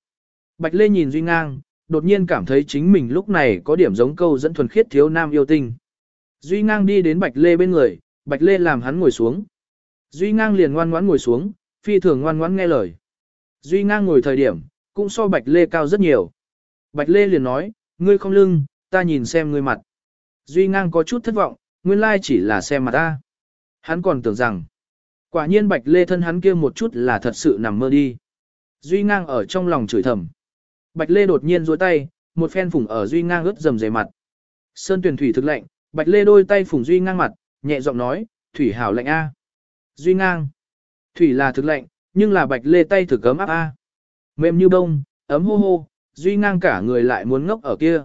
A: Bạch Lê nhìn Duy Ngang, đột nhiên cảm thấy chính mình lúc này có điểm giống câu dẫn thuần khiết thiếu nam yêu tinh. Duy Ngang đi đến Bạch Lê bên người, Bạch Lê làm hắn ngồi xuống. Duy ngang liền ngoan ngoãn ngồi xuống, phi thường ngoan ngoãn nghe lời. Duy ngang ngồi thời điểm, cũng so Bạch Lê cao rất nhiều. Bạch Lê liền nói, ngươi không lưng, ta nhìn xem ngươi mặt. Duy ngang có chút thất vọng, nguyên lai chỉ là xem mặt ta. Hắn còn tưởng rằng, quả nhiên Bạch Lê thân hắn kia một chút là thật sự nằm mơ đi. Duy ngang ở trong lòng chửi thầm. Bạch Lê đột nhiên duỗi tay, một phen phủng ở Duy ngang ướt dầm dày mặt. Sơn tuyển thủy thực lạnh, Bạch Lê đôi tay phủng Duy ngang mặt, nhẹ giọng nói, thủy hảo lạnh a. Duy ngang. Thủy là thực lạnh, nhưng là bạch lê tay thực ấm áp a. Mềm như bông, ấm hô hô, Duy ngang cả người lại muốn ngốc ở kia.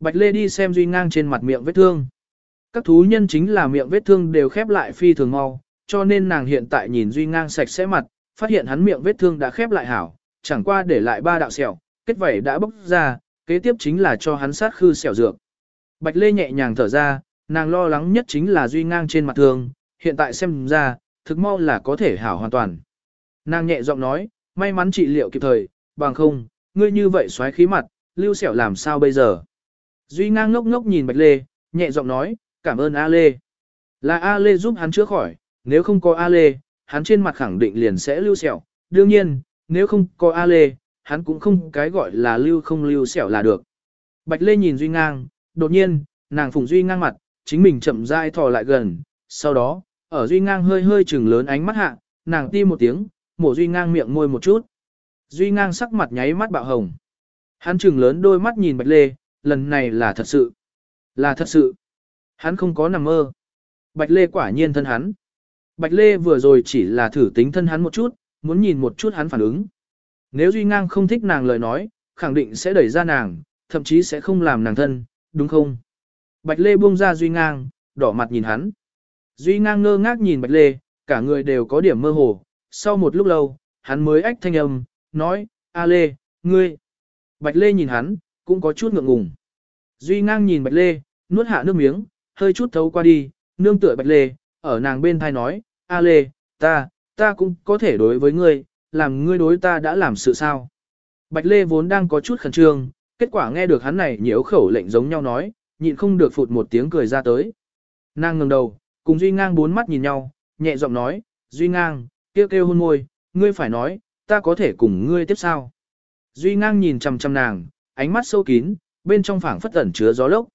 A: Bạch lê đi xem Duy ngang trên mặt miệng vết thương. Các thú nhân chính là miệng vết thương đều khép lại phi thường mau, cho nên nàng hiện tại nhìn Duy ngang sạch sẽ mặt, phát hiện hắn miệng vết thương đã khép lại hảo, chẳng qua để lại ba đạo sẹo, kết vảy đã bốc ra, kế tiếp chính là cho hắn sát khư sẹo dược. Bạch Lê nhẹ nhàng thở ra, nàng lo lắng nhất chính là duy ngang trên mặt thương, hiện tại xem ra, thực mau là có thể hảo hoàn toàn. Nàng nhẹ giọng nói, may mắn trị liệu kịp thời, bằng không, ngươi như vậy xoáy khí mặt, lưu sẹo làm sao bây giờ. Duy ngang ngốc ngốc nhìn Bạch Lê, nhẹ giọng nói, cảm ơn A Lê. Là A Lê giúp hắn chữa khỏi, nếu không có A Lê, hắn trên mặt khẳng định liền sẽ lưu sẹo. Đương nhiên, nếu không có A Lê, hắn cũng không cái gọi là lưu không lưu sẹo là được. Bạch Lê nhìn Duy ngang, đột nhiên, nàng phùng Duy ngang mặt, chính mình chậm rãi thò lại gần, sau đó, ở Duy Ngang hơi hơi chừng lớn ánh mắt hạ, nàng ti một tiếng, mổ Duy Ngang miệng môi một chút. Duy Ngang sắc mặt nháy mắt bạo hồng. Hắn chừng lớn đôi mắt nhìn Bạch Lê, lần này là thật sự. Là thật sự. Hắn không có nằm mơ. Bạch Lê quả nhiên thân hắn. Bạch Lê vừa rồi chỉ là thử tính thân hắn một chút, muốn nhìn một chút hắn phản ứng. Nếu Duy Ngang không thích nàng lời nói, khẳng định sẽ đẩy ra nàng, thậm chí sẽ không làm nàng thân, đúng không? Bạch Lê buông ra Duy Ngang, đỏ mặt nhìn hắn. Duy Ngang ngơ ngác nhìn Bạch Lê, cả người đều có điểm mơ hồ. Sau một lúc lâu, hắn mới ách thanh âm, nói, A Lê, ngươi. Bạch Lê nhìn hắn, cũng có chút ngượng ngùng. Duy ngang nhìn Bạch Lê, nuốt hạ nước miếng, hơi chút thấu qua đi, nương tựa Bạch Lê, ở nàng bên thai nói, A Lê, ta, ta cũng có thể đối với ngươi, làm ngươi đối ta đã làm sự sao. Bạch Lê vốn đang có chút khẩn trương, kết quả nghe được hắn này nhiễu khẩu lệnh giống nhau nói, nhịn không được phụt một tiếng cười ra tới. Nàng ngẩng đầu, cùng Duy Ngang bốn mắt nhìn nhau, nhẹ giọng nói, Duy Ngang, kêu kêu hôn môi, ngươi phải nói, ta có thể cùng ngươi tiếp sao. Duy Ngang nhìn chằm chằm nàng, ánh mắt sâu kín, bên trong phảng phất ẩn chứa gió lốc.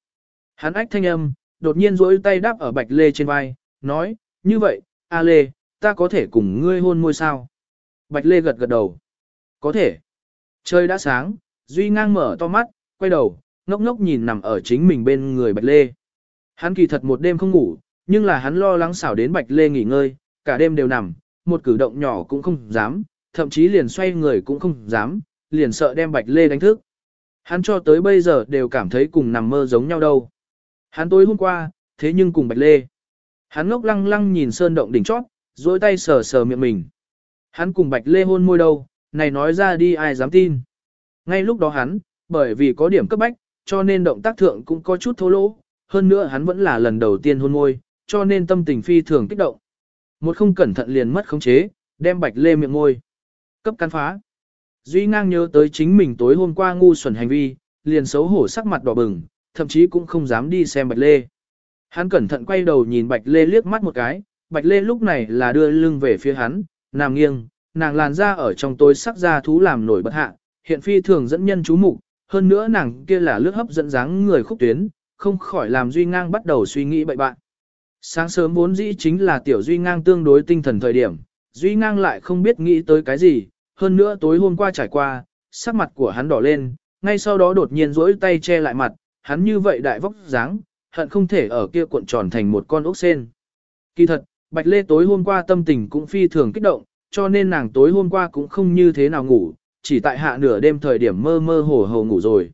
A: Hắn ách thanh âm, đột nhiên duỗi tay đáp ở Bạch Lê trên vai, nói, như vậy, A Lê, ta có thể cùng ngươi hôn môi sao? Bạch Lê gật gật đầu. Có thể. Trời đã sáng, Duy ngang mở to mắt, quay đầu, ngốc ngốc nhìn nằm ở chính mình bên người Bạch Lê. Hắn kỳ thật một đêm không ngủ, nhưng là hắn lo lắng xảo đến Bạch Lê nghỉ ngơi, cả đêm đều nằm, một cử động nhỏ cũng không dám, thậm chí liền xoay người cũng không dám, liền sợ đem Bạch Lê đánh thức. Hắn cho tới bây giờ đều cảm thấy cùng nằm mơ giống nhau đâu. Hắn tối hôm qua, thế nhưng cùng Bạch Lê. Hắn ngốc lăng lăng nhìn sơn động đỉnh chót, dối tay sờ sờ miệng mình. Hắn cùng Bạch Lê hôn môi đâu, này nói ra đi ai dám tin. Ngay lúc đó hắn, bởi vì có điểm cấp bách, cho nên động tác thượng cũng có chút thô lỗ, hơn nữa hắn vẫn là lần đầu tiên hôn môi, cho nên tâm tình phi thường kích động. Một không cẩn thận liền mất khống chế, đem Bạch Lê miệng môi. Cấp cắn phá. Duy ngang nhớ tới chính mình tối hôm qua ngu xuẩn hành vi, liền xấu hổ sắc mặt đỏ bừng, thậm chí cũng không dám đi xem Bạch Lê. Hắn cẩn thận quay đầu nhìn Bạch Lê liếc mắt một cái, Bạch Lê lúc này là đưa lưng về phía hắn, nằm nghiêng, nàng làn da ở trong tối sắc da thú làm nổi bật hạ, hiện phi thường dẫn nhân chú mục, hơn nữa nàng kia là lướt hấp dẫn dáng người khúc tuyến, không khỏi làm Duy Ngang bắt đầu suy nghĩ bậy bạn. Sáng sớm vốn dĩ chính là tiểu Duy Ngang tương đối tinh thần thời điểm, Duy Ngang lại không biết nghĩ tới cái gì, hơn nữa tối hôm qua trải qua, sắc mặt của hắn đỏ lên, ngay sau đó đột nhiên rỗi tay che lại mặt, hắn như vậy đại vóc dáng, hận không thể ở kia cuộn tròn thành một con ốc sen. Kỳ thật, Bạch Lê tối hôm qua tâm tình cũng phi thường kích động, cho nên nàng tối hôm qua cũng không như thế nào ngủ, chỉ tại hạ nửa đêm thời điểm mơ mơ hồ hồ ngủ rồi.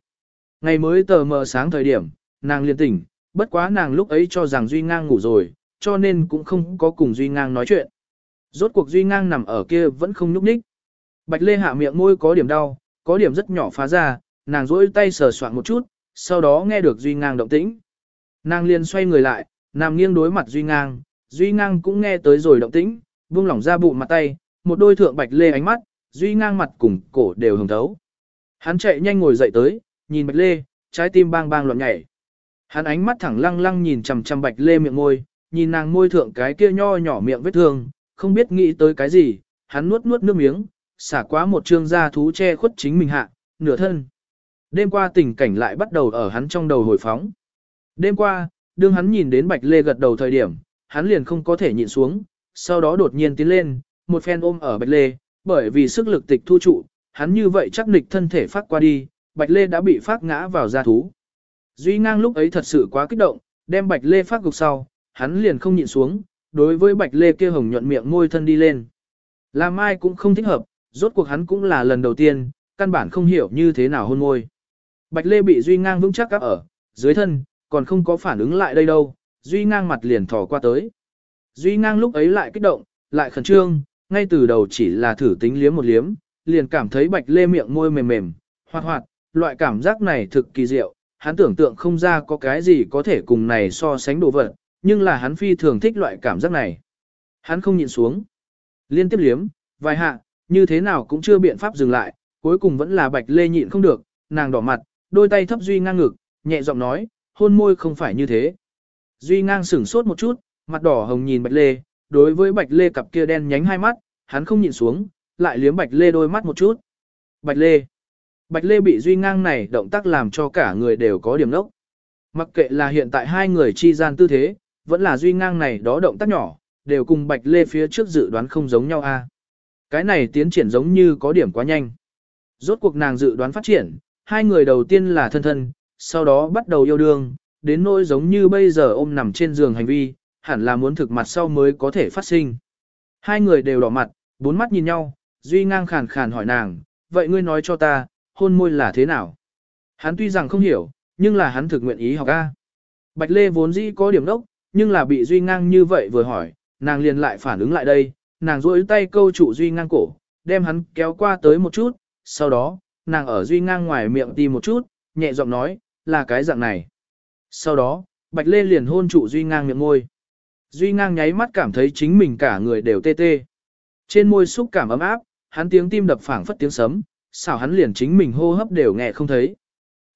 A: Ngày mới tờ mờ sáng thời điểm, nàng liền tỉnh, bất quá nàng lúc ấy cho rằng Duy Ngang ngủ rồi, cho nên cũng không có cùng Duy Ngang nói chuyện. Rốt cuộc Duy Ngang nằm ở kia vẫn không nhúc nhích. Bạch Lê hạ miệng môi có điểm đau, có điểm rất nhỏ phá ra, nàng rỗi tay sờ soạn một chút, sau đó nghe được Duy Ngang động tĩnh. Nàng liền xoay người lại, nằm nghiêng đối mặt Duy Ngang, Duy Ngang cũng nghe tới rồi động tĩnh, buông lỏng ra bụng mặt tay, một đôi thượng Bạch Lê ánh mắt, Duy Ngang mặt cùng cổ đều hồng thấu. Hắn chạy nhanh ngồi dậy tới, nhìn Bạch Lê, trái tim bang bang loạn nhảy. Hắn ánh mắt thẳng lăng lăng nhìn chằm chằm Bạch Lê miệng môi, nhìn nàng môi thượng cái kia nho nhỏ miệng vết thương, không biết nghĩ tới cái gì, hắn nuốt nuốt nước miếng, xả quá một trương da thú che khuất chính mình hạ, nửa thân. Đêm qua tình cảnh lại bắt đầu ở hắn trong đầu hồi phóng. Đêm qua, đương hắn nhìn đến Bạch Lê gật đầu thời điểm, hắn liền không có thể nhịn xuống, sau đó đột nhiên tiến lên, một phen ôm ở Bạch Lê, bởi vì sức lực tịch thu trụ, hắn như vậy chắc nịch thân thể phát qua đi, Bạch Lê đã bị phát ngã vào gia thú. Duy ngang lúc ấy thật sự quá kích động, đem Bạch Lê phát gục sau, hắn liền không nhịn xuống, đối với Bạch Lê kia hồng nhuận miệng môi thân đi lên. Làm ai cũng không thích hợp, rốt cuộc hắn cũng là lần đầu tiên, căn bản không hiểu như thế nào hôn môi. Bạch Lê bị Duy ngang vững chắc áp ở, dưới thân, còn không có phản ứng lại đây đâu, Duy ngang mặt liền thò qua tới. Duy ngang lúc ấy lại kích động, lại khẩn trương, ngay từ đầu chỉ là thử tính liếm một liếm, liền cảm thấy bạch lê miệng môi mềm mềm, hoạt hoạt, loại cảm giác này thực kỳ diệu, hắn tưởng tượng không ra có cái gì có thể cùng này so sánh đồ vật, nhưng là hắn phi thường thích loại cảm giác này. Hắn không nhịn xuống. Liên tiếp liếm, vài hạ, như thế nào cũng chưa biện pháp dừng lại, cuối cùng vẫn là bạch lê nhịn không được, nàng đỏ mặt, đôi tay thấp Duy ngang ngực, nhẹ giọng nói, hôn môi không phải như thế. Duy ngang sửng sốt một chút, mặt đỏ hồng nhìn bạch lê, đối với bạch lê cặp kia đen nhánh hai mắt, hắn không nhìn xuống, lại liếm bạch lê đôi mắt một chút. Bạch lê. Bạch lê bị duy ngang này động tác làm cho cả người đều có điểm nốc. Mặc kệ là hiện tại hai người chi gian tư thế, vẫn là duy ngang này đó động tác nhỏ, đều cùng bạch lê phía trước dự đoán không giống nhau a. Cái này tiến triển giống như có điểm quá nhanh. Rốt cuộc nàng dự đoán phát triển, hai người đầu tiên là thân thân, sau đó bắt đầu yêu đương, đến nỗi giống như bây giờ ôm nằm trên giường hành vi, hẳn là muốn thực mặt sau mới có thể phát sinh. Hai người đều đỏ mặt, bốn mắt nhìn nhau, Duy ngang khàn khàn hỏi nàng, vậy ngươi nói cho ta, hôn môi là thế nào? Hắn tuy rằng không hiểu, nhưng là hắn thực nguyện ý học A. Bạch Lê vốn dĩ có điểm đốc, nhưng là bị Duy ngang như vậy vừa hỏi, nàng liền lại phản ứng lại đây, nàng duỗi tay câu trụ Duy ngang cổ, đem hắn kéo qua tới một chút, sau đó, nàng ở Duy Ngang ngoài miệng tìm một chút, nhẹ giọng nói, là cái dạng này. Sau đó, Bạch Lê liền hôn trụ Duy Ngang miệng môi. Duy Ngang nháy mắt cảm thấy chính mình cả người đều tê tê. Trên môi xúc cảm ấm áp, hắn tiếng tim đập phảng phất tiếng sấm, xảo hắn liền chính mình hô hấp đều nghe không thấy.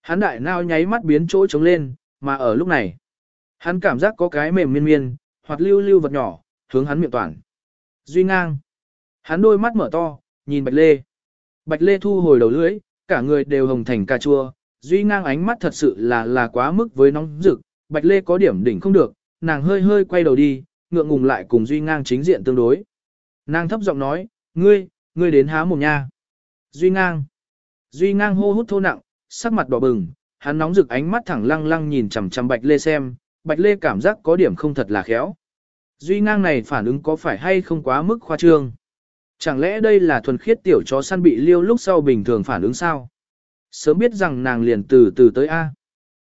A: Hắn đại nao nháy mắt biến chỗ trống lên, mà ở lúc này, hắn cảm giác có cái mềm miên miên, hoặc lưu lưu vật nhỏ, hướng hắn miệng toàn. Duy ngang. Hắn đôi mắt mở to, nhìn Bạch Lê. Bạch Lê thu hồi đầu lưỡi, cả người đều hồng thành cà chua. Duy ngang ánh mắt thật sự là là quá mức với nóng rực. Bạch Lê có điểm đỉnh không được, nàng hơi hơi quay đầu đi, ngượng ngùng lại cùng Duy ngang chính diện tương đối. Nàng thấp giọng nói, ngươi, ngươi đến há mồm nha. Duy ngang. Duy ngang hô hút thô nặng, sắc mặt đỏ bừng, hắn nóng rực ánh mắt thẳng lăng lăng nhìn chằm chằm Bạch Lê xem, Bạch Lê cảm giác có điểm không thật là khéo. Duy ngang này phản ứng có phải hay không quá mức khoa trương? Chẳng lẽ đây là thuần khiết tiểu chó săn bị liêu lúc sau bình thường phản ứng sao? Sớm biết rằng nàng liền từ từ tới A.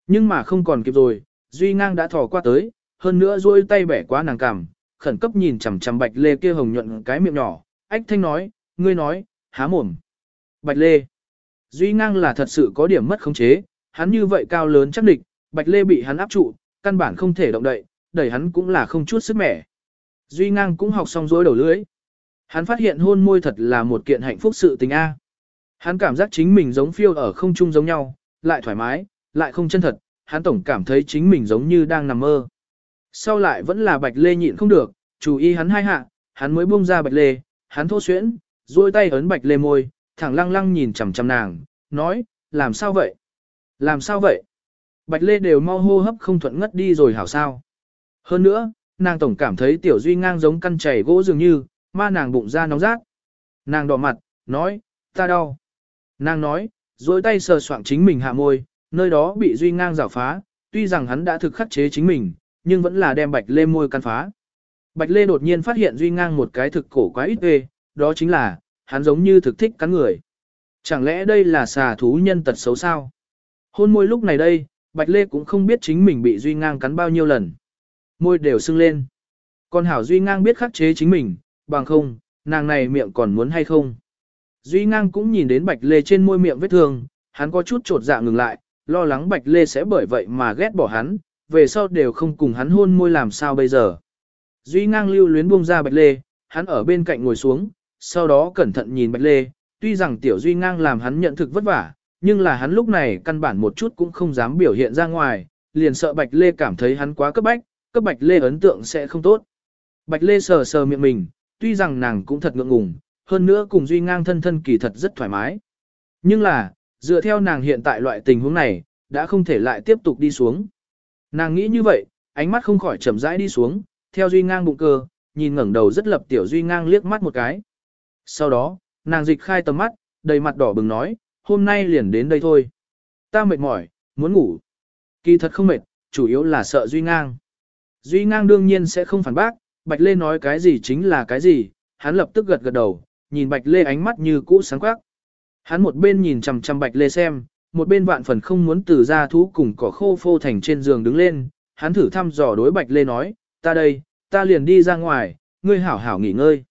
A: Nhưng mà không còn kịp rồi, Duy ngang đã thò qua tới, hơn nữa duỗi tay bẻ quá nàng cằm, khẩn cấp nhìn chằm chằm Bạch Lê kia hồng nhuận cái miệng nhỏ, ách thanh nói, ngươi nói, há mồm. Bạch Lê. Duy ngang là thật sự có điểm mất khống chế, hắn như vậy cao lớn chắc địch, Bạch Lê bị hắn áp trụ, căn bản không thể động đậy, đẩy hắn cũng là không chút sức mẻ. Duy ngang cũng học xong rối đầu lưỡi. Hắn phát hiện hôn môi thật là một kiện hạnh phúc sự tình A. Hắn cảm giác chính mình giống phiêu ở không trung giống nhau, lại thoải mái, lại không chân thật, hắn tổng cảm thấy chính mình giống như đang nằm mơ. Sau lại vẫn là bạch lê nhịn không được, chú ý hắn hai hạ, hắn mới buông ra bạch lê, hắn thô xuyễn, duỗi tay ấn bạch lê môi, thẳng lăng lăng nhìn chằm chằm nàng, nói, làm sao vậy? Làm sao vậy? Bạch lê đều mau hô hấp không thuận ngất đi rồi hảo sao? Hơn nữa, nàng tổng cảm thấy tiểu duy ngang giống căn chảy gỗ dường như, ma nàng bụng ra nóng rát. Nàng đỏ mặt, nói, ta đau. Nàng nói, dối tay sờ soạng chính mình hạ môi, nơi đó bị duy ngang rào phá, tuy rằng hắn đã thực khắc chế chính mình, nhưng vẫn là đem bạch lê môi căn phá. Bạch lê đột nhiên phát hiện duy ngang một cái thực cổ quá ít về, đó chính là, hắn giống như thực thích cắn người. Chẳng lẽ đây là xà thú nhân tật xấu sao? Hôn môi lúc này đây, Bạch Lê cũng không biết chính mình bị Duy Ngang cắn bao nhiêu lần. Môi đều sưng lên. Còn Hảo Duy Ngang biết khắc chế chính mình, bằng không, nàng này miệng còn muốn hay không. Duy Ngang cũng nhìn đến Bạch Lê trên môi miệng vết thương, hắn có chút trột dạ ngừng lại, lo lắng Bạch Lê sẽ bởi vậy mà ghét bỏ hắn, về sau đều không cùng hắn hôn môi làm sao bây giờ. Duy Ngang lưu luyến buông ra Bạch Lê, hắn ở bên cạnh ngồi xuống, sau đó cẩn thận nhìn Bạch Lê, tuy rằng Tiểu Duy Ngang làm hắn nhận thực vất vả, nhưng là hắn lúc này căn bản một chút cũng không dám biểu hiện ra ngoài, liền sợ Bạch Lê cảm thấy hắn quá cấp bách, cấp Bạch Lê ấn tượng sẽ không tốt. Bạch Lê sờ sờ miệng mình, tuy rằng nàng cũng thật ngượng ngùng, hơn nữa cùng Duy Ngang thân thân kỳ thật rất thoải mái. Nhưng là, dựa theo nàng hiện tại loại tình huống này, đã không thể lại tiếp tục đi xuống. Nàng nghĩ như vậy, ánh mắt không khỏi chậm rãi đi xuống, theo Duy Ngang bụng cơ, nhìn ngẩng đầu rất lập tiểu Duy Ngang liếc mắt một cái. Sau đó, nàng dịch khai tầm mắt, đầy mặt đỏ bừng nói, hôm nay liền đến đây thôi. Ta mệt mỏi, muốn ngủ. Kỳ thật không mệt, chủ yếu là sợ Duy Ngang. Duy Ngang đương nhiên sẽ không phản bác, Bạch Lê nói cái gì chính là cái gì, hắn lập tức gật gật đầu, nhìn Bạch Lê ánh mắt như cũ sáng quắc. Hắn một bên nhìn chằm chằm Bạch Lê xem, một bên vạn phần không muốn từ ra thú cùng cỏ khô phô thành trên giường đứng lên, hắn thử thăm dò đối Bạch Lê nói, ta đây, ta liền đi ra ngoài, ngươi hảo hảo nghỉ ngơi.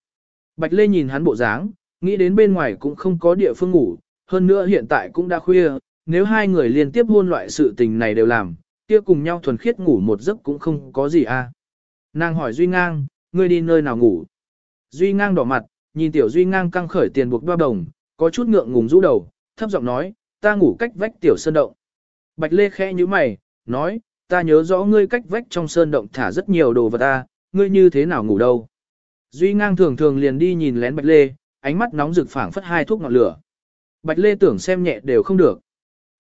A: Bạch Lê nhìn hắn bộ dáng, nghĩ đến bên ngoài cũng không có địa phương ngủ, hơn nữa hiện tại cũng đã khuya, nếu hai người liên tiếp hôn loại sự tình này đều làm, kia cùng nhau thuần khiết ngủ một giấc cũng không có gì. À. Nàng hỏi Duy Ngang, ngươi đi nơi nào ngủ? Duy Ngang đỏ mặt, nhìn tiểu Duy Ngang căng khởi tiền buộc bao đồng, có chút ngượng ngùng rũ đầu, thấp giọng nói, ta ngủ cách vách tiểu sơn động. Bạch Lê khẽ như mày, nói, ta nhớ rõ ngươi cách vách trong sơn động thả rất nhiều đồ vật ta, ngươi như thế nào ngủ đâu? Duy Ngang thường thường liền đi nhìn lén Bạch Lê, ánh mắt nóng rực phảng phất hai thuốc ngọn lửa. Bạch Lê tưởng xem nhẹ đều không được.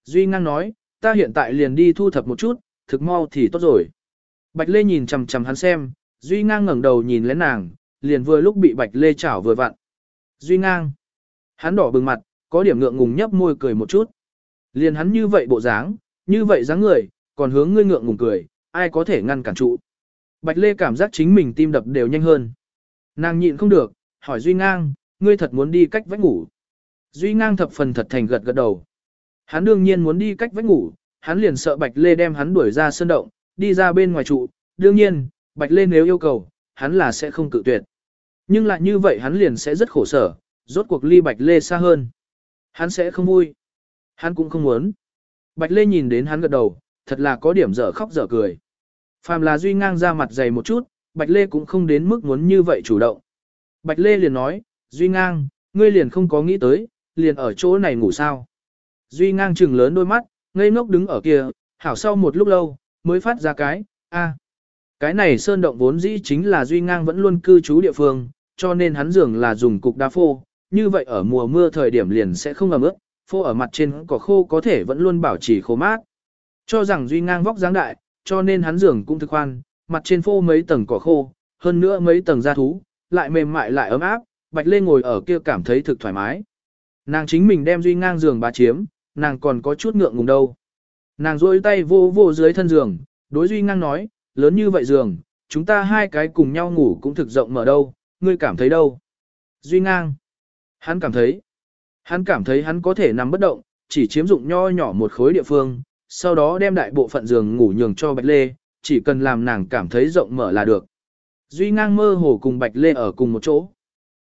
A: Duy ngang nói, ta hiện tại liền đi thu thập một chút, thực mau thì tốt rồi. Bạch Lê nhìn chằm chằm hắn xem, Duy ngang ngẩng đầu nhìn lén nàng, liền vừa lúc bị Bạch Lê chảo vừa vặn. Duy ngang. Hắn đỏ bừng mặt, có điểm ngượng ngùng nhấp môi cười một chút. Liền hắn như vậy bộ dáng, như vậy dáng người, còn hướng ngươi ngượng ngùng cười, ai có thể ngăn cản trụ. Bạch Lê cảm giác chính mình tim đập đều nhanh hơn. Nàng nhịn không được, hỏi Duy ngang, ngươi thật muốn đi cách vách ngủ. Duy ngang thập phần thật thành gật gật đầu. Hắn đương nhiên muốn đi cách vách ngủ, hắn liền sợ Bạch Lê đem hắn đuổi ra sân động, đi ra bên ngoài trụ, đương nhiên, Bạch Lê nếu yêu cầu, hắn là sẽ không cự tuyệt. Nhưng lại như vậy hắn liền sẽ rất khổ sở, rốt cuộc ly Bạch Lê xa hơn. Hắn sẽ không vui. Hắn cũng không muốn. Bạch Lê nhìn đến hắn gật đầu, thật là có điểm dở khóc dở cười. Phàm là Duy ngang ra mặt dày một chút, Bạch Lê cũng không đến mức muốn như vậy chủ động. Bạch Lê liền nói, Duy ngang, ngươi liền không có nghĩ tới, liền ở chỗ này ngủ sao. Duy ngang trừng lớn đôi mắt, ngây ngốc đứng ở kia, hảo sau một lúc lâu, mới phát ra cái, a, cái này sơn động vốn dĩ chính là Duy ngang vẫn luôn cư trú địa phương, cho nên hắn dường là dùng cục đá phô, như vậy ở mùa mưa thời điểm liền sẽ không ẩm ướt, phô ở mặt trên cỏ khô có thể vẫn luôn bảo trì khô mát. Cho rằng Duy ngang vóc dáng đại, cho nên hắn giường cũng thực khoan, mặt trên phô mấy tầng cỏ khô, hơn nữa mấy tầng da thú, lại mềm mại lại ấm áp, Bạch Lê ngồi ở kia cảm thấy thực thoải mái. Nàng chính mình đem Duy ngang giường bá chiếm, nàng còn có chút ngượng ngùng đâu. Nàng rôi tay vô vô dưới thân giường, đối Duy ngang nói, lớn như vậy giường, chúng ta hai cái cùng nhau ngủ cũng thực rộng mở đâu, ngươi cảm thấy đâu? Duy ngang. Hắn cảm thấy. Hắn cảm thấy hắn có thể nằm bất động, chỉ chiếm dụng nho nhỏ một khối địa phương, sau đó đem đại bộ phận giường ngủ nhường cho Bạch Lê, chỉ cần làm nàng cảm thấy rộng mở là được. Duy ngang mơ hồ cùng Bạch Lê ở cùng một chỗ.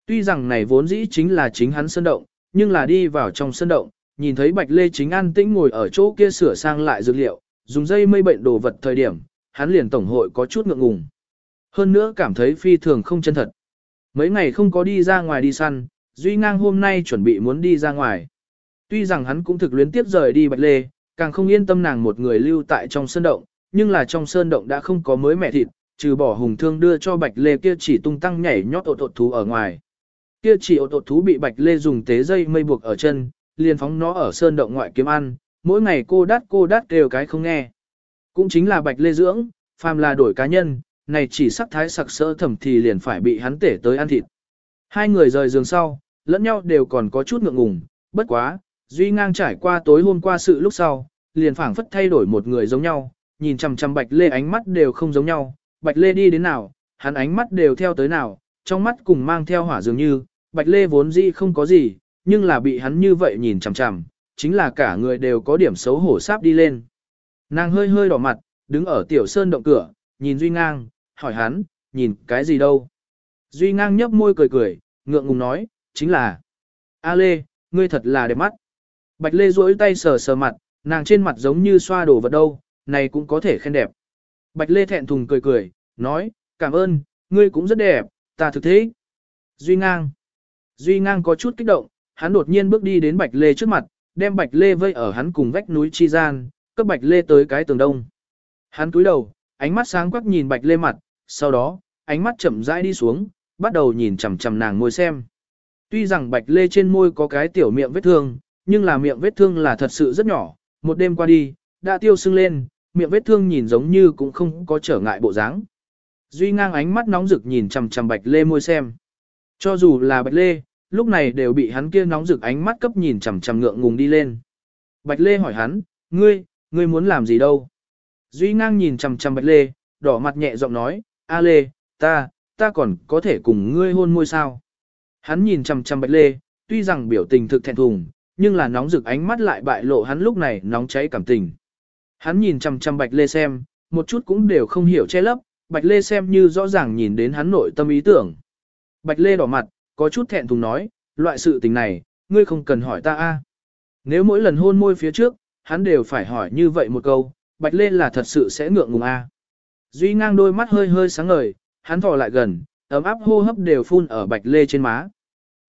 A: Tuy rằng này vốn dĩ chính là chính hắn sơn động, nhưng là đi vào trong sơn động, nhìn thấy Bạch Lê chính an tĩnh ngồi ở chỗ kia sửa sang lại dược liệu, dùng dây mây bệnh đồ vật thời điểm, hắn liền tổng hội có chút ngượng ngùng. Hơn nữa cảm thấy phi thường không chân thật. Mấy ngày không có đi ra ngoài đi săn, Duy Ngang hôm nay chuẩn bị muốn đi ra ngoài. Tuy rằng hắn cũng thực luyến tiếp rời đi Bạch Lê, càng không yên tâm nàng một người lưu tại trong sơn động, nhưng là trong sơn động đã không có mới mẻ thịt, trừ bỏ hùng thương đưa cho Bạch Lê kia chỉ tung tăng nhảy nhót ột ột thú ở ngoài. Kia chỉ ột ột thú bị Bạch Lê dùng tế dây mây buộc ở chân, liền phóng nó ở sơn động ngoại kiếm ăn, mỗi ngày cô đát cô đát đều cái không nghe. Cũng chính là Bạch Lê dưỡng, phàm là đổi cá nhân, này chỉ sắc thái sặc sỡ thẩm thì liền phải bị hắn tể tới ăn thịt. Hai người rời giường sau, lẫn nhau đều còn có chút ngượng ngùng, bất quá, Duy ngang trải qua tối hôm qua sự lúc sau, liền phảng phất thay đổi một người giống nhau, nhìn chằm chằm Bạch Lê ánh mắt đều không giống nhau, Bạch Lê đi đến nào, hắn ánh mắt đều theo tới nào, trong mắt cùng mang theo hỏa dường như, Bạch Lê vốn dĩ không có gì, nhưng là bị hắn như vậy nhìn chằm chằm, chính là cả người đều có điểm xấu hổ sáp đi lên. Nàng hơi hơi đỏ mặt, đứng ở tiểu sơn động cửa, nhìn Duy ngang, hỏi hắn, nhìn cái gì đâu. Duy ngang nhấp môi cười cười, ngượng ngùng nói, chính là A Lê, ngươi thật là đẹp mắt. Bạch Lê duỗi tay sờ sờ mặt, nàng trên mặt giống như xoa đồ vật đâu, này cũng có thể khen đẹp. Bạch Lê thẹn thùng cười cười, nói, cảm ơn, ngươi cũng rất đẹp, ta thực thế. Duy ngang. Duy ngang có chút kích động, hắn đột nhiên bước đi đến Bạch Lê trước mặt, đem Bạch Lê vây ở hắn cùng vách núi chi gian, cấp Bạch Lê tới cái tường đông. Hắn cúi đầu, ánh mắt sáng quắc nhìn Bạch Lê mặt, sau đó, ánh mắt chậm rãi đi xuống, bắt đầu nhìn chằm chằm nàng ngồi xem. Tuy rằng Bạch Lê trên môi có cái tiểu miệng vết thương, nhưng là miệng vết thương là thật sự rất nhỏ, một đêm qua đi, đã tiêu sưng lên, miệng vết thương nhìn giống như cũng không có trở ngại bộ dáng. Duy ngang ánh mắt nóng rực nhìn chằm chằm Bạch Lê môi xem. Cho dù là Bạch Lê, lúc này đều bị hắn kia nóng rực ánh mắt cấp nhìn chằm chằm ngượng ngùng đi lên. Bạch Lê hỏi hắn, ngươi, ngươi muốn làm gì đâu? Duy ngang nhìn chằm chằm Bạch Lê, đỏ mặt nhẹ giọng nói, A Lê, ta, ta còn có thể cùng ngươi hôn môi sao? Hắn nhìn chằm chằm Bạch Lê, tuy rằng biểu tình thực thẹn thùng, nhưng là nóng rực ánh mắt lại bại lộ hắn lúc này nóng cháy cảm tình. Hắn nhìn chằm chằm Bạch Lê xem, một chút cũng đều không hiểu che lấp, Bạch Lê xem như rõ ràng nhìn đến hắn nội tâm ý tưởng. Bạch Lê đỏ mặt, có chút thẹn thùng nói, loại sự tình này, ngươi không cần hỏi ta a. Nếu mỗi lần hôn môi phía trước, hắn đều phải hỏi như vậy một câu, Bạch Lê là thật sự sẽ ngượng ngùng a. Duy ngang đôi mắt hơi hơi sáng ngời, hắn thò lại gần, ấm áp hô hấp đều phun ở Bạch Lê trên má.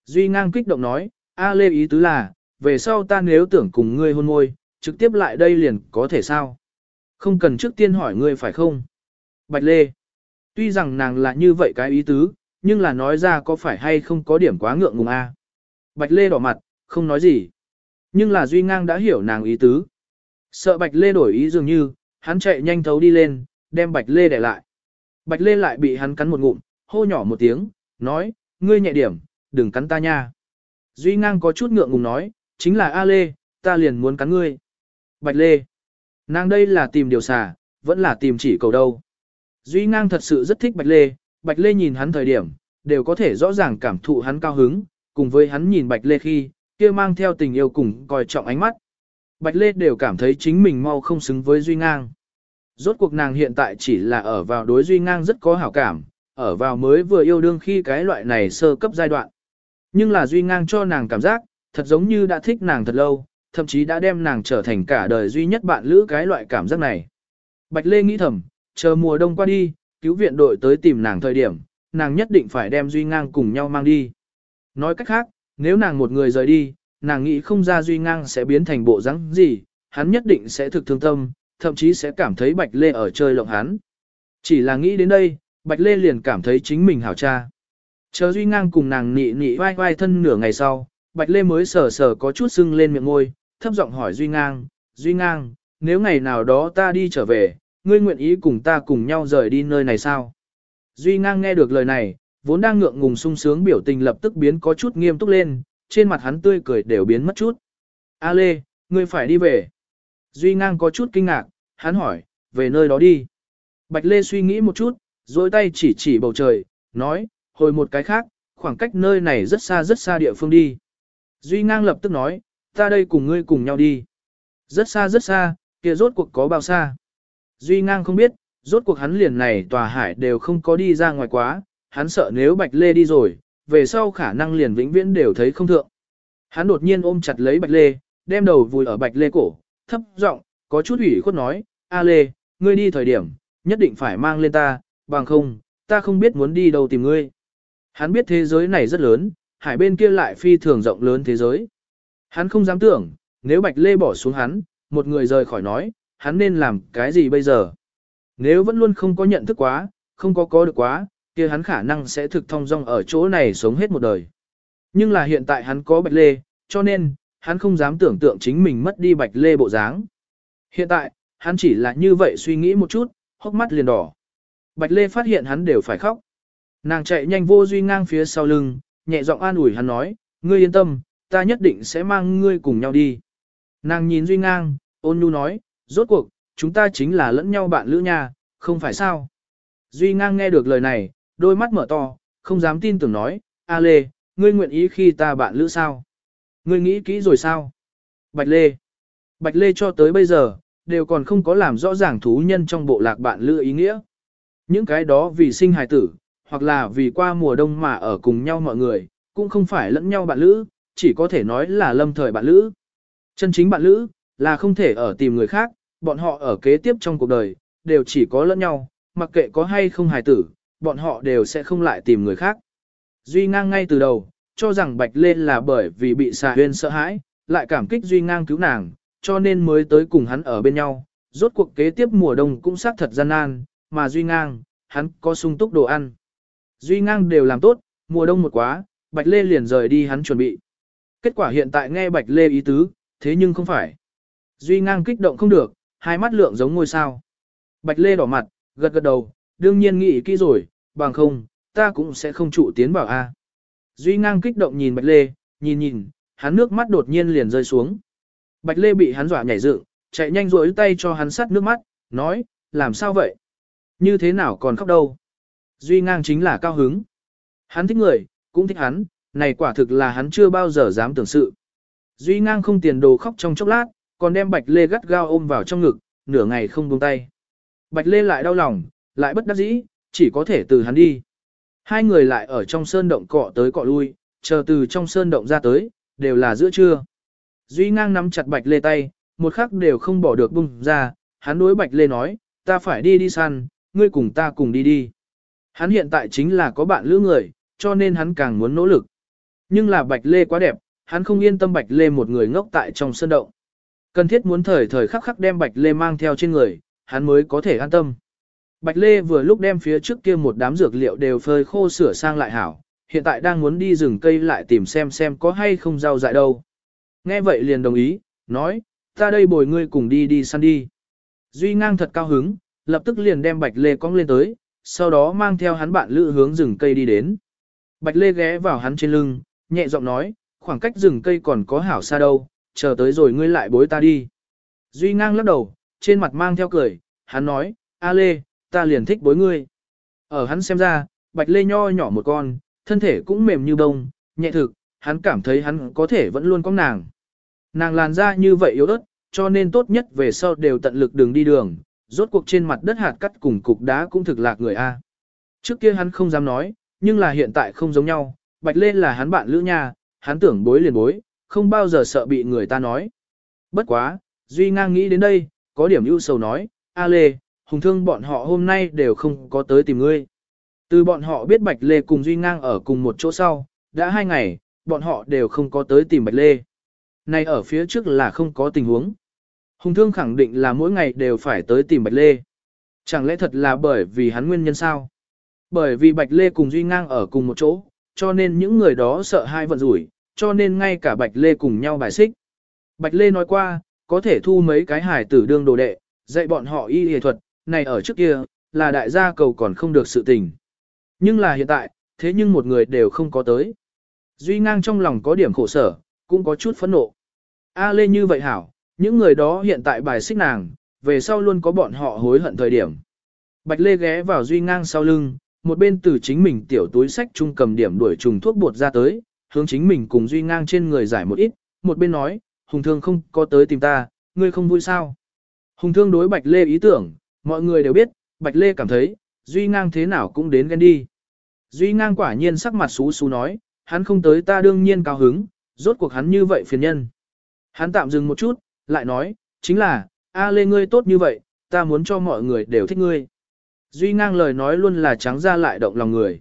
A: Duy ngang kích động nói, A Lê ý tứ là, về sau ta nếu tưởng cùng ngươi hôn môi, trực tiếp lại đây liền có thể sao? Không cần trước tiên hỏi ngươi phải không? Bạch Lê, tuy rằng nàng là như vậy cái ý tứ, nhưng là nói ra có phải hay không có điểm quá ngượng ngùng a? Bạch Lê đỏ mặt, không nói gì. Nhưng là Duy Ngang đã hiểu nàng ý tứ. Sợ Bạch Lê đổi ý dường như, hắn chạy nhanh thấu đi lên, đem Bạch Lê để lại. Bạch Lê lại bị hắn cắn một ngụm, hô nhỏ một tiếng, nói, ngươi nhẹ điểm, đừng cắn ta nha. Duy Ngang có chút ngượng ngùng nói, chính là A Lê, ta liền muốn cắn ngươi. Bạch Lê, nàng đây là tìm điều xả, vẫn là tìm chỉ cầu đâu. Duy Ngang thật sự rất thích Bạch Lê, Bạch Lê nhìn hắn thời điểm, đều có thể rõ ràng cảm thụ hắn cao hứng, cùng với hắn nhìn Bạch Lê khi, kia mang theo tình yêu cùng coi trọng ánh mắt. Bạch Lê đều cảm thấy chính mình mau không xứng với Duy Ngang. Rốt cuộc nàng hiện tại chỉ là ở vào đối Duy Ngang rất có hảo cảm, ở vào mới vừa yêu đương khi cái loại này sơ cấp giai đoạn. Nhưng là Duy Ngang cho nàng cảm giác, thật giống như đã thích nàng thật lâu, thậm chí đã đem nàng trở thành cả đời duy nhất bạn lữ cái loại cảm giác này. Bạch Lê nghĩ thầm, chờ mùa đông qua đi, cứu viện đội tới tìm nàng thời điểm, nàng nhất định phải đem Duy Ngang cùng nhau mang đi. Nói cách khác, nếu nàng một người rời đi, nàng nghĩ không ra Duy Ngang sẽ biến thành bộ dáng gì, hắn nhất định sẽ thực thương tâm, thậm chí sẽ cảm thấy Bạch Lê ở chơi lộng hắn. Chỉ là nghĩ đến đây, Bạch Lê liền cảm thấy chính mình hảo cha. Chờ Duy Ngang cùng nàng nị nị vai vai thân nửa ngày sau, Bạch Lê mới sờ sờ có chút sưng lên miệng ngôi, thấp giọng hỏi Duy Ngang, Duy Ngang, nếu ngày nào đó ta đi trở về, ngươi nguyện ý cùng ta cùng nhau rời đi nơi này sao? Duy Ngang nghe được lời này, vốn đang ngượng ngùng sung sướng biểu tình lập tức biến có chút nghiêm túc lên, trên mặt hắn tươi cười đều biến mất chút. A Lê, ngươi phải đi về. Duy Ngang có chút kinh ngạc, hắn hỏi, về nơi đó đi. Bạch Lê suy nghĩ một chút, dối tay chỉ chỉ bầu trời, nói, hồi một cái khác, khoảng cách nơi này rất xa rất xa địa phương đi. Duy Ngang lập tức nói, ta đây cùng ngươi cùng nhau đi. Rất xa rất xa, kia rốt cuộc có bao xa. Duy Ngang không biết, rốt cuộc hắn liền này tòa hải đều không có đi ra ngoài quá, hắn sợ nếu Bạch Lê đi rồi, về sau khả năng liền vĩnh viễn đều thấy không thượng. Hắn đột nhiên ôm chặt lấy Bạch Lê, đem đầu vùi ở Bạch Lê cổ, thấp giọng, có chút ủy khuất nói, A Lê, ngươi đi thời điểm, nhất định phải mang lên ta, bằng không, ta không biết muốn đi đâu tìm ngươi. Hắn biết thế giới này rất lớn, hải bên kia lại phi thường rộng lớn thế giới. Hắn không dám tưởng, nếu Bạch Lê bỏ xuống hắn, một người rời khỏi nói, hắn nên làm cái gì bây giờ? Nếu vẫn luôn không có nhận thức quá, không có có được quá, kia hắn khả năng sẽ thực thông dong ở chỗ này sống hết một đời. Nhưng là hiện tại hắn có Bạch Lê, cho nên, hắn không dám tưởng tượng chính mình mất đi Bạch Lê bộ dáng. Hiện tại, hắn chỉ là như vậy suy nghĩ một chút, hốc mắt liền đỏ. Bạch Lê phát hiện hắn đều phải khóc. Nàng chạy nhanh vô duy ngang phía sau lưng, nhẹ giọng an ủi hắn nói, ngươi yên tâm, ta nhất định sẽ mang ngươi cùng nhau đi. Nàng nhìn duy ngang, ôn nhu nói, rốt cuộc, chúng ta chính là lẫn nhau bạn lữ nha, không phải sao. Duy ngang nghe được lời này, đôi mắt mở to, không dám tin tưởng nói, A Lê, ngươi nguyện ý khi ta bạn lữ sao? Ngươi nghĩ kỹ rồi sao? Bạch Lê. Bạch Lê cho tới bây giờ, đều còn không có làm rõ ràng thú nhân trong bộ lạc bạn lữ ý nghĩa. Những cái đó vì sinh hài tử, hoặc là vì qua mùa đông mà ở cùng nhau mọi người, cũng không phải lẫn nhau bạn lữ, chỉ có thể nói là lâm thời bạn lữ. Chân chính bạn lữ, là không thể ở tìm người khác, bọn họ ở kế tiếp trong cuộc đời, đều chỉ có lẫn nhau, mặc kệ có hay không hài tử, bọn họ đều sẽ không lại tìm người khác. Duy ngang ngay từ đầu, cho rằng Bạch Lê là bởi vì bị xà huyên sợ hãi, lại cảm kích Duy ngang cứu nàng, cho nên mới tới cùng hắn ở bên nhau. Rốt cuộc kế tiếp mùa đông cũng xác thật gian nan, mà Duy ngang, hắn có sung túc đồ ăn. Duy ngang đều làm tốt, mùa đông một quá, Bạch Lê liền rời đi hắn chuẩn bị. Kết quả hiện tại nghe Bạch Lê ý tứ, thế nhưng không phải. Duy ngang kích động không được, hai mắt lượng giống ngôi sao. Bạch Lê đỏ mặt, gật gật đầu, đương nhiên nghĩ kỹ rồi, bằng không, ta cũng sẽ không trụ tiến bảo A. Duy ngang kích động nhìn Bạch Lê, nhìn nhìn, hắn nước mắt đột nhiên liền rơi xuống. Bạch Lê bị hắn dọa nhảy dựng, chạy nhanh rối tay cho hắn sắt nước mắt, nói, làm sao vậy? Như thế nào còn khóc đâu? Duy ngang chính là cao hứng. Hắn thích người, cũng thích hắn, này quả thực là hắn chưa bao giờ dám tưởng sự. Duy ngang không tiền đồ khóc trong chốc lát, còn đem Bạch Lê gắt gao ôm vào trong ngực, nửa ngày không buông tay. Bạch Lê lại đau lòng, lại bất đắc dĩ, chỉ có thể từ hắn đi. Hai người lại ở trong sơn động cọ tới cọ lui, chờ từ trong sơn động ra tới, đều là giữa trưa. Duy ngang nắm chặt Bạch Lê tay, một khắc đều không bỏ được bung ra, hắn đối Bạch Lê nói, ta phải đi đi săn, ngươi cùng ta cùng đi đi. Hắn hiện tại chính là có bạn lữ người, cho nên hắn càng muốn nỗ lực. Nhưng là Bạch Lê quá đẹp, hắn không yên tâm Bạch Lê một người ngốc tại trong sơn động. Cần thiết muốn thời thời khắc khắc đem Bạch Lê mang theo trên người, hắn mới có thể an tâm. Bạch Lê vừa lúc đem phía trước kia một đám dược liệu đều phơi khô sửa sang lại hảo, hiện tại đang muốn đi rừng cây lại tìm xem xem có hay không rau dại đâu. Nghe vậy liền đồng ý, nói, ta đây bồi ngươi cùng đi đi săn đi. Duy ngang thật cao hứng, lập tức liền đem Bạch Lê cong lên tới, sau đó mang theo hắn bạn lữ hướng rừng cây đi đến. Bạch Lê ghé vào hắn trên lưng, nhẹ giọng nói, khoảng cách rừng cây còn có hảo xa đâu, chờ tới rồi ngươi lại bối ta đi. Duy ngang lắc đầu, trên mặt mang theo cười, hắn nói, A Lê, ta liền thích bối ngươi. Ở hắn xem ra, Bạch Lê nho nhỏ một con, thân thể cũng mềm như bông, nhẹ thực, hắn cảm thấy hắn có thể vẫn luôn có nàng. Nàng làn ra như vậy yếu ớt, cho nên tốt nhất về sau đều tận lực đường đi đường, rốt cuộc trên mặt đất hạt cắt cùng cục đá cũng thực lạc người A. Trước kia hắn không dám nói, nhưng là hiện tại không giống nhau, Bạch Lê là hắn bạn lữ nha, hắn tưởng bối liền bối, không bao giờ sợ bị người ta nói. Bất quá, Duy ngang nghĩ đến đây, có điểm ưu sầu nói, A Lê, Hùng Thương bọn họ hôm nay đều không có tới tìm ngươi. Từ bọn họ biết Bạch Lê cùng Duy ngang ở cùng một chỗ sau, đã hai ngày, bọn họ đều không có tới tìm Bạch Lê. Này ở phía trước là không có tình huống. Hùng Thương khẳng định là mỗi ngày đều phải tới tìm Bạch Lê. Chẳng lẽ thật là bởi vì hắn nguyên nhân sao? Bởi vì Bạch Lê cùng Duy Ngang ở cùng một chỗ, cho nên những người đó sợ hai vận rủi, cho nên ngay cả Bạch Lê cùng nhau bài xích. Bạch Lê nói qua, có thể thu mấy cái hải tử đương đồ đệ, dạy bọn họ y y thuật, này ở trước kia, là đại gia cầu còn không được sự tình. Nhưng là hiện tại, thế nhưng một người đều không có tới. Duy ngang trong lòng có điểm khổ sở, cũng có chút phẫn nộ. A Lê như vậy hảo, những người đó hiện tại bài xích nàng, về sau luôn có bọn họ hối hận thời điểm. Bạch Lê ghé vào Duy ngang sau lưng, một bên từ chính mình tiểu túi sách trung cầm điểm đuổi trùng thuốc bột ra tới, hướng chính mình cùng Duy ngang trên người giải một ít, một bên nói, Hùng Thương không có tới tìm ta, ngươi không vui sao? Hùng Thương đối Bạch Lê ý tưởng, mọi người đều biết, Bạch Lê cảm thấy, Duy ngang thế nào cũng đến ghen đi. Duy ngang quả nhiên sắc mặt xú xú nói, hắn không tới ta đương nhiên cao hứng, rốt cuộc hắn như vậy phiền nhân. Hắn tạm dừng một chút, lại nói, chính là, A Lê ngươi tốt như vậy, ta muốn cho mọi người đều thích ngươi. Duy ngang lời nói luôn là trắng ra lại động lòng người.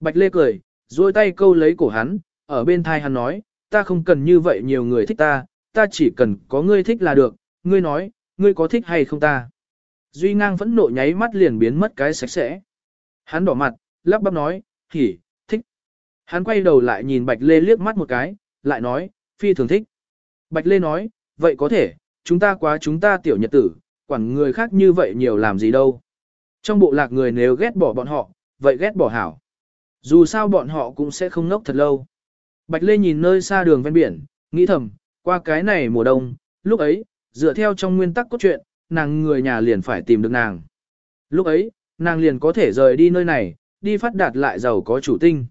A: Bạch Lê cười, duỗi tay câu lấy cổ hắn, ở bên thai hắn nói, ta không cần như vậy nhiều người thích ta, ta chỉ cần có ngươi thích là được, ngươi nói, ngươi có thích hay không ta. Duy ngang vẫn nộ nháy mắt liền biến mất cái sạch sẽ. Hắn đỏ mặt, lắp bắp nói, hỉ, thích. Hắn quay đầu lại nhìn Bạch Lê liếc mắt một cái, lại nói, phi thường thích. Bạch Lê nói, vậy có thể, chúng ta quá chúng ta tiểu nhật tử, quản người khác như vậy nhiều làm gì đâu. Trong bộ lạc người nếu ghét bỏ bọn họ, vậy ghét bỏ hảo. Dù sao bọn họ cũng sẽ không ngốc thật lâu. Bạch Lê nhìn nơi xa đường ven biển, nghĩ thầm, qua cái này mùa đông, lúc ấy, dựa theo trong nguyên tắc cốt truyện, nàng người nhà liền phải tìm được nàng. Lúc ấy, nàng liền có thể rời đi nơi này, đi phát đạt lại giàu có chủ tinh.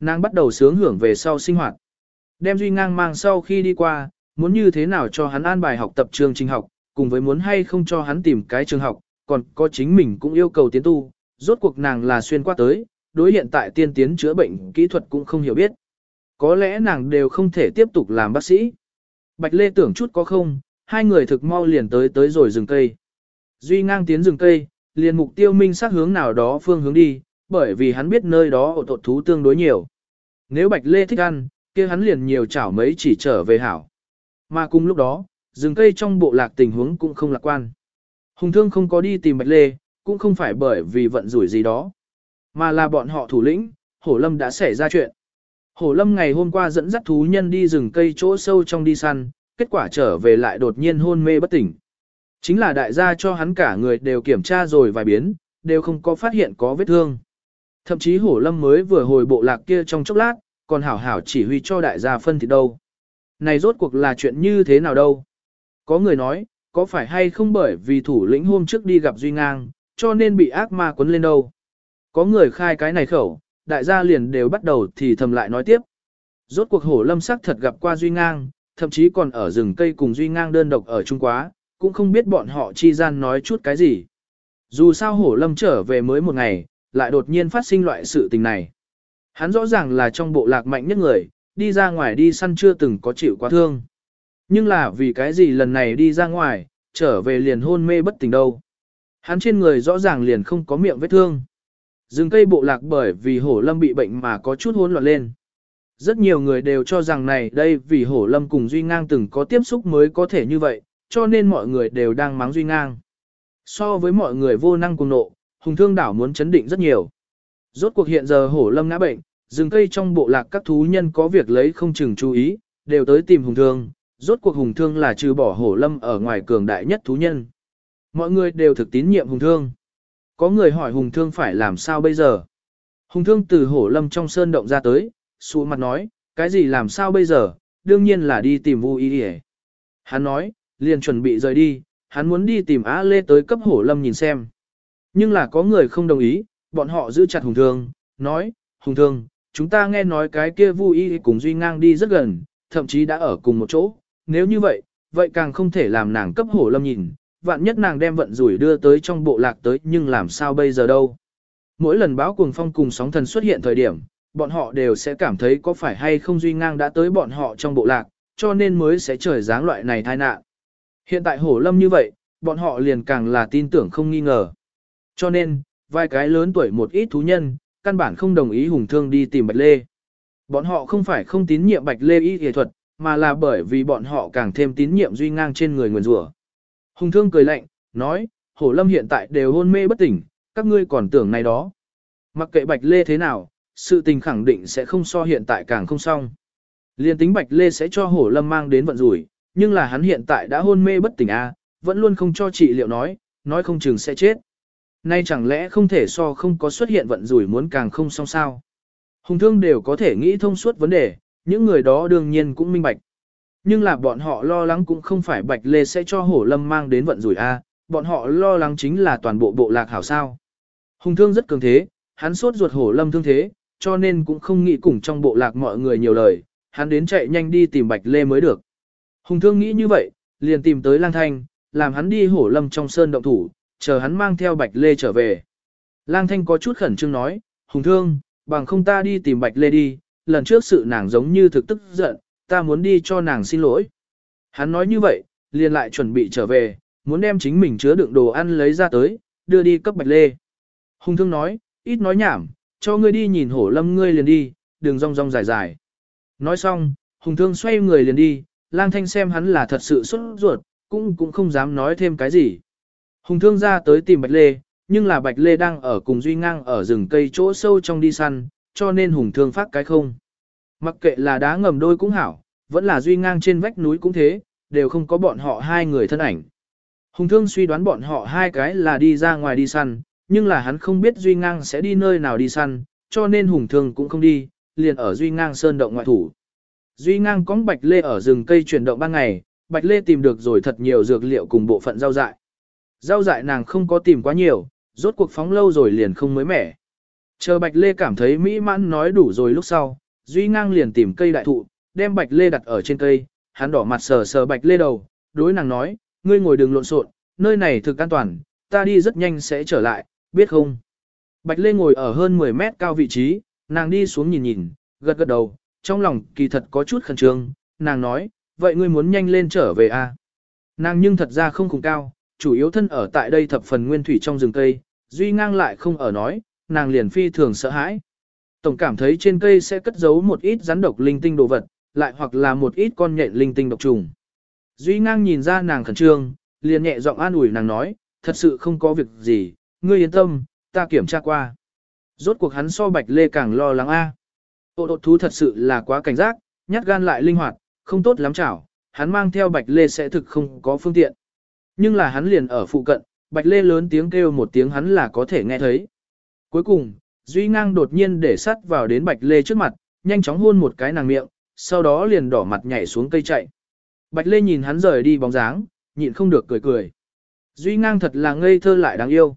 A: Nàng bắt đầu sướng hưởng về sau sinh hoạt. Đem Duy Ngang mang sau khi đi qua, muốn như thế nào cho hắn an bài học tập trường trình học, cùng với muốn hay không cho hắn tìm cái trường học, còn có chính mình cũng yêu cầu tiến tu, rốt cuộc nàng là xuyên qua tới, đối hiện tại tiên tiến chữa bệnh kỹ thuật cũng không hiểu biết. Có lẽ nàng đều không thể tiếp tục làm bác sĩ. Bạch Lê tưởng chút có không, hai người thực mau liền tới tới rồi rừng cây. Duy ngang tiến rừng cây, liền mục tiêu minh sát hướng nào đó phương hướng đi, bởi vì hắn biết nơi đó ổ tột thú tương đối nhiều. Nếu Bạch Lê thích ăn, kia hắn liền nhiều chảo mấy chỉ trở về hảo. Mà cùng lúc đó, rừng cây trong bộ lạc tình huống cũng không lạc quan. Hùng thương không có đi tìm Bạch Lê, cũng không phải bởi vì vận rủi gì đó, mà là bọn họ thủ lĩnh, Hổ Lâm đã xảy ra chuyện. Hổ Lâm ngày hôm qua dẫn dắt thú nhân đi rừng cây chỗ sâu trong đi săn, kết quả trở về lại đột nhiên hôn mê bất tỉnh. Chính là đại gia cho hắn cả người đều kiểm tra rồi vài biến, đều không có phát hiện có vết thương. Thậm chí Hổ Lâm mới vừa hồi bộ lạc kia trong chốc lát, còn hảo hảo chỉ huy cho đại gia phân thịt đâu. Này rốt cuộc là chuyện như thế nào đâu? Có người nói, có phải hay không bởi vì thủ lĩnh hôm trước đi gặp Duy Ngang, cho nên bị ác ma quấn lên đâu? Có người khai cái này khẩu, đại gia liền đều bắt đầu thì thầm lại nói tiếp. Rốt cuộc hổ lâm sắc thật gặp qua Duy Ngang, thậm chí còn ở rừng cây cùng Duy Ngang đơn độc ở Trung Quá, cũng không biết bọn họ chi gian nói chút cái gì. Dù sao hổ lâm trở về mới một ngày, lại đột nhiên phát sinh loại sự tình này. Hắn rõ ràng là trong bộ lạc mạnh nhất người, đi ra ngoài đi săn chưa từng có chịu quá thương. Nhưng là vì cái gì lần này đi ra ngoài, trở về liền hôn mê bất tỉnh đâu. Hắn trên người rõ ràng liền không có miệng vết thương. dừng cây bộ lạc bởi vì hổ lâm bị bệnh mà có chút hỗn loạn lên. Rất nhiều người đều cho rằng này đây vì hổ lâm cùng Duy Ngang từng có tiếp xúc mới có thể như vậy, cho nên mọi người đều đang mắng Duy Ngang. So với mọi người vô năng cùng nộ, Hùng Thương Đảo muốn chấn định rất nhiều. Rốt cuộc hiện giờ hổ lâm ngã bệnh, rừng cây trong bộ lạc các thú nhân có việc lấy không chừng chú ý, đều tới tìm Hùng Thương. Rốt cuộc Hùng Thương là trừ bỏ hổ lâm ở ngoài cường đại nhất thú nhân. Mọi người đều thực tín nhiệm Hùng Thương. Có người hỏi Hùng Thương phải làm sao bây giờ? Hùng Thương từ hổ lâm trong sơn động ra tới, Xua mặt nói, cái gì làm sao bây giờ, đương nhiên là đi tìm Vu Y Y. Hắn nói, liền chuẩn bị rời đi, hắn muốn đi tìm Á Lê tới cấp hổ lâm nhìn xem. Nhưng là có người không đồng ý, bọn họ giữ chặt Hùng Thương, nói, Hùng Thương, chúng ta nghe nói cái kia Vu Y cùng Duy Ngang đi rất gần, thậm chí đã ở cùng một chỗ, nếu như vậy, vậy càng không thể làm nàng cấp hổ lâm nhìn, vạn nhất nàng đem vận rủi đưa tới trong bộ lạc tới nhưng làm sao bây giờ đâu. Mỗi lần báo cuồng phong cùng sóng thần xuất hiện thời điểm, bọn họ đều sẽ cảm thấy có phải hay không Duy Ngang đã tới bọn họ trong bộ lạc, cho nên mới sẽ trời dáng loại này tai nạn. Hiện tại hổ lâm như vậy, bọn họ liền càng là tin tưởng không nghi ngờ. Cho nên, vài cái lớn tuổi một ít thú nhân, căn bản không đồng ý hùng thương đi tìm Bạch Lê. Bọn họ không phải không tín nhiệm Bạch Lê y y thuật, mà là bởi vì bọn họ càng thêm tín nhiệm duy ngang trên người nguyền rủa. Hùng thương cười lạnh, nói, hổ lâm hiện tại đều hôn mê bất tỉnh, các ngươi còn tưởng này đó. Mặc kệ Bạch Lê thế nào, sự tình khẳng định sẽ không so hiện tại càng không xong. Liên tính Bạch Lê sẽ cho hổ lâm mang đến vận rủi, nhưng là hắn hiện tại đã hôn mê bất tỉnh a, vẫn luôn không cho trị liệu nói, nói không chừng sẽ chết. Nay chẳng lẽ không thể so không có xuất hiện vận rủi muốn càng không xong sao? Hùng thương đều có thể nghĩ thông suốt vấn đề, những người đó đương nhiên cũng minh bạch. Nhưng là bọn họ lo lắng cũng không phải Bạch Lê sẽ cho hổ lâm mang đến vận rủi a, bọn họ lo lắng chính là toàn bộ bộ lạc hảo sao. Hùng thương rất cường thế, hắn sốt ruột hổ lâm thương thế, cho nên cũng không nghĩ cùng trong bộ lạc mọi người nhiều lời, hắn đến chạy nhanh đi tìm Bạch Lê mới được. Hùng thương nghĩ như vậy, liền tìm tới lang thanh, làm hắn đi hổ lâm trong sơn động thủ, chờ hắn mang theo Bạch Lê trở về. Lang thanh có chút khẩn trương nói, Hùng thương, bằng không ta đi tìm Bạch Lê đi, lần trước sự nàng giống như thực tức giận, ta muốn đi cho nàng xin lỗi. Hắn nói như vậy, liền lại chuẩn bị trở về, muốn đem chính mình chứa đựng đồ ăn lấy ra tới, đưa đi cấp Bạch Lê. Hùng thương nói, ít nói nhảm, cho ngươi đi nhìn hổ lâm ngươi liền đi, đừng rong rong dài dài. Nói xong, Hùng thương xoay người liền đi, lang thanh xem hắn là thật sự xuất ruột, cũng cũng không dám nói thêm cái gì. Hùng thương ra tới tìm Bạch Lê, nhưng là Bạch Lê đang ở cùng Duy Ngang ở rừng cây chỗ sâu trong đi săn, cho nên Hùng thương phát cái không. Mặc kệ là đá ngầm đôi cũng hảo, vẫn là Duy Ngang trên vách núi cũng thế, đều không có bọn họ hai người thân ảnh. Hùng thương suy đoán bọn họ hai cái là đi ra ngoài đi săn, nhưng là hắn không biết Duy Ngang sẽ đi nơi nào đi săn, cho nên Hùng thương cũng không đi, liền ở Duy Ngang sơn động ngoại thủ. Duy Ngang có Bạch Lê ở rừng cây chuyển động ban ngày, Bạch Lê tìm được rồi thật nhiều dược liệu cùng bộ phận rau dại. Rau dại nàng không có tìm quá nhiều, rốt cuộc phóng lâu rồi liền không mới mẻ. Chờ Bạch Lê cảm thấy mỹ mãn nói đủ rồi lúc sau, Duy Ngang liền tìm cây đại thụ, đem Bạch Lê đặt ở trên cây, hắn đỏ mặt sờ sờ Bạch Lê đầu, đối nàng nói, ngươi ngồi đừng lộn xộn, nơi này thực an toàn, ta đi rất nhanh sẽ trở lại, biết không? Bạch Lê ngồi ở hơn 10 mét cao vị trí, nàng đi xuống nhìn nhìn, gật gật đầu, trong lòng kỳ thật có chút khẩn trương, nàng nói, vậy ngươi muốn nhanh lên trở về à? Nàng nhưng thật ra không cùng cao, chủ yếu thân ở tại đây thập phần nguyên thủy trong rừng cây, duy ngang lại không ở nói, nàng liền phi thường sợ hãi. Tổng cảm thấy trên cây sẽ cất giấu một ít rắn độc linh tinh đồ vật, lại hoặc là một ít con nhện linh tinh độc trùng. Duy ngang nhìn ra nàng khẩn trương, liền nhẹ giọng an ủi nàng nói, thật sự không có việc gì, ngươi yên tâm, ta kiểm tra qua. Rốt cuộc hắn so bạch lê càng lo lắng a. Ô đột thú thật sự là quá cảnh giác, nhát gan lại linh hoạt, không tốt lắm chảo, hắn mang theo bạch lê sẽ thực không có phương tiện. Nhưng là hắn liền ở phụ cận, bạch lê lớn tiếng kêu một tiếng hắn là có thể nghe thấy. Cuối cùng, Duy ngang đột nhiên để sắt vào đến bạch lê trước mặt, nhanh chóng hôn một cái nàng miệng, sau đó liền đỏ mặt nhảy xuống cây chạy. Bạch lê nhìn hắn rời đi bóng dáng, nhịn không được cười cười. Duy ngang thật là ngây thơ lại đáng yêu.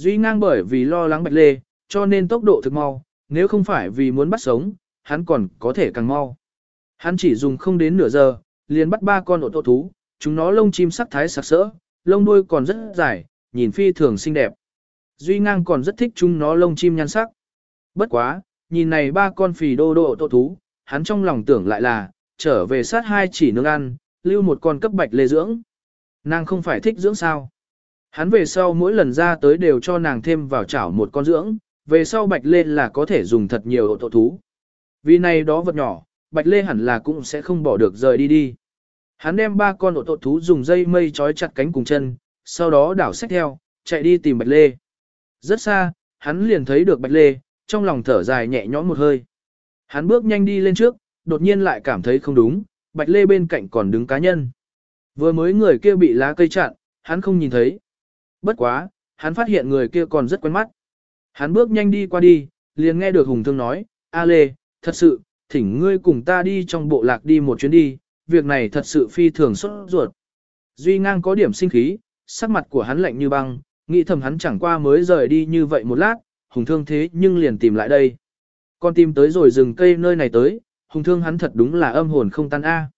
A: Duy ngang bởi vì lo lắng bạch lê, cho nên tốc độ thực mau, nếu không phải vì muốn bắt sống, hắn còn có thể càng mau. Hắn chỉ dùng không đến nửa giờ, liền bắt ba con ổ tổ thú, chúng nó lông chim sắc thái sặc sỡ, lông đuôi còn rất dài, nhìn phi thường xinh đẹp. Duy ngang còn rất thích chúng nó lông chim nhan sắc. Bất quá, nhìn này ba con phì đô đô ổ tổ thú, hắn trong lòng tưởng lại là, trở về sát hai chỉ nướng ăn, lưu một con cấp bạch lê dưỡng. Nàng không phải thích dưỡng sao. Hắn về sau mỗi lần ra tới đều cho nàng thêm vào chảo một con dưỡng, về sau bạch lê là có thể dùng thật nhiều hộ tổ thú. Vì này đó vật nhỏ, bạch lê hẳn là cũng sẽ không bỏ được rời đi đi. Hắn đem ba con ổ tổ thú dùng dây mây trói chặt cánh cùng chân, sau đó đảo sách theo, chạy đi tìm bạch lê. Rất xa, hắn liền thấy được bạch lê, trong lòng thở dài nhẹ nhõm một hơi. Hắn bước nhanh đi lên trước, đột nhiên lại cảm thấy không đúng, bạch lê bên cạnh còn đứng cá nhân. Vừa mới người kia bị lá cây chặn, hắn không nhìn thấy. Bất quá, hắn phát hiện người kia còn rất quen mắt. Hắn bước nhanh đi qua đi, liền nghe được Hùng Thương nói, A Lê, thật sự, thỉnh ngươi cùng ta đi trong bộ lạc đi một chuyến đi, việc này thật sự phi thường xuất ruột. Duy ngang có điểm sinh khí, sắc mặt của hắn lạnh như băng, nghĩ thầm hắn chẳng qua mới rời đi như vậy một lát, Hùng Thương thế nhưng liền tìm lại đây. Con tìm tới rồi rừng cây nơi này tới, Hùng Thương hắn thật đúng là âm hồn không tan A.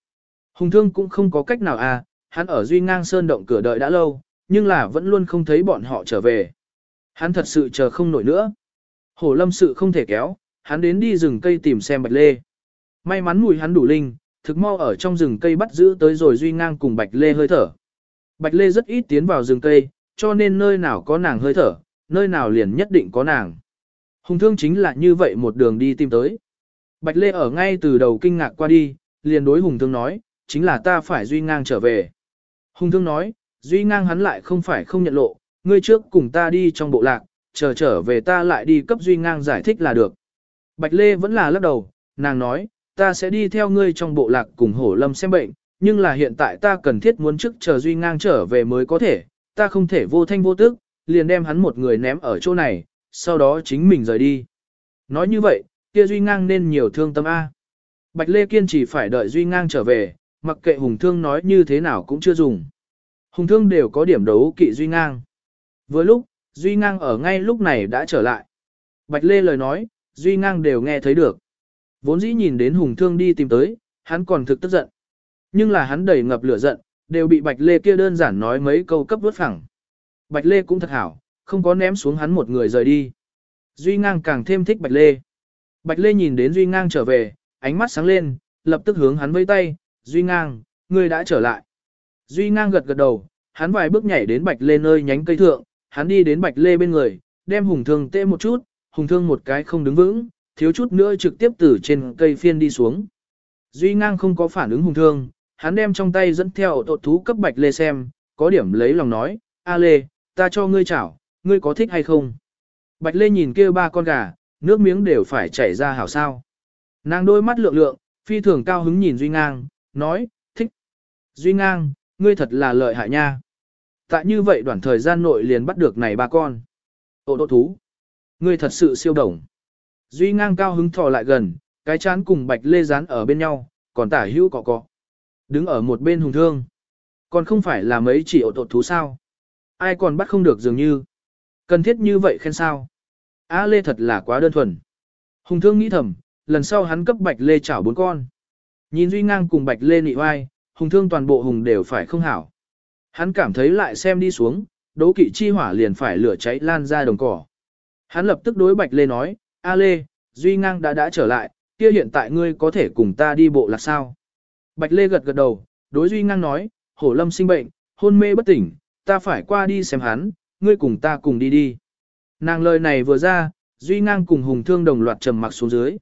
A: Hùng Thương cũng không có cách nào A, hắn ở Duy ngang sơn động cửa đợi đã lâu, nhưng là vẫn luôn không thấy bọn họ trở về. Hắn thật sự chờ không nổi nữa. Hổ lâm sự không thể kéo, hắn đến đi rừng cây tìm xem bạch lê. May mắn mùi hắn đủ linh, thực mau ở trong rừng cây bắt giữ tới rồi duy ngang cùng bạch lê hơi thở. Bạch Lê rất ít tiến vào rừng cây, cho nên nơi nào có nàng hơi thở, nơi nào liền nhất định có nàng. Hùng thương chính là như vậy một đường đi tìm tới. Bạch Lê ở ngay từ đầu kinh ngạc qua đi, liền đối Hùng thương nói, chính là ta phải duy ngang trở về. Hùng thương nói, duy ngang hắn lại không phải không nhận lộ, ngươi trước cùng ta đi trong bộ lạc, chờ trở về ta lại đi cấp duy ngang giải thích là được. Bạch Lê vẫn là lắc đầu, nàng nói, ta sẽ đi theo ngươi trong bộ lạc cùng hổ lâm xem bệnh, nhưng là hiện tại ta cần thiết muốn trước chờ duy ngang trở về mới có thể, ta không thể vô thanh vô tức, liền đem hắn một người ném ở chỗ này, sau đó chính mình rời đi. Nói như vậy, kia duy ngang nên nhiều thương tâm A. Bạch Lê kiên chỉ phải đợi duy ngang trở về, mặc kệ hùng thương nói như thế nào cũng chưa dùng. Hùng thương đều có điểm đấu kỵ duy ngang. Với lúc, duy ngang ở ngay lúc này đã trở lại. Bạch Lê lời nói, duy ngang đều nghe thấy được. Vốn dĩ nhìn đến hùng thương đi tìm tới, hắn còn thực tức giận. Nhưng là hắn đầy ngập lửa giận, đều bị Bạch Lê kia đơn giản nói mấy câu cấp vớt phẳng. Bạch Lê cũng thật hảo, không có ném xuống hắn một người rời đi. Duy ngang càng thêm thích Bạch Lê. Bạch Lê nhìn đến Duy ngang trở về, ánh mắt sáng lên, lập tức hướng hắn vây tay, Duy ngang, ngươi đã trở lại. Duy ngang gật gật đầu, hắn vài bước nhảy đến Bạch Lê nơi nhánh cây thượng, hắn đi đến Bạch Lê bên người, đem hùng thương tê một chút, hùng thương một cái không đứng vững, thiếu chút nữa trực tiếp từ trên cây phiên đi xuống. Duy ngang không có phản ứng hùng thương, hắn đem trong tay dẫn theo tột thú cấp Bạch Lê xem, có điểm lấy lòng nói, A Lê, ta cho ngươi chảo, ngươi có thích hay không? Bạch Lê nhìn kia ba con gà, nước miếng đều phải chảy ra hảo sao. Nàng đôi mắt lượng lượng, phi thường cao hứng nhìn Duy Ngang, nói, thích. Duy Ngang, ngươi thật là lợi hại nha. Tại như vậy đoạn thời gian nội liền bắt được này ba con. Ô đô thú. Ngươi thật sự siêu đồng. Duy Ngang cao hứng thò lại gần, cái chán cùng Bạch Lê dán ở bên nhau, còn tả hữu cọ cọ. Đứng ở một bên hùng thương. Còn không phải là mấy chỉ ổ tột thú sao. Ai còn bắt không được dường như. Cần thiết như vậy khen sao. A Lê thật là quá đơn thuần. Hùng thương nghĩ thầm, lần sau hắn cấp Bạch Lê chảo bốn con. Nhìn Duy Ngang cùng Bạch Lê nị oai, hùng thương toàn bộ hùng đều phải không hảo. Hắn cảm thấy lại xem đi xuống, đố kỵ chi hỏa liền phải lửa cháy lan ra đồng cỏ. Hắn lập tức đối Bạch Lê nói, A Lê, Duy Ngang đã đã trở lại, kia hiện tại ngươi có thể cùng ta đi bộ là sao? Bạch Lê gật gật đầu, đối Duy Ngang nói, hổ lâm sinh bệnh, hôn mê bất tỉnh, ta phải qua đi xem hắn, ngươi cùng ta cùng đi đi. Nàng lời này vừa ra, Duy Ngang cùng Hùng Thương đồng loạt trầm mặc xuống dưới.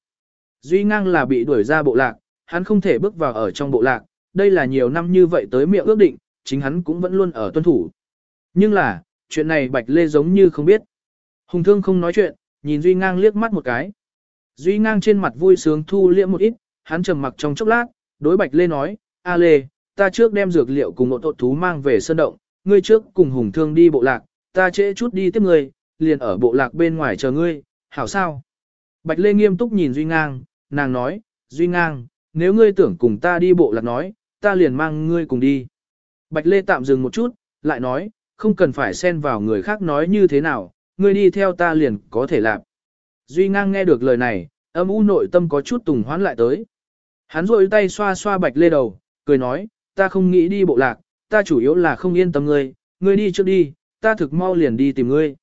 A: Duy Ngang là bị đuổi ra bộ lạc, hắn không thể bước vào ở trong bộ lạc, đây là nhiều năm như vậy tới miệng ước định, chính hắn cũng vẫn luôn ở tuân thủ. Nhưng là, chuyện này Bạch Lê giống như không biết. Hùng Thương không nói chuyện, nhìn Duy Ngang liếc mắt một cái. Duy Ngang trên mặt vui sướng thu liễm một ít, hắn trầm mặc trong chốc lát, đối Bạch Lê nói, A Lê, ta trước đem dược liệu cùng một tột thú mang về sơn động, ngươi trước cùng Hùng Thương đi bộ lạc, ta trễ chút đi tiếp ngươi, liền ở bộ lạc bên ngoài chờ ngươi, hảo sao? Bạch Lê nghiêm túc nhìn Duy Ngang, nàng nói, Duy Ngang, nếu ngươi tưởng cùng ta đi bộ lạc nói, ta liền mang ngươi cùng đi. Bạch Lê tạm dừng một chút, lại nói, không cần phải xen vào người khác nói như thế nào, ngươi đi theo ta liền có thể làm. Duy Ngang nghe được lời này, âm u nội tâm có chút tùng hoán lại tới. Hắn rội tay xoa xoa Bạch Lê đầu, cười nói, ta không nghĩ đi bộ lạc, ta chủ yếu là không yên tâm ngươi, ngươi đi trước đi, ta thực mau liền đi tìm ngươi.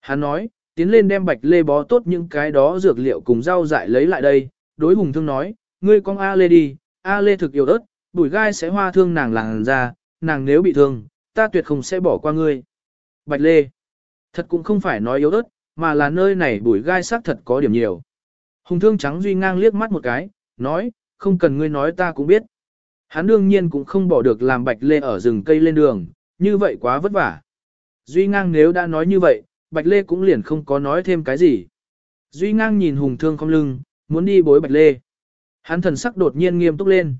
A: Hắn nói, tiến lên đem bạch lê bó tốt những cái đó dược liệu cùng rau dại lấy lại đây, đối hùng thương nói, ngươi con A lê đi, A lê thực yếu đất, bùi gai sẽ hoa thương nàng làng ra, nàng nếu bị thương, ta tuyệt không sẽ bỏ qua ngươi. Bạch lê, thật cũng không phải nói yếu ớt, mà là nơi này bùi gai xác thật có điểm nhiều. Hùng thương trắng duy ngang liếc mắt một cái, nói, không cần ngươi nói ta cũng biết. Hắn đương nhiên cũng không bỏ được làm bạch lê ở rừng cây lên đường, như vậy quá vất vả. Duy ngang nếu đã nói như vậy, Bạch Lê cũng liền không có nói thêm cái gì. Duy ngang nhìn hùng thương không lưng, muốn đi bối Bạch Lê. Hắn thần sắc đột nhiên nghiêm túc lên.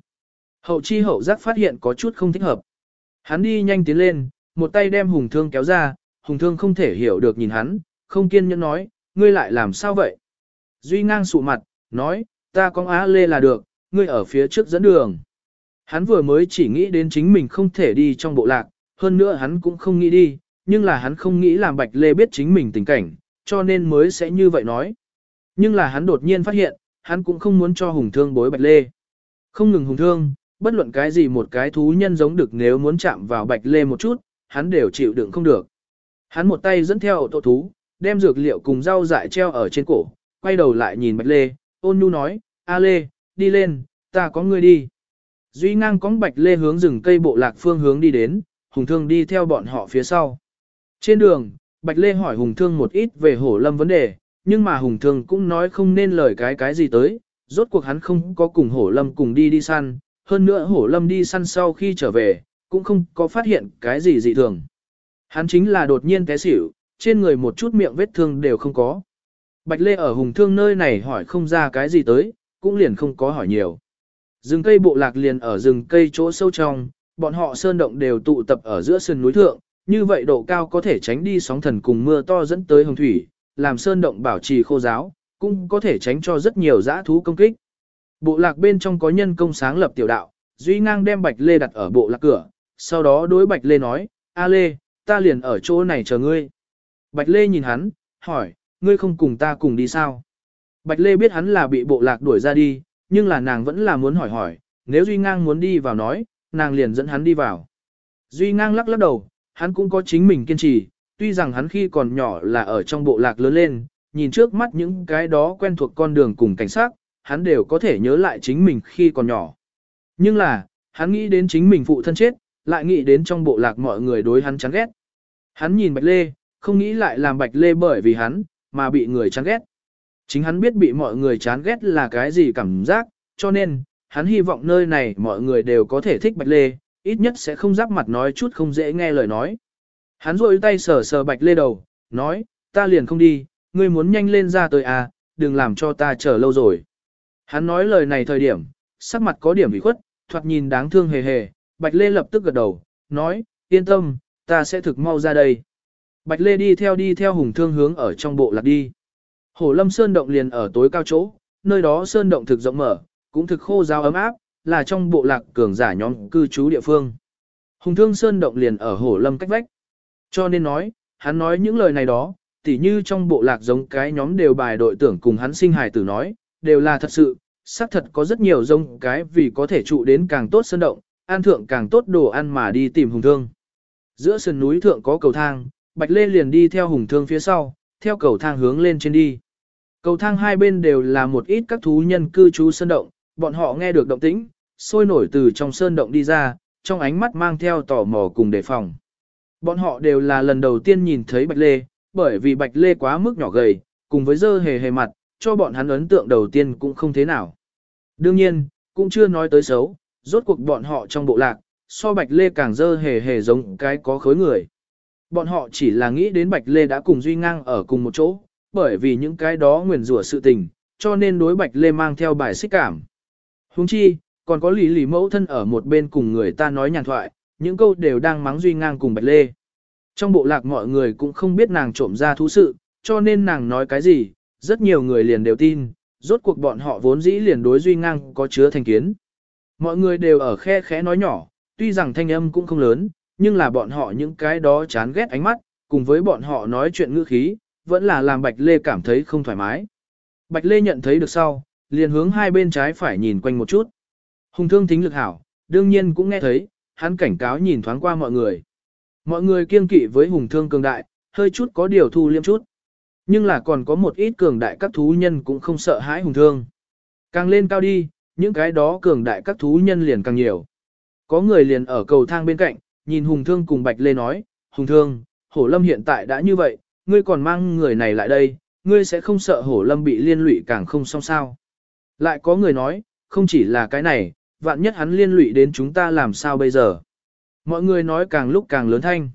A: Hậu chi hậu giác phát hiện có chút không thích hợp. Hắn đi nhanh tiến lên, một tay đem hùng thương kéo ra, hùng thương không thể hiểu được nhìn hắn, không kiên nhẫn nói, ngươi lại làm sao vậy? Duy ngang sụ mặt, nói, ta có á lê là được, ngươi ở phía trước dẫn đường. Hắn vừa mới chỉ nghĩ đến chính mình không thể đi trong bộ lạc, hơn nữa hắn cũng không nghĩ đi, nhưng là hắn không nghĩ làm Bạch Lê biết chính mình tình cảnh, cho nên mới sẽ như vậy nói. Nhưng là hắn đột nhiên phát hiện, hắn cũng không muốn cho Hùng Thương bối Bạch Lê. Không ngừng Hùng Thương, bất luận cái gì một cái thú nhân giống được nếu muốn chạm vào Bạch Lê một chút, hắn đều chịu đựng không được. Hắn một tay dẫn theo tổ thú, đem dược liệu cùng rau dại treo ở trên cổ, quay đầu lại nhìn Bạch Lê, ôn nhu nói, A Lê, đi lên, ta có người đi. Duy ngang cóng Bạch Lê hướng rừng cây bộ lạc phương hướng đi đến, Hùng Thương đi theo bọn họ phía sau. Trên đường, Bạch Lê hỏi Hùng Thương một ít về Hổ Lâm vấn đề, nhưng mà Hùng Thương cũng nói không nên lời cái cái gì tới, rốt cuộc hắn không có cùng Hổ Lâm cùng đi đi săn, hơn nữa Hổ Lâm đi săn sau khi trở về, cũng không có phát hiện cái gì dị thường. Hắn chính là đột nhiên té xỉu, trên người một chút miệng vết thương đều không có. Bạch Lê ở Hùng Thương nơi này hỏi không ra cái gì tới, cũng liền không có hỏi nhiều. Rừng cây bộ lạc liền ở rừng cây chỗ sâu trong, bọn họ sơn động đều tụ tập ở giữa sườn núi thượng, như vậy độ cao có thể tránh đi sóng thần cùng mưa to dẫn tới hồng thủy, làm sơn động bảo trì khô giáo, cũng có thể tránh cho rất nhiều dã thú công kích. Bộ lạc bên trong có nhân công sáng lập tiểu đạo, Duy Ngang đem Bạch Lê đặt ở bộ lạc cửa, sau đó đối Bạch Lê nói, A Lê, ta liền ở chỗ này chờ ngươi. Bạch Lê nhìn hắn, hỏi, ngươi không cùng ta cùng đi sao? Bạch Lê biết hắn là bị bộ lạc đuổi ra đi, nhưng là nàng vẫn là muốn hỏi hỏi, nếu Duy Ngang muốn đi vào nói, nàng liền dẫn hắn đi vào. Duy Ngang lắc lắc đầu, hắn cũng có chính mình kiên trì, tuy rằng hắn khi còn nhỏ là ở trong bộ lạc lớn lên, nhìn trước mắt những cái đó quen thuộc con đường cùng cảnh sát, hắn đều có thể nhớ lại chính mình khi còn nhỏ. Nhưng là, hắn nghĩ đến chính mình phụ thân chết, lại nghĩ đến trong bộ lạc mọi người đối hắn chán ghét. Hắn nhìn Bạch Lê, không nghĩ lại làm Bạch Lê bởi vì hắn, mà bị người chán ghét. Chính hắn biết bị mọi người chán ghét là cái gì cảm giác, cho nên, hắn hy vọng nơi này mọi người đều có thể thích Bạch Lê, ít nhất sẽ không giáp mặt nói chút không dễ nghe lời nói. Hắn rôi tay sờ sờ Bạch Lê đầu, nói, ta liền không đi, ngươi muốn nhanh lên ra tới à, đừng làm cho ta chờ lâu rồi. Hắn nói lời này thời điểm, sắc mặt có điểm bị khuất, thoạt nhìn đáng thương hề hề, Bạch Lê lập tức gật đầu, nói, yên tâm, ta sẽ thực mau ra đây. Bạch Lê đi theo đi theo hùng thương hướng ở trong bộ lạc đi. Hổ lâm sơn động liền ở tối cao chỗ, nơi đó sơn động thực rộng mở, cũng thực khô ráo ấm áp, là trong bộ lạc cường giả nhóm cư trú địa phương. Hùng thương sơn động liền ở hổ lâm cách vách. Cho nên nói, hắn nói những lời này đó, tỉ như trong bộ lạc giống cái nhóm đều bài đội tưởng cùng hắn sinh hài tử nói, đều là thật sự, xác thật có rất nhiều rông cái vì có thể trụ đến càng tốt sơn động, an thượng càng tốt đồ ăn mà đi tìm hùng thương. Giữa sườn núi thượng có cầu thang, Bạch Lê liền đi theo hùng thương phía sau, theo cầu thang hướng lên trên đi. Cầu thang hai bên đều là một ít các thú nhân cư trú sơn động, bọn họ nghe được động tĩnh, sôi nổi từ trong sơn động đi ra, trong ánh mắt mang theo tò mò cùng đề phòng. Bọn họ đều là lần đầu tiên nhìn thấy Bạch Lê, bởi vì Bạch Lê quá mức nhỏ gầy, cùng với dơ hề hề mặt, cho bọn hắn ấn tượng đầu tiên cũng không thế nào. Đương nhiên, cũng chưa nói tới xấu, rốt cuộc bọn họ trong bộ lạc, so Bạch Lê càng dơ hề hề giống cái có khối người. Bọn họ chỉ là nghĩ đến Bạch Lê đã cùng Duy Ngang ở cùng một chỗ, bởi vì những cái đó nguyền rủa sự tình, cho nên đối Bạch Lê mang theo bài xích cảm. Huống chi, còn có lý lý mẫu thân ở một bên cùng người ta nói nhàn thoại, những câu đều đang mắng Duy Ngang cùng Bạch Lê. Trong bộ lạc mọi người cũng không biết nàng trộm ra thú sự, cho nên nàng nói cái gì, rất nhiều người liền đều tin, rốt cuộc bọn họ vốn dĩ liền đối Duy Ngang có chứa thành kiến. Mọi người đều ở khe khẽ nói nhỏ, tuy rằng thanh âm cũng không lớn, nhưng là bọn họ những cái đó chán ghét ánh mắt, cùng với bọn họ nói chuyện ngữ khí, vẫn là làm Bạch Lê cảm thấy không thoải mái. Bạch Lê nhận thấy được sau, liền hướng hai bên trái phải nhìn quanh một chút. Hùng thương thính lực hảo, đương nhiên cũng nghe thấy, hắn cảnh cáo nhìn thoáng qua mọi người. Mọi người kiên kỵ với hùng thương cường đại, hơi chút có điều thu liêm chút. Nhưng là còn có một ít cường đại các thú nhân cũng không sợ hãi hùng thương. Càng lên cao đi, những cái đó cường đại các thú nhân liền càng nhiều. Có người liền ở cầu thang bên cạnh, nhìn hùng thương cùng bạch lê nói, hùng thương, hổ lâm hiện tại đã như vậy, ngươi còn mang người này lại đây, ngươi sẽ không sợ hổ lâm bị liên lụy càng không xong sao. Lại có người nói, không chỉ là cái này, vạn nhất hắn liên lụy đến chúng ta làm sao bây giờ. Mọi người nói càng lúc càng lớn thanh.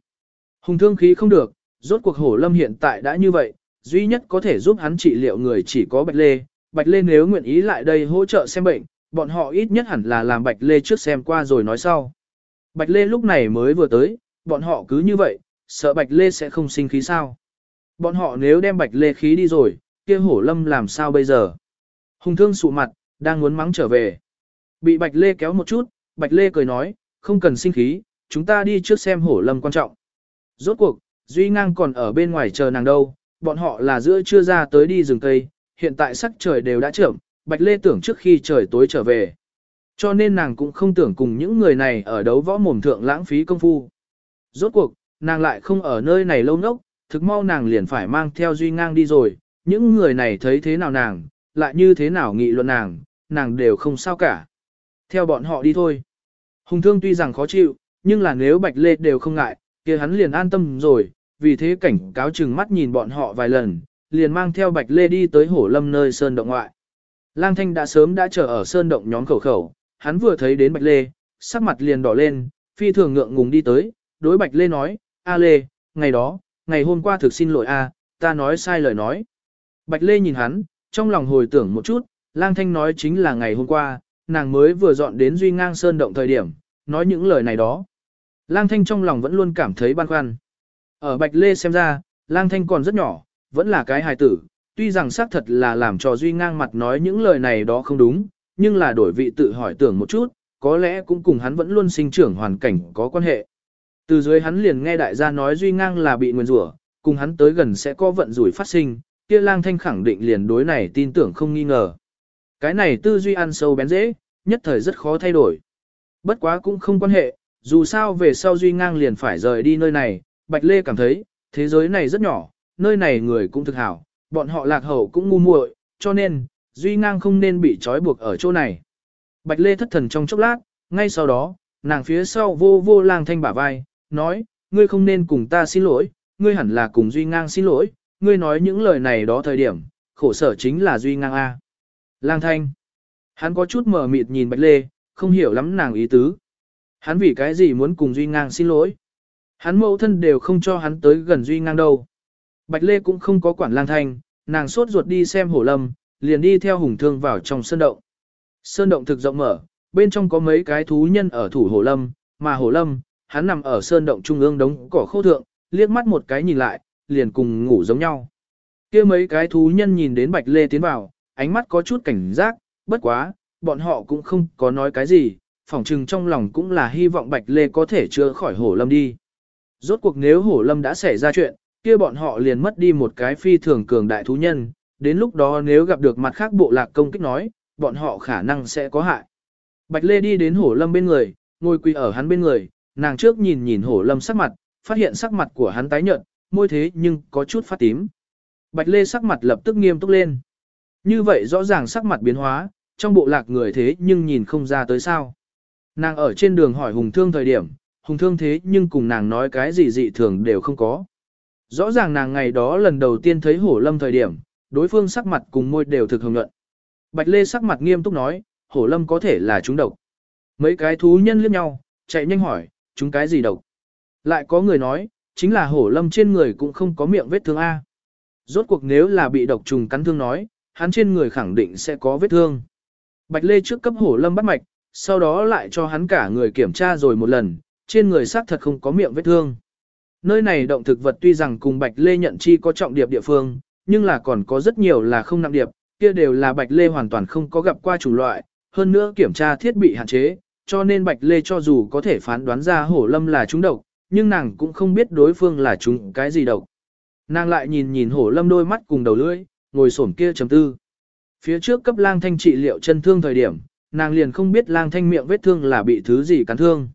A: Hùng thương khí không được, rốt cuộc hổ lâm hiện tại đã như vậy, duy nhất có thể giúp hắn trị liệu người chỉ có Bạch Lê. Bạch Lê nếu nguyện ý lại đây hỗ trợ xem bệnh, bọn họ ít nhất hẳn là làm Bạch Lê trước xem qua rồi nói sau. Bạch Lê lúc này mới vừa tới, bọn họ cứ như vậy, sợ Bạch Lê sẽ không sinh khí sao. Bọn họ nếu đem Bạch Lê khí đi rồi, kia hổ lâm làm sao bây giờ? Hùng thương sụ mặt, đang muốn mắng trở về. Bị Bạch Lê kéo một chút, Bạch Lê cười nói, không cần sinh khí, chúng ta đi trước xem hổ lâm quan trọng. Rốt cuộc, Duy Ngang còn ở bên ngoài chờ nàng đâu, bọn họ là giữa trưa ra tới đi rừng cây, hiện tại sắc trời đều đã trưởng, Bạch Lê tưởng trước khi trời tối trở về. Cho nên nàng cũng không tưởng cùng những người này ở đấu võ mồm thượng lãng phí công phu. Rốt cuộc, nàng lại không ở nơi này lâu nốc, thực mau nàng liền phải mang theo Duy Ngang đi rồi, những người này thấy thế nào nàng, lại như thế nào nghị luận nàng, nàng đều không sao cả. Theo bọn họ đi thôi. Hùng thương tuy rằng khó chịu, nhưng là nếu Bạch Lê đều không ngại, kia hắn liền an tâm rồi, vì thế cảnh cáo chừng mắt nhìn bọn họ vài lần, liền mang theo Bạch Lê đi tới hổ lâm nơi sơn động ngoại. Lang Thanh đã sớm đã chờ ở sơn động nhóm khẩu khẩu, hắn vừa thấy đến Bạch Lê, sắc mặt liền đỏ lên, phi thường ngượng ngùng đi tới, đối Bạch Lê nói, A Lê, ngày đó, ngày hôm qua thực xin lỗi A, ta nói sai lời nói. Bạch Lê nhìn hắn, trong lòng hồi tưởng một chút, Lang Thanh nói chính là ngày hôm qua, nàng mới vừa dọn đến Duy Ngang Sơn động thời điểm, nói những lời này đó. Lang Thanh trong lòng vẫn luôn cảm thấy băn khoăn. Ở Bạch Lê xem ra, Lang Thanh còn rất nhỏ, vẫn là cái hài tử, tuy rằng xác thật là làm cho Duy Ngang mặt nói những lời này đó không đúng, nhưng là đổi vị tự hỏi tưởng một chút, có lẽ cũng cùng hắn vẫn luôn sinh trưởng hoàn cảnh có quan hệ. Từ dưới hắn liền nghe đại gia nói Duy Ngang là bị nguyên rủa, cùng hắn tới gần sẽ có vận rủi phát sinh, kia lang thanh khẳng định liền đối này tin tưởng không nghi ngờ. Cái này tư duy ăn sâu bén dễ, nhất thời rất khó thay đổi. Bất quá cũng không quan hệ, dù sao về sau Duy Ngang liền phải rời đi nơi này, Bạch Lê cảm thấy, thế giới này rất nhỏ, nơi này người cũng thực hảo, bọn họ lạc hậu cũng ngu muội, cho nên, Duy Ngang không nên bị trói buộc ở chỗ này. Bạch Lê thất thần trong chốc lát, ngay sau đó, nàng phía sau vô vô lang thanh bả vai, nói, ngươi không nên cùng ta xin lỗi, ngươi hẳn là cùng Duy Ngang xin lỗi, ngươi nói những lời này đó thời điểm, khổ sở chính là Duy Ngang A. Lang thanh, hắn có chút mờ mịt nhìn Bạch Lê, không hiểu lắm nàng ý tứ. Hắn vì cái gì muốn cùng Duy Ngang xin lỗi. Hắn mẫu thân đều không cho hắn tới gần Duy Ngang đâu. Bạch Lê cũng không có quản lang thanh, nàng sốt ruột đi xem hổ lâm, liền đi theo hùng thương vào trong sơn động. Sơn động thực rộng mở, bên trong có mấy cái thú nhân ở thủ hổ lâm, mà hổ lâm, hắn nằm ở sơn động trung ương đống cỏ khô thượng, liếc mắt một cái nhìn lại, liền cùng ngủ giống nhau. kia mấy cái thú nhân nhìn đến Bạch Lê tiến vào, ánh mắt có chút cảnh giác, bất quá, bọn họ cũng không có nói cái gì, phỏng chừng trong lòng cũng là hy vọng Bạch Lê có thể chữa khỏi hổ lâm đi. Rốt cuộc nếu hổ lâm đã xảy ra chuyện, kia bọn họ liền mất đi một cái phi thường cường đại thú nhân, đến lúc đó nếu gặp được mặt khác bộ lạc công kích nói, bọn họ khả năng sẽ có hại. Bạch Lê đi đến hổ lâm bên người, ngồi quỳ ở hắn bên người, nàng trước nhìn nhìn hổ lâm sắc mặt, phát hiện sắc mặt của hắn tái nhợt, môi thế nhưng có chút phát tím. Bạch Lê sắc mặt lập tức nghiêm túc lên. Như vậy rõ ràng sắc mặt biến hóa, trong bộ lạc người thế nhưng nhìn không ra tới sao. Nàng ở trên đường hỏi Hùng Thương thời điểm, Hùng Thương thế nhưng cùng nàng nói cái gì dị thường đều không có. Rõ ràng nàng ngày đó lần đầu tiên thấy hổ lâm thời điểm, đối phương sắc mặt cùng môi đều thực hồng nhuận. Bạch Lê sắc mặt nghiêm túc nói, hổ lâm có thể là chúng độc. Mấy cái thú nhân liếc nhau, chạy nhanh hỏi, chúng cái gì độc? Lại có người nói, chính là hổ lâm trên người cũng không có miệng vết thương A. Rốt cuộc nếu là bị độc trùng cắn thương nói, hắn trên người khẳng định sẽ có vết thương. Bạch Lê trước cấp hổ lâm bắt mạch, sau đó lại cho hắn cả người kiểm tra rồi một lần, trên người xác thật không có miệng vết thương. Nơi này động thực vật tuy rằng cùng Bạch Lê nhận chi có trọng điệp địa phương, nhưng là còn có rất nhiều là không nặng điệp, kia đều là Bạch Lê hoàn toàn không có gặp qua chủng loại, hơn nữa kiểm tra thiết bị hạn chế, cho nên Bạch Lê cho dù có thể phán đoán ra hổ lâm là chúng độc, nhưng nàng cũng không biết đối phương là chúng cái gì độc. Nàng lại nhìn nhìn hổ lâm đôi mắt cùng đầu lưỡi, ngồi xổm kia chấm tư. Phía trước cấp lang thanh trị liệu chân thương thời điểm, nàng liền không biết lang thanh miệng vết thương là bị thứ gì cắn thương.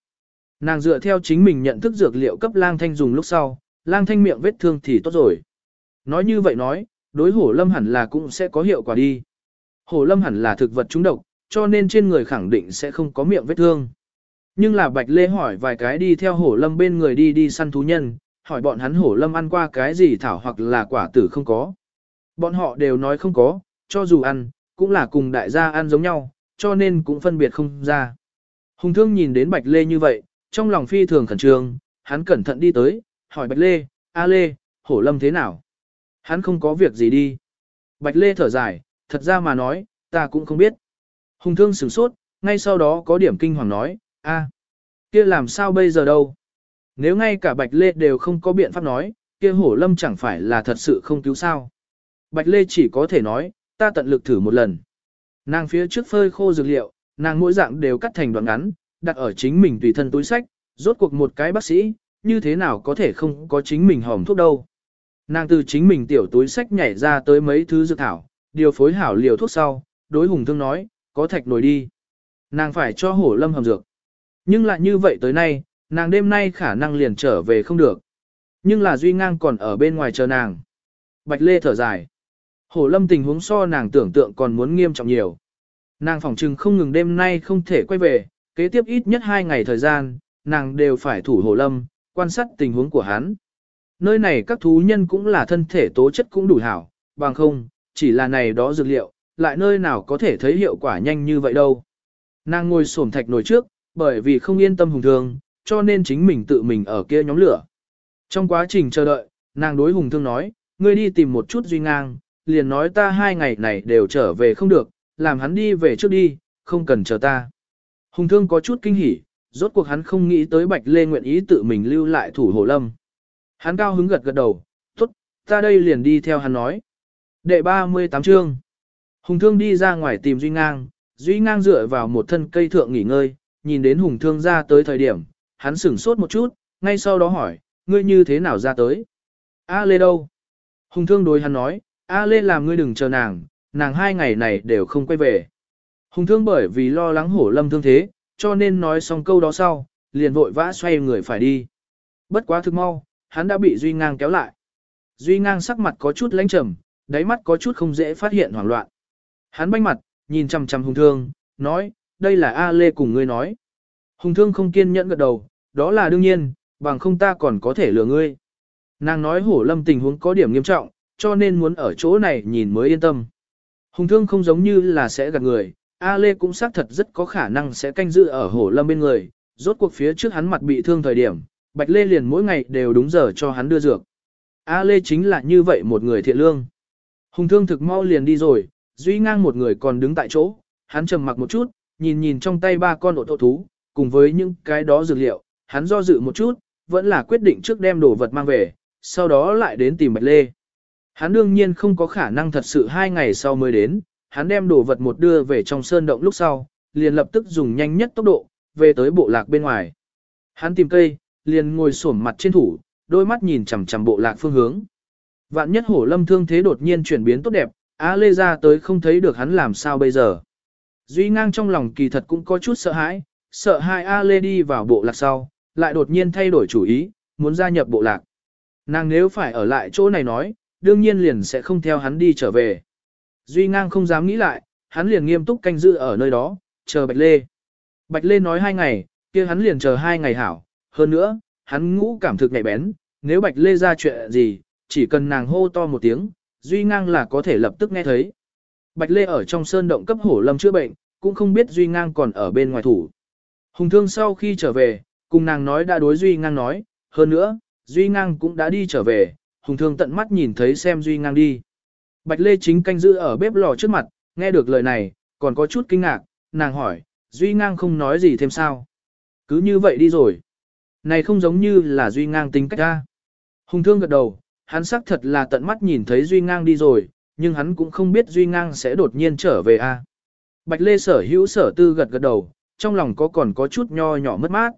A: Nàng dựa theo chính mình nhận thức dược liệu cấp lang thanh dùng lúc sau, lang thanh miệng vết thương thì tốt rồi. Nói như vậy nói, đối hổ lâm hẳn là cũng sẽ có hiệu quả đi. Hổ lâm hẳn là thực vật trúng độc, cho nên trên người khẳng định sẽ không có miệng vết thương. Nhưng là Bạch Lê hỏi vài cái đi theo hổ lâm bên người đi đi săn thú nhân, hỏi bọn hắn hổ lâm ăn qua cái gì thảo hoặc là quả tử không có. Bọn họ đều nói không có, cho dù ăn, cũng là cùng đại gia ăn giống nhau, cho nên cũng phân biệt không ra. Hùng thương nhìn đến Bạch Lê như vậy, trong lòng phi thường khẩn trương, hắn cẩn thận đi tới, hỏi Bạch Lê, A Lê, hổ lâm thế nào? Hắn không có việc gì đi. Bạch Lê thở dài, thật ra mà nói, ta cũng không biết. Hùng thương sửng sốt, ngay sau đó có điểm kinh hoàng nói, a, kia làm sao bây giờ đâu? Nếu ngay cả Bạch Lê đều không có biện pháp nói, kia hổ lâm chẳng phải là thật sự không cứu sao. Bạch Lê chỉ có thể nói, ta tận lực thử một lần. Nàng phía trước phơi khô dược liệu, nàng mỗi dạng đều cắt thành đoạn ngắn, đặt ở chính mình tùy thân túi sách, rốt cuộc một cái bác sĩ, như thế nào có thể không có chính mình hòm thuốc đâu. Nàng từ chính mình tiểu túi sách nhảy ra tới mấy thứ dược thảo, điều phối hảo liều thuốc sau, đối hùng thương nói, có thạch nổi đi. Nàng phải cho hổ lâm hầm dược. Nhưng lại như vậy tới nay, nàng đêm nay khả năng liền trở về không được. Nhưng là Duy Ngang còn ở bên ngoài chờ nàng. Bạch Lê thở dài. Hổ lâm tình huống so nàng tưởng tượng còn muốn nghiêm trọng nhiều. Nàng phỏng trừng không ngừng đêm nay không thể quay về, kế tiếp ít nhất hai ngày thời gian, nàng đều phải thủ hồ lâm, quan sát tình huống của hắn. Nơi này các thú nhân cũng là thân thể tố chất cũng đủ hảo, bằng không, chỉ là này đó dược liệu, lại nơi nào có thể thấy hiệu quả nhanh như vậy đâu. Nàng ngồi sổm thạch nổi trước, bởi vì không yên tâm hùng thương, cho nên chính mình tự mình ở kia nhóm lửa. Trong quá trình chờ đợi, nàng đối hùng thương nói, ngươi đi tìm một chút duy ngang, liền nói ta hai ngày này đều trở về không được, làm hắn đi về trước đi, không cần chờ ta. Hùng thương có chút kinh hỉ, rốt cuộc hắn không nghĩ tới Bạch Lê nguyện ý tự mình lưu lại thủ hồ lâm. Hắn cao hứng gật gật đầu, tốt, ta đây liền đi theo hắn nói. Đệ 38 chương. Hùng thương đi ra ngoài tìm Duy Ngang, Duy Ngang dựa vào một thân cây thượng nghỉ ngơi, nhìn đến Hùng thương ra tới thời điểm, hắn sửng sốt một chút, ngay sau đó hỏi, ngươi như thế nào ra tới? A Lê đâu? Hùng thương đối hắn nói, A Lê làm ngươi đừng chờ nàng, nàng hai ngày này đều không quay về. Hùng thương bởi vì lo lắng hổ lâm thương thế, cho nên nói xong câu đó sau, liền vội vã xoay người phải đi. Bất quá thực mau, hắn đã bị Duy Ngang kéo lại. Duy Ngang sắc mặt có chút lãnh trầm, đáy mắt có chút không dễ phát hiện hoảng loạn. Hắn banh mặt, nhìn chằm chằm Hùng Thương, nói, đây là A Lê cùng ngươi nói. Hùng Thương không kiên nhẫn gật đầu, đó là đương nhiên, bằng không ta còn có thể lừa ngươi. Nàng nói hổ lâm tình huống có điểm nghiêm trọng, cho nên muốn ở chỗ này nhìn mới yên tâm. Hùng Thương không giống như là sẽ gạt người, A Lê cũng xác thật rất có khả năng sẽ canh giữ ở hổ lâm bên người, rốt cuộc phía trước hắn mặt bị thương thời điểm, Bạch Lê liền mỗi ngày đều đúng giờ cho hắn đưa dược. A Lê chính là như vậy một người thiện lương. Hùng thương thực mau liền đi rồi, Duy ngang một người còn đứng tại chỗ, hắn trầm mặc một chút, nhìn nhìn trong tay ba con ổ tổ thú, cùng với những cái đó dược liệu, hắn do dự một chút, vẫn là quyết định trước đem đồ vật mang về, sau đó lại đến tìm Bạch Lê. Hắn đương nhiên không có khả năng thật sự hai ngày sau mới đến, hắn đem đồ vật một đưa về trong sơn động lúc sau, liền lập tức dùng nhanh nhất tốc độ, về tới bộ lạc bên ngoài. Hắn tìm cây, liền ngồi xổm mặt trên thủ, đôi mắt nhìn chằm chằm bộ lạc phương hướng. Vạn nhất hổ lâm thương thế đột nhiên chuyển biến tốt đẹp, Á Lê ra tới không thấy được hắn làm sao bây giờ. Duy ngang trong lòng kỳ thật cũng có chút sợ hãi, sợ hai A Lê đi vào bộ lạc sau, lại đột nhiên thay đổi chủ ý, muốn gia nhập bộ lạc. Nàng nếu phải ở lại chỗ này nói, đương nhiên liền sẽ không theo hắn đi trở về. Duy ngang không dám nghĩ lại, hắn liền nghiêm túc canh giữ ở nơi đó, chờ Bạch Lê. Bạch Lê nói hai ngày, kia hắn liền chờ hai ngày hảo, hơn nữa, hắn ngũ cảm thực nhạy bén, nếu Bạch Lê ra chuyện gì, chỉ cần nàng hô to một tiếng, Duy Ngang là có thể lập tức nghe thấy. Bạch Lê ở trong sơn động cấp hổ lâm chữa bệnh, cũng không biết Duy Ngang còn ở bên ngoài thủ. Hùng Thương sau khi trở về, cùng nàng nói đã đối Duy Ngang nói, hơn nữa, Duy Ngang cũng đã đi trở về, Hùng Thương tận mắt nhìn thấy xem Duy Ngang đi. Bạch Lê chính canh giữ ở bếp lò trước mặt, nghe được lời này, còn có chút kinh ngạc, nàng hỏi, Duy Ngang không nói gì thêm sao. Cứ như vậy đi rồi. Này không giống như là Duy Ngang tính cách ra. Hùng Thương gật đầu, hắn xác thật là tận mắt nhìn thấy Duy Ngang đi rồi, nhưng hắn cũng không biết Duy Ngang sẽ đột nhiên trở về a. Bạch Lê sở hữu sở tư gật gật đầu, trong lòng có còn có chút nho nhỏ mất mát.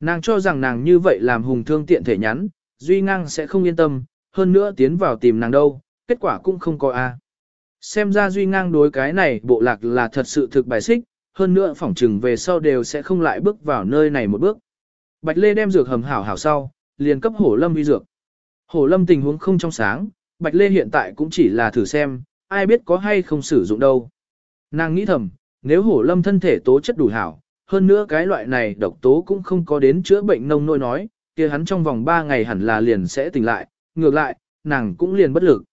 A: Nàng cho rằng nàng như vậy làm hùng thương tiện thể nhắn, Duy Ngang sẽ không yên tâm, hơn nữa tiến vào tìm nàng đâu, kết quả cũng không có a. Xem ra Duy Ngang đối cái này bộ lạc là thật sự thực bài xích, hơn nữa phỏng trừng về sau đều sẽ không lại bước vào nơi này một bước. Bạch Lê đem dược hầm hảo hảo sau, liền cấp hổ lâm uy dược. Hổ lâm tình huống không trong sáng, Bạch Lê hiện tại cũng chỉ là thử xem, ai biết có hay không sử dụng đâu. Nàng nghĩ thầm, nếu hổ lâm thân thể tố chất đủ hảo, hơn nữa cái loại này độc tố cũng không có đến chữa bệnh nông nôi nói, kia hắn trong vòng 3 ngày hẳn là liền sẽ tỉnh lại, ngược lại, nàng cũng liền bất lực.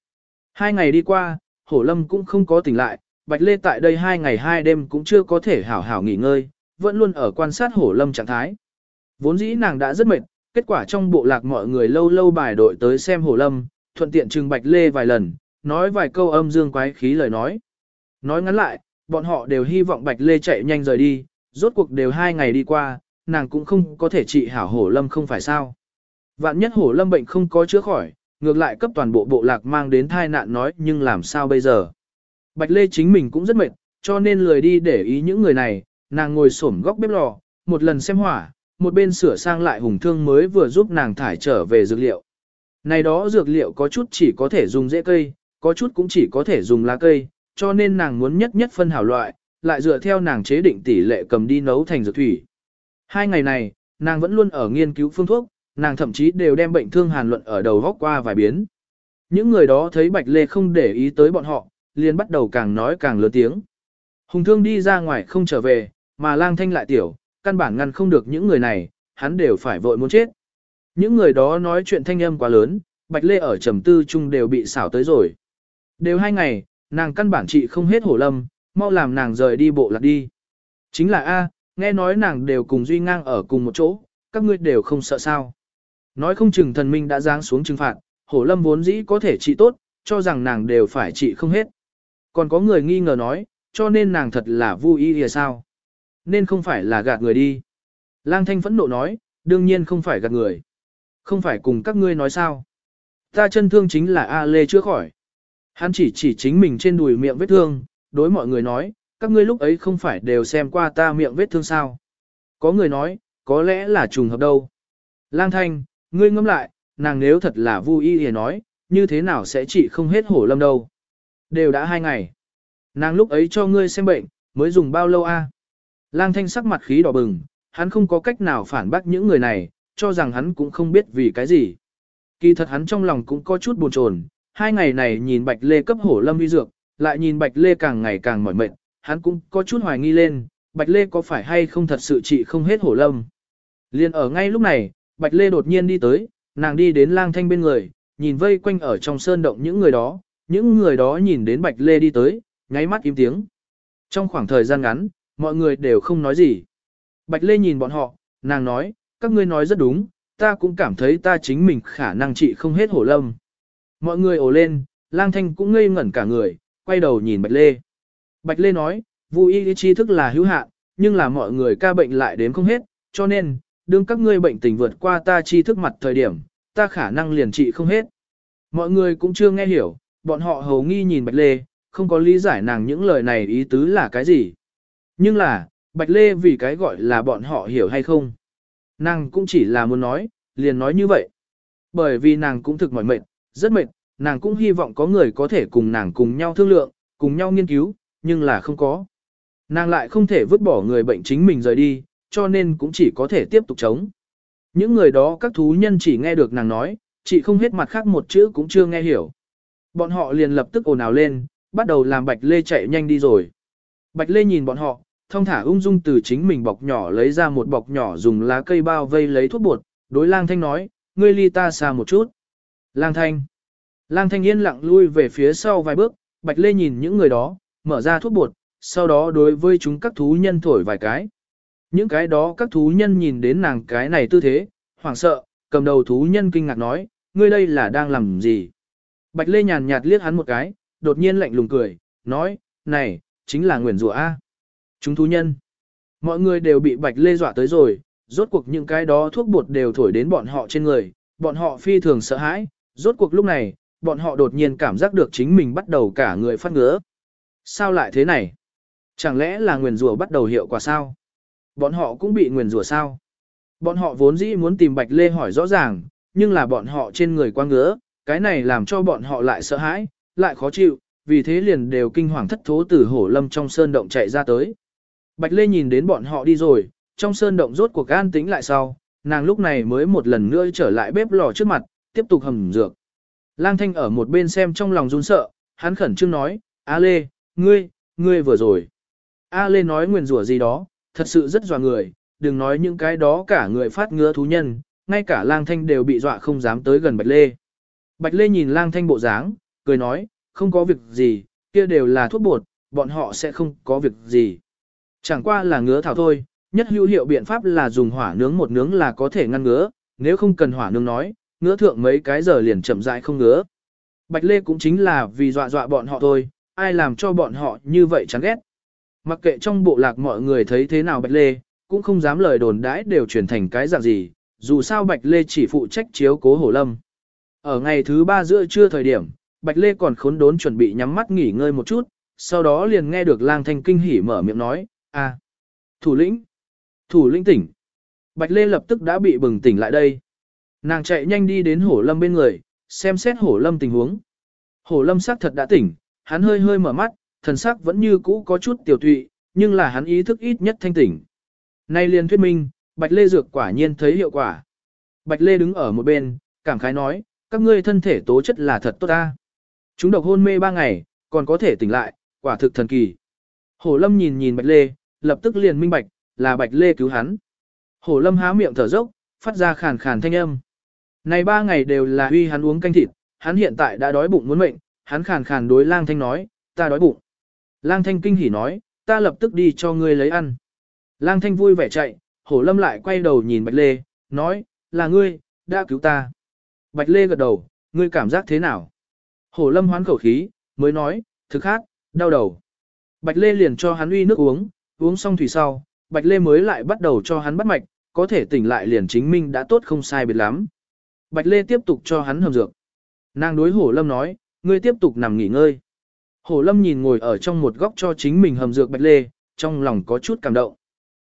A: Hai ngày đi qua, hổ lâm cũng không có tỉnh lại, Bạch Lê tại đây hai ngày hai đêm cũng chưa có thể hảo hảo nghỉ ngơi, vẫn luôn ở quan sát hổ lâm trạng thái. Vốn dĩ nàng đã rất mệt, kết quả trong bộ lạc mọi người lâu lâu bài đội tới xem Hổ Lâm, thuận tiện trừng Bạch Lê vài lần, nói vài câu âm dương quái khí lời nói. Nói ngắn lại, bọn họ đều hy vọng Bạch Lê chạy nhanh rời đi, rốt cuộc đều hai ngày đi qua, nàng cũng không có thể trị hảo Hổ Lâm không phải sao. Vạn nhất Hổ Lâm bệnh không có chữa khỏi, ngược lại cấp toàn bộ bộ lạc mang đến thai nạn nói nhưng làm sao bây giờ. Bạch Lê chính mình cũng rất mệt, cho nên lười đi để ý những người này, nàng ngồi xổm góc bếp lò, một lần xem hỏa, một bên sửa sang lại hùng thương mới vừa giúp nàng thải trở về dược liệu. Này đó dược liệu có chút chỉ có thể dùng rễ cây, có chút cũng chỉ có thể dùng lá cây, cho nên nàng muốn nhất nhất phân hảo loại, lại dựa theo nàng chế định tỷ lệ cầm đi nấu thành dược thủy. Hai ngày này, nàng vẫn luôn ở nghiên cứu phương thuốc, nàng thậm chí đều đem bệnh thương hàn luận ở đầu góc qua vài biến. Những người đó thấy Bạch Lê không để ý tới bọn họ, liền bắt đầu càng nói càng lớn tiếng. Hùng thương đi ra ngoài không trở về, mà lang thanh lại tiểu, căn bản ngăn không được những người này, hắn đều phải vội muốn chết. Những người đó nói chuyện thanh âm quá lớn, Bạch Lê ở trầm tư chung đều bị xảo tới rồi. Đều hai ngày, nàng căn bản trị không hết hổ lâm, mau làm nàng rời đi bộ lạc đi. Chính là A, nghe nói nàng đều cùng Duy Ngang ở cùng một chỗ, các ngươi đều không sợ sao. Nói không chừng thần minh đã giáng xuống trừng phạt, hổ lâm vốn dĩ có thể trị tốt, cho rằng nàng đều phải trị không hết. Còn có người nghi ngờ nói, cho nên nàng thật là vui ý thì sao? Nên không phải là gạt người đi. Lang Thanh phẫn nộ nói, đương nhiên không phải gạt người. Không phải cùng các ngươi nói sao. Ta chân thương chính là A Lê chưa khỏi. Hắn chỉ chỉ chính mình trên đùi miệng vết thương, đối mọi người nói, các ngươi lúc ấy không phải đều xem qua ta miệng vết thương sao. Có người nói, có lẽ là trùng hợp đâu. Lang Thanh, ngươi ngẫm lại, nàng nếu thật là vui y thì nói, như thế nào sẽ trị không hết hổ lâm đâu. Đều đã hai ngày. Nàng lúc ấy cho ngươi xem bệnh, mới dùng bao lâu a? Lang Thanh sắc mặt khí đỏ bừng, hắn không có cách nào phản bác những người này, cho rằng hắn cũng không biết vì cái gì. Kỳ thật hắn trong lòng cũng có chút buồn chồn, hai ngày này nhìn Bạch Lê cấp hổ lâm uy dược, lại nhìn Bạch Lê càng ngày càng mỏi mệt, hắn cũng có chút hoài nghi lên, Bạch Lê có phải hay không thật sự trị không hết hổ lâm. Liên ở ngay lúc này, Bạch Lê đột nhiên đi tới, nàng đi đến lang thanh bên người, nhìn vây quanh ở trong sơn động những người đó, những người đó nhìn đến Bạch Lê đi tới, nháy mắt im tiếng. Trong khoảng thời gian ngắn, mọi người đều không nói gì. Bạch Lê nhìn bọn họ, nàng nói, các ngươi nói rất đúng, ta cũng cảm thấy ta chính mình khả năng trị không hết hổ lâm. Mọi người ồ lên, lang thanh cũng ngây ngẩn cả người, quay đầu nhìn Bạch Lê. Bạch Lê nói, vui y tri thức là hữu hạn, nhưng là mọi người ca bệnh lại đến không hết, cho nên, đương các ngươi bệnh tình vượt qua ta chi thức mặt thời điểm, ta khả năng liền trị không hết. Mọi người cũng chưa nghe hiểu, bọn họ hầu nghi nhìn Bạch Lê, không có lý giải nàng những lời này ý tứ là cái gì. Nhưng là, Bạch Lê vì cái gọi là bọn họ hiểu hay không. Nàng cũng chỉ là muốn nói, liền nói như vậy. Bởi vì nàng cũng thực mỏi mệt, rất mệt, nàng cũng hy vọng có người có thể cùng nàng cùng nhau thương lượng, cùng nhau nghiên cứu, nhưng là không có. Nàng lại không thể vứt bỏ người bệnh chính mình rời đi, cho nên cũng chỉ có thể tiếp tục chống. Những người đó các thú nhân chỉ nghe được nàng nói, chỉ không hết mặt khác một chữ cũng chưa nghe hiểu. Bọn họ liền lập tức ồn ào lên, bắt đầu làm Bạch Lê chạy nhanh đi rồi. Bạch Lê nhìn bọn họ, thông thả ung dung từ chính mình bọc nhỏ lấy ra một bọc nhỏ dùng lá cây bao vây lấy thuốc bột, đối lang thanh nói, ngươi ly ta xa một chút. Lang thanh. Lang thanh yên lặng lui về phía sau vài bước, Bạch Lê nhìn những người đó, mở ra thuốc bột, sau đó đối với chúng các thú nhân thổi vài cái. Những cái đó các thú nhân nhìn đến nàng cái này tư thế, hoảng sợ, cầm đầu thú nhân kinh ngạc nói, ngươi đây là đang làm gì? Bạch Lê nhàn nhạt liếc hắn một cái, đột nhiên lạnh lùng cười, nói, này, chính là nguyền rủa A. Chúng thú nhân. Mọi người đều bị Bạch Lê dọa tới rồi, rốt cuộc những cái đó thuốc bột đều thổi đến bọn họ trên người, bọn họ phi thường sợ hãi, rốt cuộc lúc này, bọn họ đột nhiên cảm giác được chính mình bắt đầu cả người phát ngứa. Sao lại thế này? Chẳng lẽ là nguyền rủa bắt đầu hiệu quả sao? Bọn họ cũng bị nguyền rủa sao? Bọn họ vốn dĩ muốn tìm Bạch Lê hỏi rõ ràng, nhưng là bọn họ trên người quá ngứa, cái này làm cho bọn họ lại sợ hãi, lại khó chịu, vì thế liền đều kinh hoàng thất thố từ hổ lâm trong sơn động chạy ra tới. Bạch Lê nhìn đến bọn họ đi rồi, trong sơn động rốt cuộc an tĩnh lại sau, nàng lúc này mới một lần nữa trở lại bếp lò trước mặt, tiếp tục hầm dược. Lang Thanh ở một bên xem trong lòng run sợ, hắn khẩn trương nói, A Lê, ngươi, ngươi vừa rồi. A Lê nói nguyền rủa gì đó, thật sự rất dọa người, đừng nói những cái đó cả người phát ngứa thú nhân, ngay cả Lang Thanh đều bị dọa không dám tới gần Bạch Lê. Bạch Lê nhìn Lang Thanh bộ dáng, cười nói, không có việc gì, kia đều là thuốc bột, bọn họ sẽ không có việc gì. Chẳng qua là ngứa thảo thôi, nhất hữu hiệu biện pháp là dùng hỏa nướng một nướng là có thể ngăn ngứa, nếu không cần hỏa nướng nói, ngứa thượng mấy cái giờ liền chậm rãi không ngứa. Bạch Lê cũng chính là vì dọa dọa bọn họ thôi, ai làm cho bọn họ như vậy chán ghét. Mặc kệ trong bộ lạc mọi người thấy thế nào Bạch Lê, cũng không dám lời đồn đãi đều chuyển thành cái dạng gì, dù sao Bạch Lê chỉ phụ trách chiếu cố hổ lâm. Ở ngày thứ ba giữa trưa thời điểm, Bạch Lê còn khốn đốn chuẩn bị nhắm mắt nghỉ ngơi một chút, sau đó liền nghe được lang thanh kinh hỉ mở miệng nói, à, thủ lĩnh, thủ lĩnh tỉnh. Bạch Lê lập tức đã bị bừng tỉnh lại đây. Nàng chạy nhanh đi đến hổ lâm bên người, xem xét hổ lâm tình huống. Hổ lâm xác thật đã tỉnh, hắn hơi hơi mở mắt, thần sắc vẫn như cũ có chút tiểu tụy, nhưng là hắn ý thức ít nhất thanh tỉnh. Nay liền thuyết minh, Bạch Lê dược quả nhiên thấy hiệu quả. Bạch Lê đứng ở một bên, cảm khái nói, các ngươi thân thể tố chất là thật tốt ta. Chúng độc hôn mê ba ngày, còn có thể tỉnh lại, quả thực thần kỳ. Hổ lâm nhìn nhìn Bạch Lê, lập tức liền minh bạch, là Bạch Lê cứu hắn. Hổ lâm há miệng thở dốc, phát ra khàn khàn thanh âm. Này ba ngày đều là huy hắn uống canh thịt, hắn hiện tại đã đói bụng muốn mệnh, hắn khàn khàn đối lang thanh nói, ta đói bụng. Lang thanh kinh hỉ nói, ta lập tức đi cho ngươi lấy ăn. Lang thanh vui vẻ chạy, hổ lâm lại quay đầu nhìn Bạch Lê, nói, là ngươi, đã cứu ta. Bạch Lê gật đầu, ngươi cảm giác thế nào? Hổ lâm hoán khẩu khí, mới nói, thực khác, đau đầu. Bạch Lê liền cho hắn uy nước uống, uống xong thủy sau, Bạch Lê mới lại bắt đầu cho hắn bắt mạch, có thể tỉnh lại liền chính minh đã tốt không sai biệt lắm. Bạch Lê tiếp tục cho hắn hầm dược. Nàng đối hổ lâm nói, ngươi tiếp tục nằm nghỉ ngơi. Hổ lâm nhìn ngồi ở trong một góc cho chính mình hầm dược Bạch Lê, trong lòng có chút cảm động.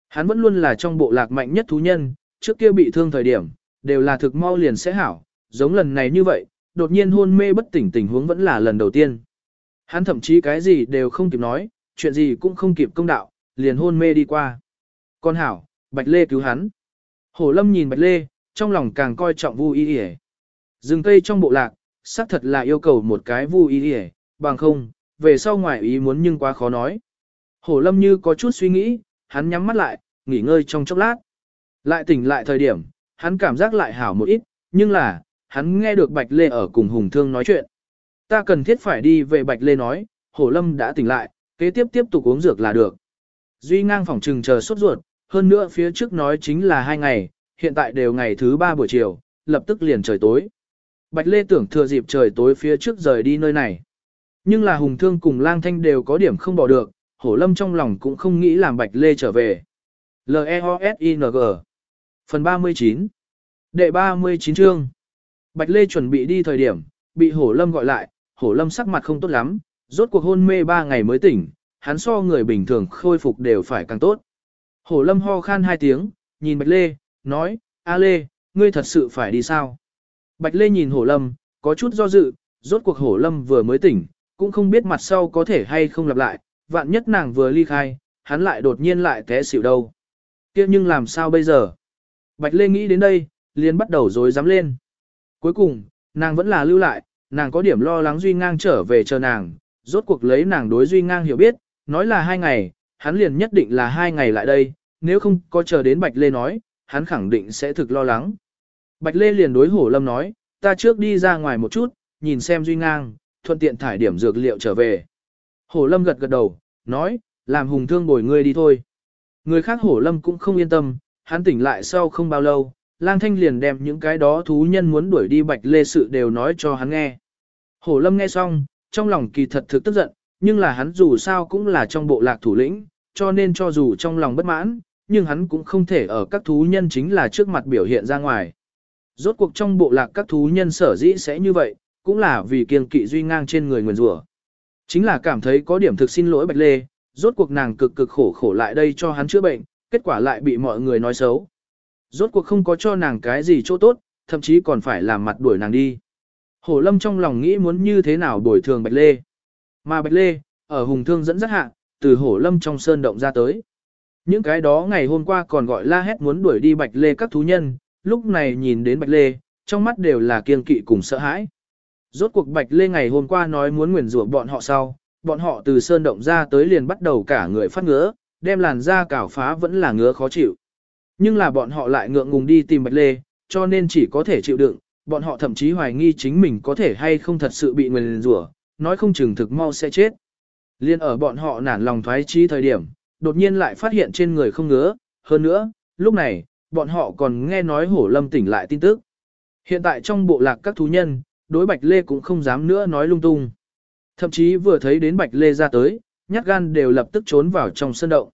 A: Hắn vẫn luôn là trong bộ lạc mạnh nhất thú nhân, trước kia bị thương thời điểm, đều là thực mau liền sẽ hảo, giống lần này như vậy, đột nhiên hôn mê bất tỉnh tình huống vẫn là lần đầu tiên. Hắn thậm chí cái gì đều không kịp nói, chuyện gì cũng không kịp công đạo, liền hôn mê đi qua. Con hảo, Bạch Lê cứu hắn. Hổ Lâm nhìn Bạch Lê, trong lòng càng coi trọng Vu Y Y. Dừng cây trong bộ lạc, xác thật là yêu cầu một cái Vu Y Y, bằng không, về sau ngoài ý muốn nhưng quá khó nói. Hổ Lâm như có chút suy nghĩ, hắn nhắm mắt lại, nghỉ ngơi trong chốc lát. Lại tỉnh lại thời điểm, hắn cảm giác lại hảo một ít, nhưng là, hắn nghe được Bạch Lê ở cùng Hùng Thương nói chuyện. Ta cần thiết phải đi về Bạch Lê nói, Hổ Lâm đã tỉnh lại, kế tiếp tiếp tục uống dược là được. Duy ngang phòng trừng chờ sốt ruột, hơn nữa phía trước nói chính là hai ngày, hiện tại đều ngày thứ ba buổi chiều, lập tức liền trời tối. Bạch Lê tưởng thừa dịp trời tối phía trước rời đi nơi này. Nhưng là Hùng Thương cùng Lang Thanh đều có điểm không bỏ được, Hổ Lâm trong lòng cũng không nghĩ làm Bạch Lê trở về. L-E-O-S-I-N-G Phần 39 Đệ 39 chương Bạch Lê chuẩn bị đi thời điểm, bị Hổ Lâm gọi lại, Hổ Lâm sắc mặt không tốt lắm, rốt cuộc hôn mê 3 ngày mới tỉnh, hắn so người bình thường khôi phục đều phải càng tốt. Hổ Lâm ho khan hai tiếng, nhìn Bạch Lê, nói, A Lê, ngươi thật sự phải đi sao? Bạch Lê nhìn Hổ Lâm, có chút do dự, rốt cuộc Hổ Lâm vừa mới tỉnh, cũng không biết mặt sau có thể hay không lặp lại, vạn nhất nàng vừa ly khai, hắn lại đột nhiên lại té xỉu đâu. kia nhưng làm sao bây giờ? Bạch Lê nghĩ đến đây, liền bắt đầu dối dám lên. Cuối cùng, nàng vẫn là lưu lại, nàng có điểm lo lắng Duy Ngang trở về chờ nàng, rốt cuộc lấy nàng đối Duy Ngang hiểu biết, nói là hai ngày, hắn liền nhất định là hai ngày lại đây, nếu không có chờ đến Bạch Lê nói, hắn khẳng định sẽ thực lo lắng. Bạch Lê liền đối Hổ Lâm nói, ta trước đi ra ngoài một chút, nhìn xem Duy Ngang, thuận tiện thải điểm dược liệu trở về. Hổ Lâm gật gật đầu, nói, làm hùng thương bồi ngươi đi thôi. Người khác Hổ Lâm cũng không yên tâm, hắn tỉnh lại sau không bao lâu, Lang Thanh liền đem những cái đó thú nhân muốn đuổi đi Bạch Lê sự đều nói cho hắn nghe. Hổ Lâm nghe xong, trong lòng kỳ thật thực tức giận, nhưng là hắn dù sao cũng là trong bộ lạc thủ lĩnh, cho nên cho dù trong lòng bất mãn, nhưng hắn cũng không thể ở các thú nhân chính là trước mặt biểu hiện ra ngoài. Rốt cuộc trong bộ lạc các thú nhân sở dĩ sẽ như vậy, cũng là vì kiêng kỵ duy ngang trên người nguyền rủa. Chính là cảm thấy có điểm thực xin lỗi Bạch Lê, rốt cuộc nàng cực cực khổ khổ lại đây cho hắn chữa bệnh, kết quả lại bị mọi người nói xấu. Rốt cuộc không có cho nàng cái gì chỗ tốt, thậm chí còn phải làm mặt đuổi nàng đi. Hổ Lâm trong lòng nghĩ muốn như thế nào bồi thường Bạch Lê. Mà Bạch Lê, ở Hùng Thương dẫn dắt hạ, từ Hổ Lâm trong sơn động ra tới. Những cái đó ngày hôm qua còn gọi la hét muốn đuổi đi Bạch Lê các thú nhân, lúc này nhìn đến Bạch Lê, trong mắt đều là kiên kỵ cùng sợ hãi. Rốt cuộc Bạch Lê ngày hôm qua nói muốn nguyền rủa bọn họ sau, bọn họ từ sơn động ra tới liền bắt đầu cả người phát ngứa, đem làn da cào phá vẫn là ngứa khó chịu. Nhưng là bọn họ lại ngượng ngùng đi tìm Bạch Lê, cho nên chỉ có thể chịu đựng, bọn họ thậm chí hoài nghi chính mình có thể hay không thật sự bị nguyền rủa, nói không chừng thực mau sẽ chết. Liên ở bọn họ nản lòng thoái chí thời điểm, đột nhiên lại phát hiện trên người không ngứa, hơn nữa, lúc này, bọn họ còn nghe nói hổ lâm tỉnh lại tin tức. Hiện tại trong bộ lạc các thú nhân, đối Bạch Lê cũng không dám nữa nói lung tung. Thậm chí vừa thấy đến Bạch Lê ra tới, nhát gan đều lập tức trốn vào trong sân động.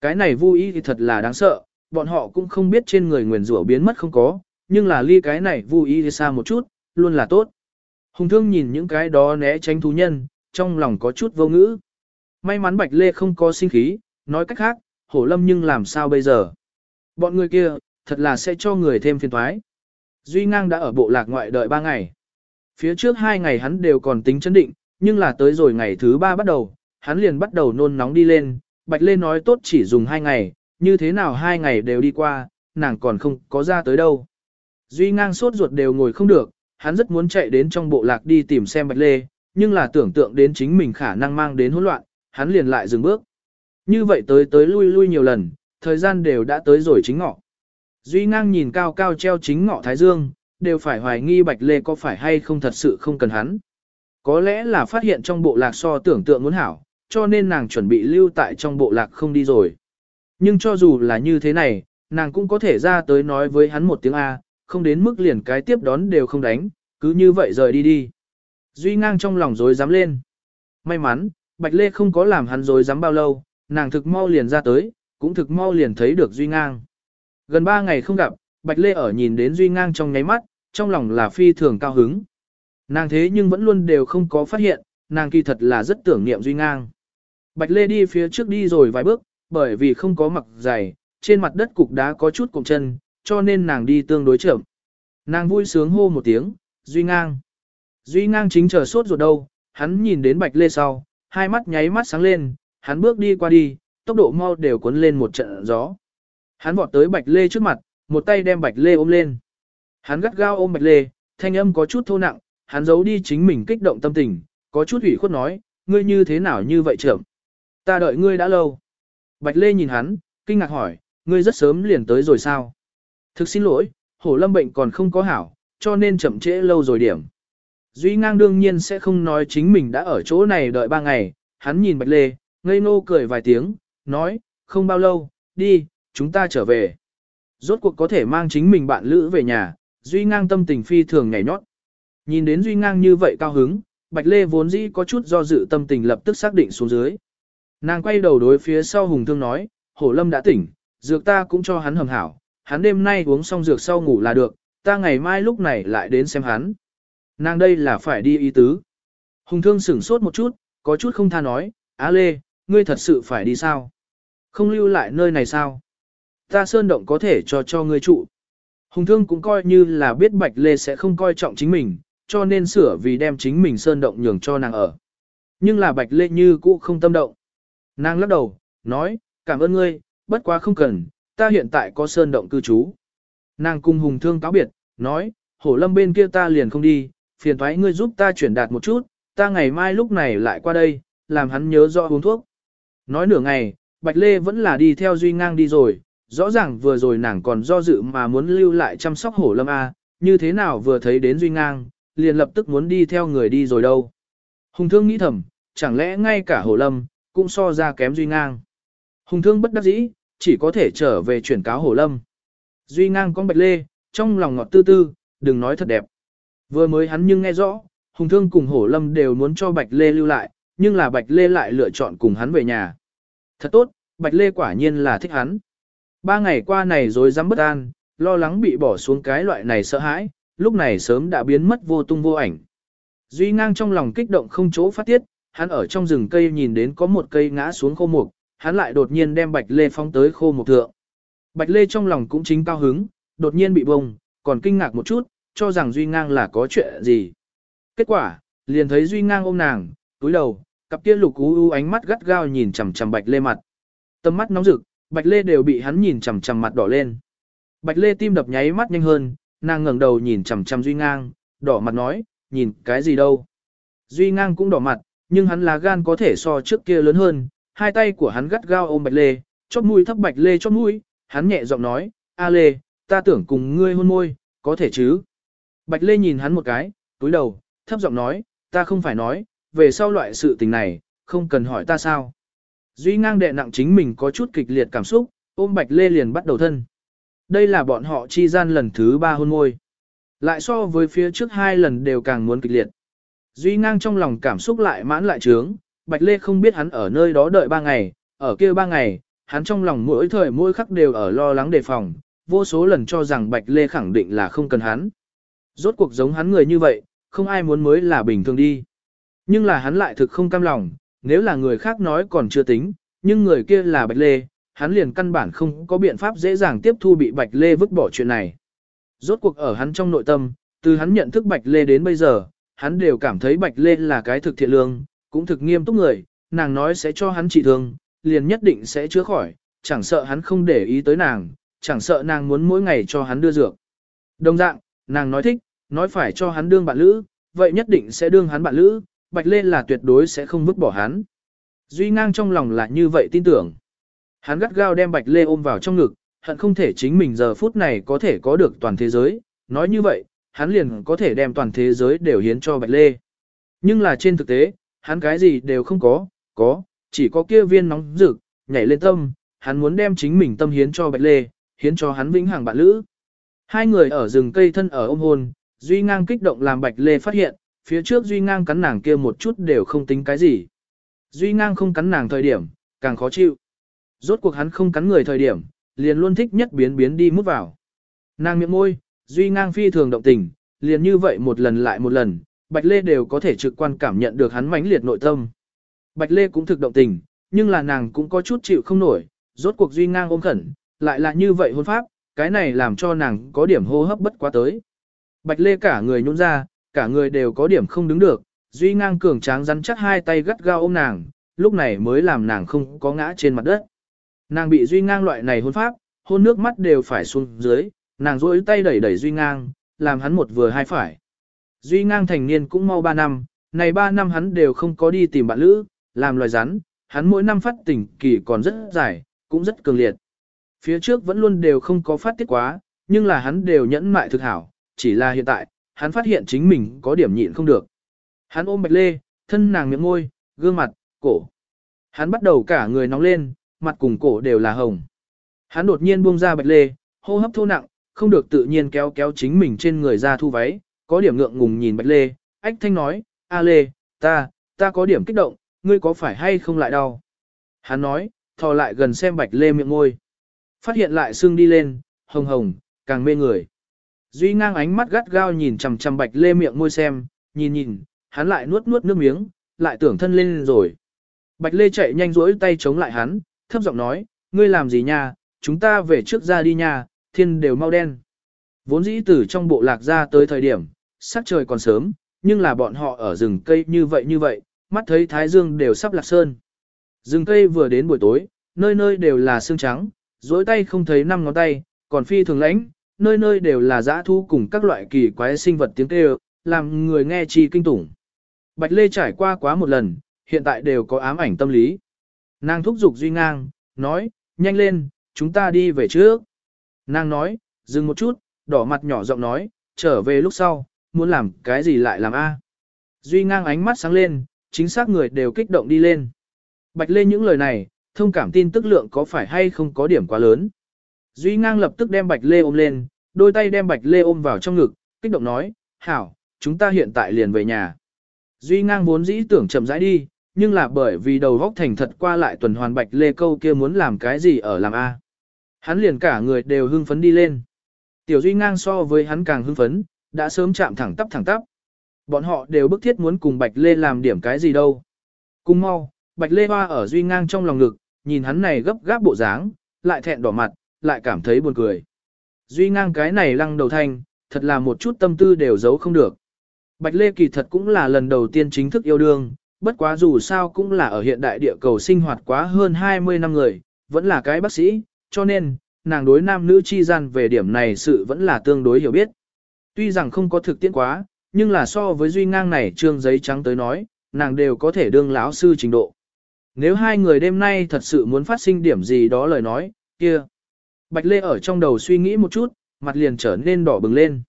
A: Cái này vui thì thật là đáng sợ, bọn họ cũng không biết trên người nguyền rủa biến mất không có, nhưng là ly cái này vui ý xa một chút, luôn là tốt. Hùng thương nhìn những cái đó né tránh thú nhân, trong lòng có chút vô ngữ. May mắn Bạch Lê không có sinh khí, nói cách khác, hổ lâm nhưng làm sao bây giờ? Bọn người kia, thật là sẽ cho người thêm phiền toái. Duy Ngang đã ở bộ lạc ngoại đợi 3 ngày. Phía trước hai ngày hắn đều còn tính chấn định, nhưng là tới rồi ngày thứ ba bắt đầu, hắn liền bắt đầu nôn nóng đi lên. Bạch Lê nói tốt chỉ dùng hai ngày, như thế nào hai ngày đều đi qua, nàng còn không có ra tới đâu. Duy Ngang sốt ruột đều ngồi không được, hắn rất muốn chạy đến trong bộ lạc đi tìm xem Bạch Lê, nhưng là tưởng tượng đến chính mình khả năng mang đến hỗn loạn, hắn liền lại dừng bước. Như vậy tới tới lui lui nhiều lần, thời gian đều đã tới rồi chính ngọ. Duy ngang nhìn cao cao treo chính ngọ thái dương, đều phải hoài nghi Bạch Lê có phải hay không thật sự không cần hắn. Có lẽ là phát hiện trong bộ lạc so tưởng tượng muốn hảo, cho nên nàng chuẩn bị lưu tại trong bộ lạc không đi rồi. Nhưng cho dù là như thế này, nàng cũng có thể ra tới nói với hắn một tiếng A, không đến mức liền cái tiếp đón đều không đánh, cứ như vậy rời đi đi. Duy ngang trong lòng dối dám lên. May mắn, Bạch Lê không có làm hắn dối dám bao lâu, nàng thực mau liền ra tới, cũng thực mau liền thấy được Duy ngang. Gần ba ngày không gặp, Bạch Lê ở nhìn đến Duy ngang trong nháy mắt, trong lòng là phi thường cao hứng. Nàng thế nhưng vẫn luôn đều không có phát hiện, nàng kỳ thật là rất tưởng niệm Duy ngang. Bạch Lê đi phía trước đi rồi vài bước, bởi vì không có mặc giày, trên mặt đất cục đá có chút cụm chân, cho nên nàng đi tương đối chậm. Nàng vui sướng hô một tiếng, Duy ngang. Duy ngang chính chờ sốt ruột đâu, hắn nhìn đến Bạch Lê sau, hai mắt nháy mắt sáng lên, hắn bước đi qua đi, tốc độ mau đều cuốn lên một trận gió. Hắn vọt tới Bạch Lê trước mặt, một tay đem Bạch Lê ôm lên. Hắn gắt gao ôm Bạch Lê, thanh âm có chút thô nặng, hắn giấu đi chính mình kích động tâm tình, có chút ủy khuất nói, ngươi như thế nào như vậy trưởng. Ta đợi ngươi đã lâu. Bạch Lê nhìn hắn, kinh ngạc hỏi, ngươi rất sớm liền tới rồi sao? Thực xin lỗi, hổ lâm bệnh còn không có hảo, cho nên chậm trễ lâu rồi điểm. Duy ngang đương nhiên sẽ không nói chính mình đã ở chỗ này đợi ba ngày, hắn nhìn Bạch Lê, ngây nô cười vài tiếng, nói, không bao lâu, đi, chúng ta trở về. Rốt cuộc có thể mang chính mình bạn lữ về nhà, Duy ngang tâm tình phi thường nhảy nhót. Nhìn đến Duy ngang như vậy cao hứng, Bạch Lê vốn dĩ có chút do dự tâm tình lập tức xác định xuống dưới. Nàng quay đầu đối phía sau Hùng Thương nói, Hổ Lâm đã tỉnh, dược ta cũng cho hắn hầm hảo, hắn đêm nay uống xong dược sau ngủ là được, ta ngày mai lúc này lại đến xem hắn. Nàng đây là phải đi ý tứ. Hùng Thương sửng sốt một chút, có chút không tha nói, Á Lê, ngươi thật sự phải đi sao? Không lưu lại nơi này sao? Ta sơn động có thể cho cho ngươi trụ. Hùng Thương cũng coi như là biết Bạch Lê sẽ không coi trọng chính mình, cho nên sửa vì đem chính mình sơn động nhường cho nàng ở. Nhưng là Bạch Lê như cũ không tâm động. Nàng lắc đầu, nói, cảm ơn ngươi, bất quá không cần, ta hiện tại có sơn động cư trú. Nàng cùng hùng thương cáo biệt, nói, hổ lâm bên kia ta liền không đi, phiền thoái ngươi giúp ta chuyển đạt một chút, ta ngày mai lúc này lại qua đây, làm hắn nhớ rõ uống thuốc. Nói nửa ngày, Bạch Lê vẫn là đi theo Duy Ngang đi rồi, rõ ràng vừa rồi nàng còn do dự mà muốn lưu lại chăm sóc hổ lâm A, như thế nào vừa thấy đến Duy Ngang, liền lập tức muốn đi theo người đi rồi đâu. Hùng thương nghĩ thầm, chẳng lẽ ngay cả hổ lâm, cũng so ra kém Duy Ngang. Hùng thương bất đắc dĩ, chỉ có thể trở về chuyển cáo hổ lâm. Duy Ngang con bạch lê, trong lòng ngọt tư tư, đừng nói thật đẹp. Vừa mới hắn nhưng nghe rõ, Hùng thương cùng hổ lâm đều muốn cho bạch lê lưu lại, nhưng là bạch lê lại lựa chọn cùng hắn về nhà. Thật tốt, bạch lê quả nhiên là thích hắn. Ba ngày qua này rồi dám bất an, lo lắng bị bỏ xuống cái loại này sợ hãi, lúc này sớm đã biến mất vô tung vô ảnh. Duy ngang trong lòng kích động không chỗ phát tiết, hắn ở trong rừng cây nhìn đến có một cây ngã xuống khô mục, hắn lại đột nhiên đem bạch lê phóng tới khô mục thượng. Bạch lê trong lòng cũng chính cao hứng, đột nhiên bị bông, còn kinh ngạc một chút, cho rằng Duy ngang là có chuyện gì. Kết quả, liền thấy Duy ngang ôm nàng, túi đầu, cặp kia lục u u ánh mắt gắt gao nhìn chằm chằm bạch lê mặt. Tâm mắt nóng rực, bạch lê đều bị hắn nhìn chằm chằm mặt đỏ lên. Bạch lê tim đập nháy mắt nhanh hơn, nàng ngẩng đầu nhìn chằm chằm Duy ngang, đỏ mặt nói, nhìn cái gì đâu. Duy ngang cũng đỏ mặt, nhưng hắn là gan có thể so trước kia lớn hơn, hai tay của hắn gắt gao ôm Bạch Lê, chóp mũi thấp Bạch Lê chóp mũi, hắn nhẹ giọng nói, "A Lê, ta tưởng cùng ngươi hôn môi, có thể chứ?" Bạch Lê nhìn hắn một cái, túi đầu, thấp giọng nói, "Ta không phải nói, về sau loại sự tình này, không cần hỏi ta sao?" Duy ngang đệ nặng chính mình có chút kịch liệt cảm xúc, ôm Bạch Lê liền bắt đầu thân. Đây là bọn họ chi gian lần thứ ba hôn môi. Lại so với phía trước hai lần đều càng muốn kịch liệt. Duy ngang trong lòng cảm xúc lại mãn lại trướng, Bạch Lê không biết hắn ở nơi đó đợi ba ngày, ở kia ba ngày, hắn trong lòng mỗi thời mỗi khắc đều ở lo lắng đề phòng, vô số lần cho rằng Bạch Lê khẳng định là không cần hắn. Rốt cuộc giống hắn người như vậy, không ai muốn mới là bình thường đi. Nhưng là hắn lại thực không cam lòng, nếu là người khác nói còn chưa tính, nhưng người kia là Bạch Lê, hắn liền căn bản không có biện pháp dễ dàng tiếp thu bị Bạch Lê vứt bỏ chuyện này. Rốt cuộc ở hắn trong nội tâm, từ hắn nhận thức Bạch Lê đến bây giờ, hắn đều cảm thấy Bạch Lê là cái thực thiện lương, cũng thực nghiêm túc người, nàng nói sẽ cho hắn trị thương, liền nhất định sẽ chữa khỏi, chẳng sợ hắn không để ý tới nàng, chẳng sợ nàng muốn mỗi ngày cho hắn đưa dược. Đồng dạng, nàng nói thích, nói phải cho hắn đương bạn lữ, vậy nhất định sẽ đương hắn bạn lữ, Bạch Lê là tuyệt đối sẽ không vứt bỏ hắn. Duy ngang trong lòng là như vậy tin tưởng. Hắn gắt gao đem Bạch Lê ôm vào trong ngực, hận không thể chính mình giờ phút này có thể có được toàn thế giới, nói như vậy, hắn liền có thể đem toàn thế giới đều hiến cho Bạch Lê. Nhưng là trên thực tế, hắn cái gì đều không có, có, chỉ có kia viên nóng rực, nhảy lên tâm, hắn muốn đem chính mình tâm hiến cho Bạch Lê, hiến cho hắn vĩnh hằng bạn lữ. Hai người ở rừng cây thân ở ôm hôn, Duy Ngang kích động làm Bạch Lê phát hiện, phía trước Duy Ngang cắn nàng kia một chút đều không tính cái gì. Duy Ngang không cắn nàng thời điểm, càng khó chịu. Rốt cuộc hắn không cắn người thời điểm, liền luôn thích nhất biến biến đi mút vào. Nàng miệng môi, Duy Ngang phi thường động tình, liền như vậy một lần lại một lần, Bạch Lê đều có thể trực quan cảm nhận được hắn mãnh liệt nội tâm. Bạch Lê cũng thực động tình, nhưng là nàng cũng có chút chịu không nổi, rốt cuộc Duy Ngang ôm khẩn, lại là như vậy hôn pháp, cái này làm cho nàng có điểm hô hấp bất quá tới. Bạch Lê cả người nhún ra, cả người đều có điểm không đứng được, Duy Ngang cường tráng rắn chắc hai tay gắt gao ôm nàng, lúc này mới làm nàng không có ngã trên mặt đất. Nàng bị Duy Ngang loại này hôn pháp, hôn nước mắt đều phải xuống dưới, nàng rỗi tay đẩy đẩy Duy Ngang, làm hắn một vừa hai phải. Duy Ngang thành niên cũng mau 3 năm, này 3 năm hắn đều không có đi tìm bạn lữ, làm loài rắn, hắn mỗi năm phát tỉnh kỳ còn rất dài, cũng rất cường liệt. Phía trước vẫn luôn đều không có phát tiết quá, nhưng là hắn đều nhẫn mại thực hảo, chỉ là hiện tại, hắn phát hiện chính mình có điểm nhịn không được. Hắn ôm Bạch Lê, thân nàng miệng môi, gương mặt, cổ. Hắn bắt đầu cả người nóng lên, mặt cùng cổ đều là hồng. Hắn đột nhiên buông ra Bạch Lê, hô hấp thô nặng, không được tự nhiên kéo kéo chính mình trên người ra thu váy, có điểm ngượng ngùng nhìn Bạch Lê, ách thanh nói, A Lê, ta, ta có điểm kích động, ngươi có phải hay không lại đau? Hắn nói, thò lại gần xem Bạch Lê miệng môi. Phát hiện lại xương đi lên, hồng hồng, càng mê người. Duy ngang ánh mắt gắt gao nhìn chằm chằm Bạch Lê miệng môi xem, nhìn nhìn, hắn lại nuốt nuốt nước miếng, lại tưởng thân lên rồi. Bạch Lê chạy nhanh rỗi tay chống lại hắn, thấp giọng nói, ngươi làm gì nha, chúng ta về trước ra đi nha, thiên đều mau đen. Vốn dĩ từ trong bộ lạc ra tới thời điểm, sắc trời còn sớm, nhưng là bọn họ ở rừng cây như vậy như vậy, mắt thấy thái dương đều sắp lạc sơn. Rừng cây vừa đến buổi tối, nơi nơi đều là xương trắng, dối tay không thấy năm ngón tay, còn phi thường lãnh, nơi nơi đều là dã thu cùng các loại kỳ quái sinh vật tiếng kêu, làm người nghe chi kinh tủng. Bạch Lê trải qua quá một lần, hiện tại đều có ám ảnh tâm lý. Nàng thúc giục Duy Ngang, nói, nhanh lên, chúng ta đi về trước. Nàng nói, dừng một chút, đỏ mặt nhỏ giọng nói, trở về lúc sau, muốn làm cái gì lại làm a. Duy Ngang ánh mắt sáng lên, chính xác người đều kích động đi lên. Bạch Lê những lời này, thông cảm tin tức lượng có phải hay không có điểm quá lớn. Duy Ngang lập tức đem Bạch Lê ôm lên, đôi tay đem Bạch Lê ôm vào trong ngực, kích động nói, hảo, chúng ta hiện tại liền về nhà. Duy Ngang vốn dĩ tưởng chậm rãi đi, nhưng là bởi vì đầu góc thành thật qua lại tuần hoàn Bạch Lê câu kia muốn làm cái gì ở làm A. Hắn liền cả người đều hưng phấn đi lên. Tiểu Duy Ngang so với hắn càng hưng phấn, đã sớm chạm thẳng tắp thẳng tắp. Bọn họ đều bức thiết muốn cùng Bạch Lê làm điểm cái gì đâu. Cùng mau, Bạch Lê Hoa ở Duy Ngang trong lòng ngực, nhìn hắn này gấp gáp bộ dáng, lại thẹn đỏ mặt, lại cảm thấy buồn cười. Duy Ngang cái này lăng đầu thanh, thật là một chút tâm tư đều giấu không được. Bạch Lê kỳ thật cũng là lần đầu tiên chính thức yêu đương, bất quá dù sao cũng là ở hiện đại địa cầu sinh hoạt quá hơn 20 năm người, vẫn là cái bác sĩ, cho nên, nàng đối nam nữ chi gian về điểm này sự vẫn là tương đối hiểu biết. Tuy rằng không có thực tiễn quá, nhưng là so với duy ngang này trương giấy trắng tới nói, nàng đều có thể đương lão sư trình độ. Nếu hai người đêm nay thật sự muốn phát sinh điểm gì đó lời nói, kia. Bạch Lê ở trong đầu suy nghĩ một chút, mặt liền trở nên đỏ bừng lên.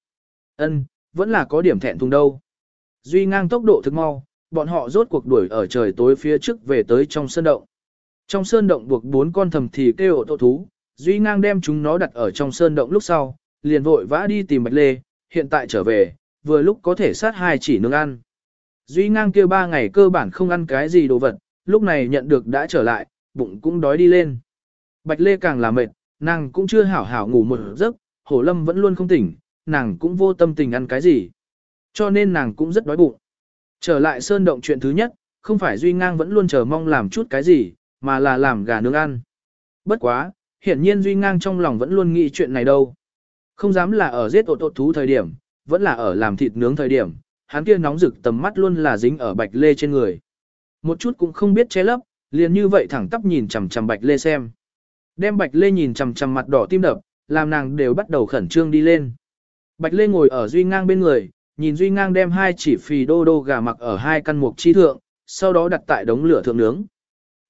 A: Ân, vẫn là có điểm thẹn thùng đâu. Duy ngang tốc độ thực mau, bọn họ rốt cuộc đuổi ở trời tối phía trước về tới trong sơn động. Trong sơn động buộc bốn con thầm thì kêu ổ tổ thú, Duy ngang đem chúng nó đặt ở trong sơn động lúc sau, liền vội vã đi tìm Bạch Lê, hiện tại trở về, vừa lúc có thể sát hai chỉ nướng ăn. Duy ngang kêu ba ngày cơ bản không ăn cái gì đồ vật, lúc này nhận được đã trở lại, bụng cũng đói đi lên. Bạch Lê càng là mệt, nàng cũng chưa hảo hảo ngủ một giấc, hổ lâm vẫn luôn không tỉnh, nàng cũng vô tâm tình ăn cái gì. Cho nên nàng cũng rất đói bụng. Trở lại sơn động chuyện thứ nhất, không phải Duy Ngang vẫn luôn chờ mong làm chút cái gì, mà là làm gà nướng ăn. Bất quá, hiển nhiên Duy Ngang trong lòng vẫn luôn nghĩ chuyện này đâu. Không dám là ở giết ột ột thú thời điểm, vẫn là ở làm thịt nướng thời điểm, hắn kia nóng rực tầm mắt luôn là dính ở bạch lê trên người. Một chút cũng không biết che lấp, liền như vậy thẳng tắp nhìn chằm chằm bạch lê xem. Đem bạch lê nhìn chằm chằm mặt đỏ tim đập, làm nàng đều bắt đầu khẩn trương đi lên. Bạch lê ngồi ở duy ngang bên người, nhìn duy ngang đem hai chỉ phì đô đô gà mặc ở hai căn mục chi thượng, sau đó đặt tại đống lửa thượng nướng.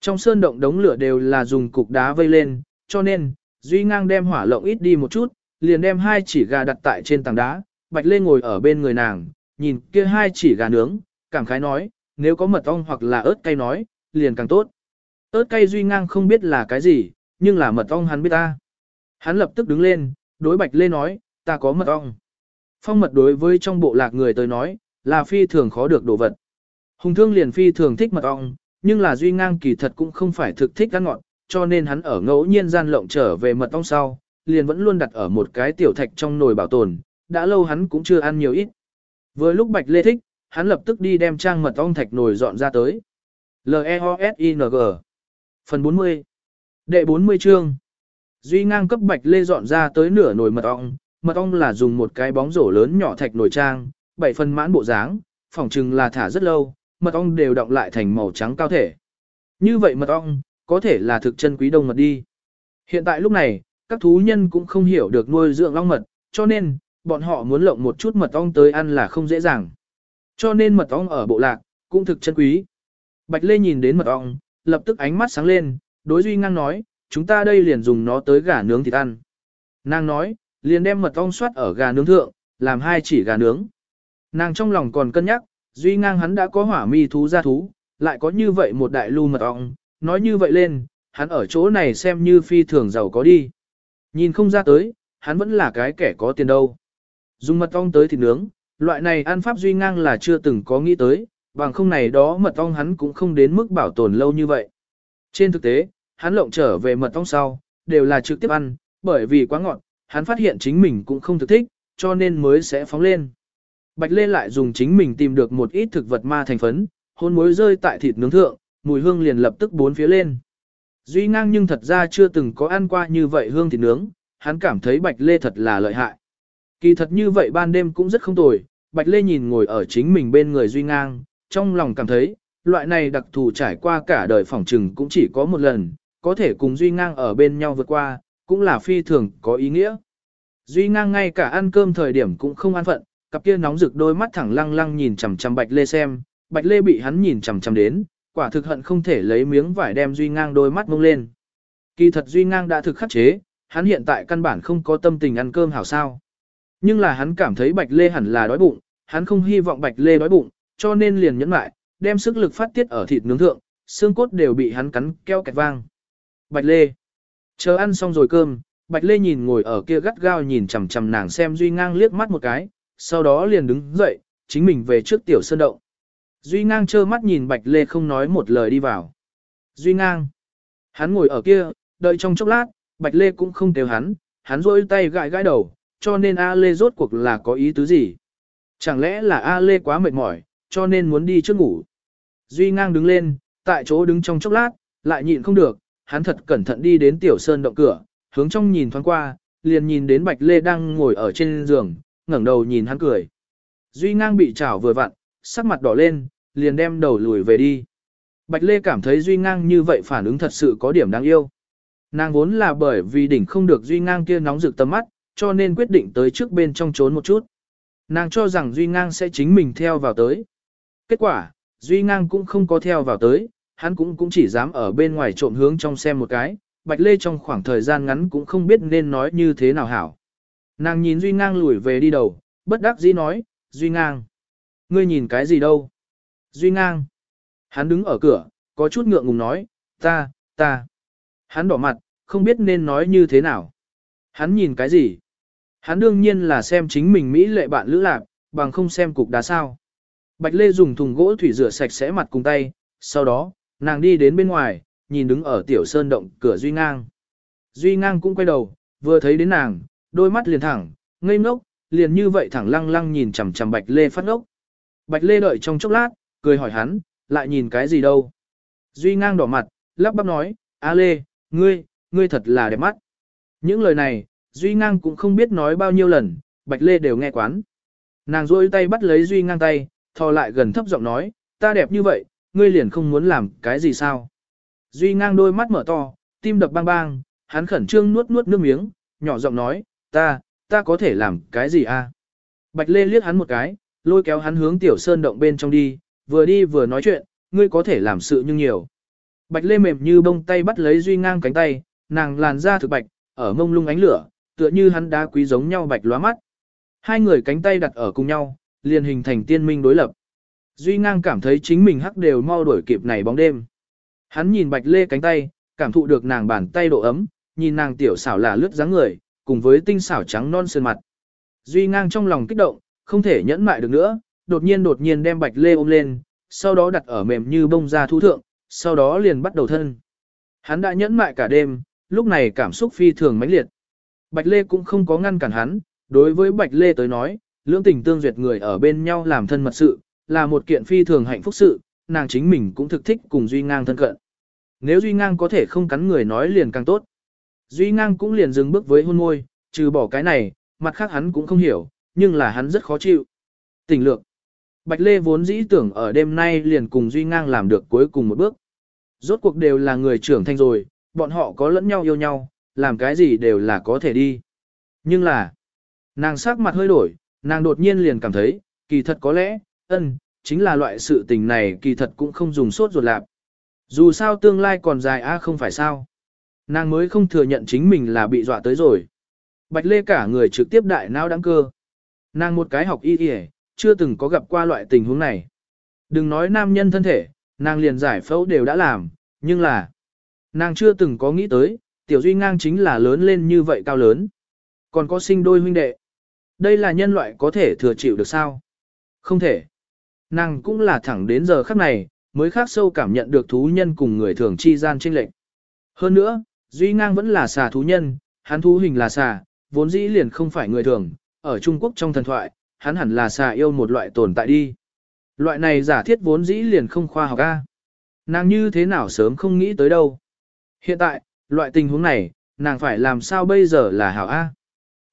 A: Trong sơn động đống lửa đều là dùng cục đá vây lên, cho nên, Duy ngang đem hỏa lộng ít đi một chút, liền đem hai chỉ gà đặt tại trên tảng đá, Bạch Lê ngồi ở bên người nàng, nhìn kia hai chỉ gà nướng, cảm khái nói, nếu có mật ong hoặc là ớt cay nói, liền càng tốt. ớt cay Duy ngang không biết là cái gì, nhưng là mật ong hắn biết ta. Hắn lập tức đứng lên, đối Bạch Lê nói, ta có mật ong. Phong mật đối với trong bộ lạc người tới nói, là phi thường khó được đồ vật. Hùng thương liền phi thường thích mật ong, nhưng là Duy ngang kỳ thật cũng không phải thực thích ăn ngọt, cho nên hắn ở ngẫu nhiên gian lộng trở về mật ong sau, liền vẫn luôn đặt ở một cái tiểu thạch trong nồi bảo tồn, đã lâu hắn cũng chưa ăn nhiều ít. Vừa lúc Bạch Lê thích, hắn lập tức đi đem trang mật ong thạch nồi dọn ra tới. L-E-O-S-I-N-G Phần 40 Đệ 40 chương Duy ngang cấp Bạch Lê dọn ra tới nửa nồi mật ong, mật ong là dùng một cái bóng rổ lớn nhỏ thạch nồi trang, bảy phần mãn bộ dáng, phỏng chừng là thả rất lâu, mật ong đều động lại thành màu trắng cao thể. Như vậy mật ong, có thể là thực chân quý đông mật đi. Hiện tại lúc này, các thú nhân cũng không hiểu được nuôi dưỡng ong mật, cho nên, bọn họ muốn lộng một chút mật ong tới ăn là không dễ dàng. Cho nên mật ong ở bộ lạc, cũng thực chân quý. Bạch Lê nhìn đến mật ong, lập tức ánh mắt sáng lên, đối Duy Ngang nói, chúng ta đây liền dùng nó tới gà nướng thịt ăn. Nàng nói, liền đem mật ong xoát ở gà nướng thượng, làm hai chỉ gà nướng. Nàng trong lòng còn cân nhắc, Duy Ngang hắn đã có hỏa mi thú ra thú, lại có như vậy một đại lưu mật ong, nói như vậy lên, hắn ở chỗ này xem như phi thường giàu có đi. Nhìn không ra tới, hắn vẫn là cái kẻ có tiền đâu. Dùng mật ong tới thịt nướng, loại này ăn pháp duy ngang là chưa từng có nghĩ tới, bằng không này đó mật ong hắn cũng không đến mức bảo tồn lâu như vậy. Trên thực tế, hắn lộng trở về mật ong sau, đều là trực tiếp ăn, bởi vì quá ngọt, hắn phát hiện chính mình cũng không thực thích, cho nên mới sẽ phóng lên. Bạch Lê lại dùng chính mình tìm được một ít thực vật ma thành phấn, hôn muối rơi tại thịt nướng thượng, mùi hương liền lập tức bốn phía lên. Duy ngang nhưng thật ra chưa từng có ăn qua như vậy hương thịt nướng, hắn cảm thấy Bạch Lê thật là lợi hại. Kỳ thật như vậy ban đêm cũng rất không tồi, Bạch Lê nhìn ngồi ở chính mình bên người Duy ngang, trong lòng cảm thấy, loại này đặc thù trải qua cả đời phỏng trừng cũng chỉ có một lần, có thể cùng Duy ngang ở bên nhau vượt qua, cũng là phi thường có ý nghĩa. Duy ngang ngay cả ăn cơm thời điểm cũng không an phận, cặp kia nóng rực đôi mắt thẳng lăng lăng nhìn chằm chằm Bạch Lê xem, Bạch Lê bị hắn nhìn chằm chằm đến, quả thực hận không thể lấy miếng vải đem Duy Ngang đôi mắt mông lên. Kỳ thật Duy Ngang đã thực khắc chế, hắn hiện tại căn bản không có tâm tình ăn cơm hảo sao. Nhưng là hắn cảm thấy Bạch Lê hẳn là đói bụng, hắn không hy vọng Bạch Lê đói bụng, cho nên liền nhẫn lại, đem sức lực phát tiết ở thịt nướng thượng, xương cốt đều bị hắn cắn keo kẹt vang. Bạch Lê. Chờ ăn xong rồi cơm, Bạch Lê nhìn ngồi ở kia gắt gao nhìn chằm chằm nàng xem Duy Ngang liếc mắt một cái, sau đó liền đứng dậy, chính mình về trước tiểu sơn động. Duy ngang trơ mắt nhìn Bạch Lê không nói một lời đi vào. Duy ngang. Hắn ngồi ở kia, đợi trong chốc lát, Bạch Lê cũng không kêu hắn, hắn rôi tay gãi gãi đầu, cho nên A Lê rốt cuộc là có ý tứ gì. Chẳng lẽ là A Lê quá mệt mỏi, cho nên muốn đi trước ngủ. Duy ngang đứng lên, tại chỗ đứng trong chốc lát, lại nhịn không được, hắn thật cẩn thận đi đến tiểu sơn động cửa, hướng trong nhìn thoáng qua, liền nhìn đến Bạch Lê đang ngồi ở trên giường, ngẩng đầu nhìn hắn cười. Duy ngang bị chảo vừa vặn, sắc mặt đỏ lên, liền đem đầu lùi về đi. Bạch Lê cảm thấy Duy Ngang như vậy phản ứng thật sự có điểm đáng yêu. Nàng vốn là bởi vì đỉnh không được Duy Ngang kia nóng rực tầm mắt, cho nên quyết định tới trước bên trong trốn một chút. Nàng cho rằng Duy Ngang sẽ chính mình theo vào tới. Kết quả, Duy Ngang cũng không có theo vào tới, hắn cũng cũng chỉ dám ở bên ngoài trộm hướng trong xem một cái, Bạch Lê trong khoảng thời gian ngắn cũng không biết nên nói như thế nào hảo. Nàng nhìn Duy Ngang lùi về đi đầu, bất đắc dĩ nói, Duy Ngang. Ngươi nhìn cái gì đâu? Duy ngang. Hắn đứng ở cửa, có chút ngượng ngùng nói, ta, ta. Hắn đỏ mặt, không biết nên nói như thế nào. Hắn nhìn cái gì? Hắn đương nhiên là xem chính mình Mỹ lệ bạn lữ lạc, bằng không xem cục đá sao. Bạch Lê dùng thùng gỗ thủy rửa sạch sẽ mặt cùng tay, sau đó, nàng đi đến bên ngoài, nhìn đứng ở tiểu sơn động cửa Duy Ngang. Duy Ngang cũng quay đầu, vừa thấy đến nàng, đôi mắt liền thẳng, ngây ngốc, liền như vậy thẳng lăng lăng nhìn chằm chằm Bạch Lê phát ngốc. Bạch Lê đợi trong chốc lát, cười hỏi hắn, lại nhìn cái gì đâu. Duy ngang đỏ mặt, lắp bắp nói, A Lê, ngươi, ngươi thật là đẹp mắt. Những lời này, Duy ngang cũng không biết nói bao nhiêu lần, Bạch Lê đều nghe quán. Nàng rôi tay bắt lấy Duy ngang tay, thò lại gần thấp giọng nói, ta đẹp như vậy, ngươi liền không muốn làm cái gì sao. Duy ngang đôi mắt mở to, tim đập bang bang, hắn khẩn trương nuốt nuốt nước miếng, nhỏ giọng nói, ta, ta có thể làm cái gì a? Bạch Lê liếc hắn một cái, lôi kéo hắn hướng tiểu sơn động bên trong đi, vừa đi vừa nói chuyện, ngươi có thể làm sự nhưng nhiều. Bạch Lê mềm như bông tay bắt lấy Duy Ngang cánh tay, nàng làn da thực bạch, ở mông lung ánh lửa, tựa như hắn đá quý giống nhau bạch lóa mắt. Hai người cánh tay đặt ở cùng nhau, liền hình thành tiên minh đối lập. Duy ngang cảm thấy chính mình hắc đều mau đuổi kịp này bóng đêm. Hắn nhìn bạch lê cánh tay, cảm thụ được nàng bàn tay độ ấm, nhìn nàng tiểu xảo là lướt dáng người, cùng với tinh xảo trắng non sơn mặt. Duy ngang trong lòng kích động, không thể nhẫn mại được nữa, đột nhiên đột nhiên đem bạch lê ôm lên, sau đó đặt ở mềm như bông ra thu thượng, sau đó liền bắt đầu thân. Hắn đã nhẫn mại cả đêm, lúc này cảm xúc phi thường mãnh liệt. Bạch lê cũng không có ngăn cản hắn, đối với bạch lê tới nói, lưỡng tình tương duyệt người ở bên nhau làm thân mật sự, là một kiện phi thường hạnh phúc sự, nàng chính mình cũng thực thích cùng Duy Ngang thân cận. Nếu Duy Ngang có thể không cắn người nói liền càng tốt. Duy Ngang cũng liền dừng bước với hôn môi, trừ bỏ cái này, mặt khác hắn cũng không hiểu, nhưng là hắn rất khó chịu. Tình lượng. Bạch Lê vốn dĩ tưởng ở đêm nay liền cùng Duy Ngang làm được cuối cùng một bước. Rốt cuộc đều là người trưởng thành rồi, bọn họ có lẫn nhau yêu nhau, làm cái gì đều là có thể đi. Nhưng là, nàng sắc mặt hơi đổi, nàng đột nhiên liền cảm thấy, kỳ thật có lẽ, ân, chính là loại sự tình này kỳ thật cũng không dùng sốt ruột lạp. Dù sao tương lai còn dài a không phải sao. Nàng mới không thừa nhận chính mình là bị dọa tới rồi. Bạch Lê cả người trực tiếp đại não đáng cơ. Nàng một cái học y y, chưa từng có gặp qua loại tình huống này. Đừng nói nam nhân thân thể, nàng liền giải phẫu đều đã làm, nhưng là nàng chưa từng có nghĩ tới, tiểu duy ngang chính là lớn lên như vậy cao lớn. Còn có sinh đôi huynh đệ. Đây là nhân loại có thể thừa chịu được sao? Không thể. Nàng cũng là thẳng đến giờ khắc này, mới khác sâu cảm nhận được thú nhân cùng người thường chi gian chênh lệch. Hơn nữa, Duy Ngang vẫn là xà thú nhân, hắn thú hình là xà, vốn dĩ liền không phải người thường, ở Trung Quốc trong thần thoại, hắn hẳn là xà yêu một loại tồn tại đi. Loại này giả thiết vốn dĩ liền không khoa học a. Nàng như thế nào sớm không nghĩ tới đâu. Hiện tại, loại tình huống này, nàng phải làm sao bây giờ là hảo a.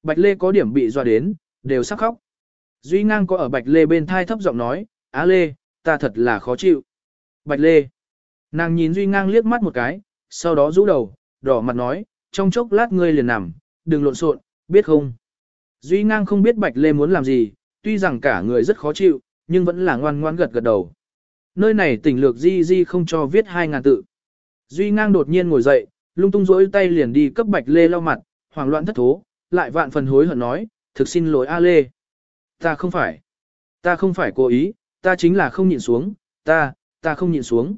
A: Bạch Lê có điểm bị dọa đến, đều sắp khóc. Duy ngang có ở Bạch Lê bên thai thấp giọng nói, Á Lê, ta thật là khó chịu. Bạch Lê. Nàng nhìn Duy ngang liếc mắt một cái, sau đó rũ đầu, đỏ mặt nói, trong chốc lát ngươi liền nằm, đừng lộn xộn, biết không? Duy ngang không biết Bạch Lê muốn làm gì, tuy rằng cả người rất khó chịu, nhưng vẫn là ngoan ngoan gật gật đầu. Nơi này tỉnh lược di di không cho viết hai ngàn tự. Duy ngang đột nhiên ngồi dậy, lung tung rỗi tay liền đi cấp Bạch Lê lau mặt, hoảng loạn thất thố, lại vạn phần hối hận nói, thực xin lỗi A Lê. Ta không phải. Ta không phải cố ý, ta chính là không nhịn xuống, ta, ta không nhịn xuống.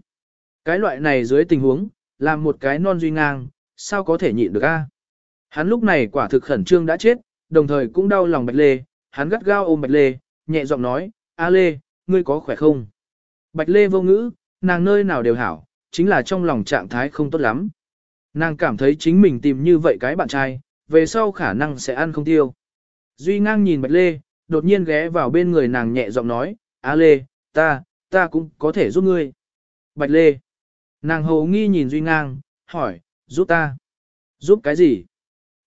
A: Cái loại này dưới tình huống, làm một cái non duy ngang, sao có thể nhịn được a? Hắn lúc này quả thực khẩn trương đã chết, đồng thời cũng đau lòng Bạch Lê, hắn gắt gao ôm Bạch Lê, nhẹ giọng nói, A Lê, ngươi có khỏe không? Bạch Lê vô ngữ, nàng nơi nào đều hảo, chính là trong lòng trạng thái không tốt lắm. Nàng cảm thấy chính mình tìm như vậy cái bạn trai, về sau khả năng sẽ ăn không tiêu. Duy ngang nhìn Bạch Lê, đột nhiên ghé vào bên người nàng nhẹ giọng nói, A Lê, ta, ta cũng có thể giúp ngươi. Bạch Lê. Nàng hầu nghi nhìn Duy ngang, hỏi, giúp ta. Giúp cái gì?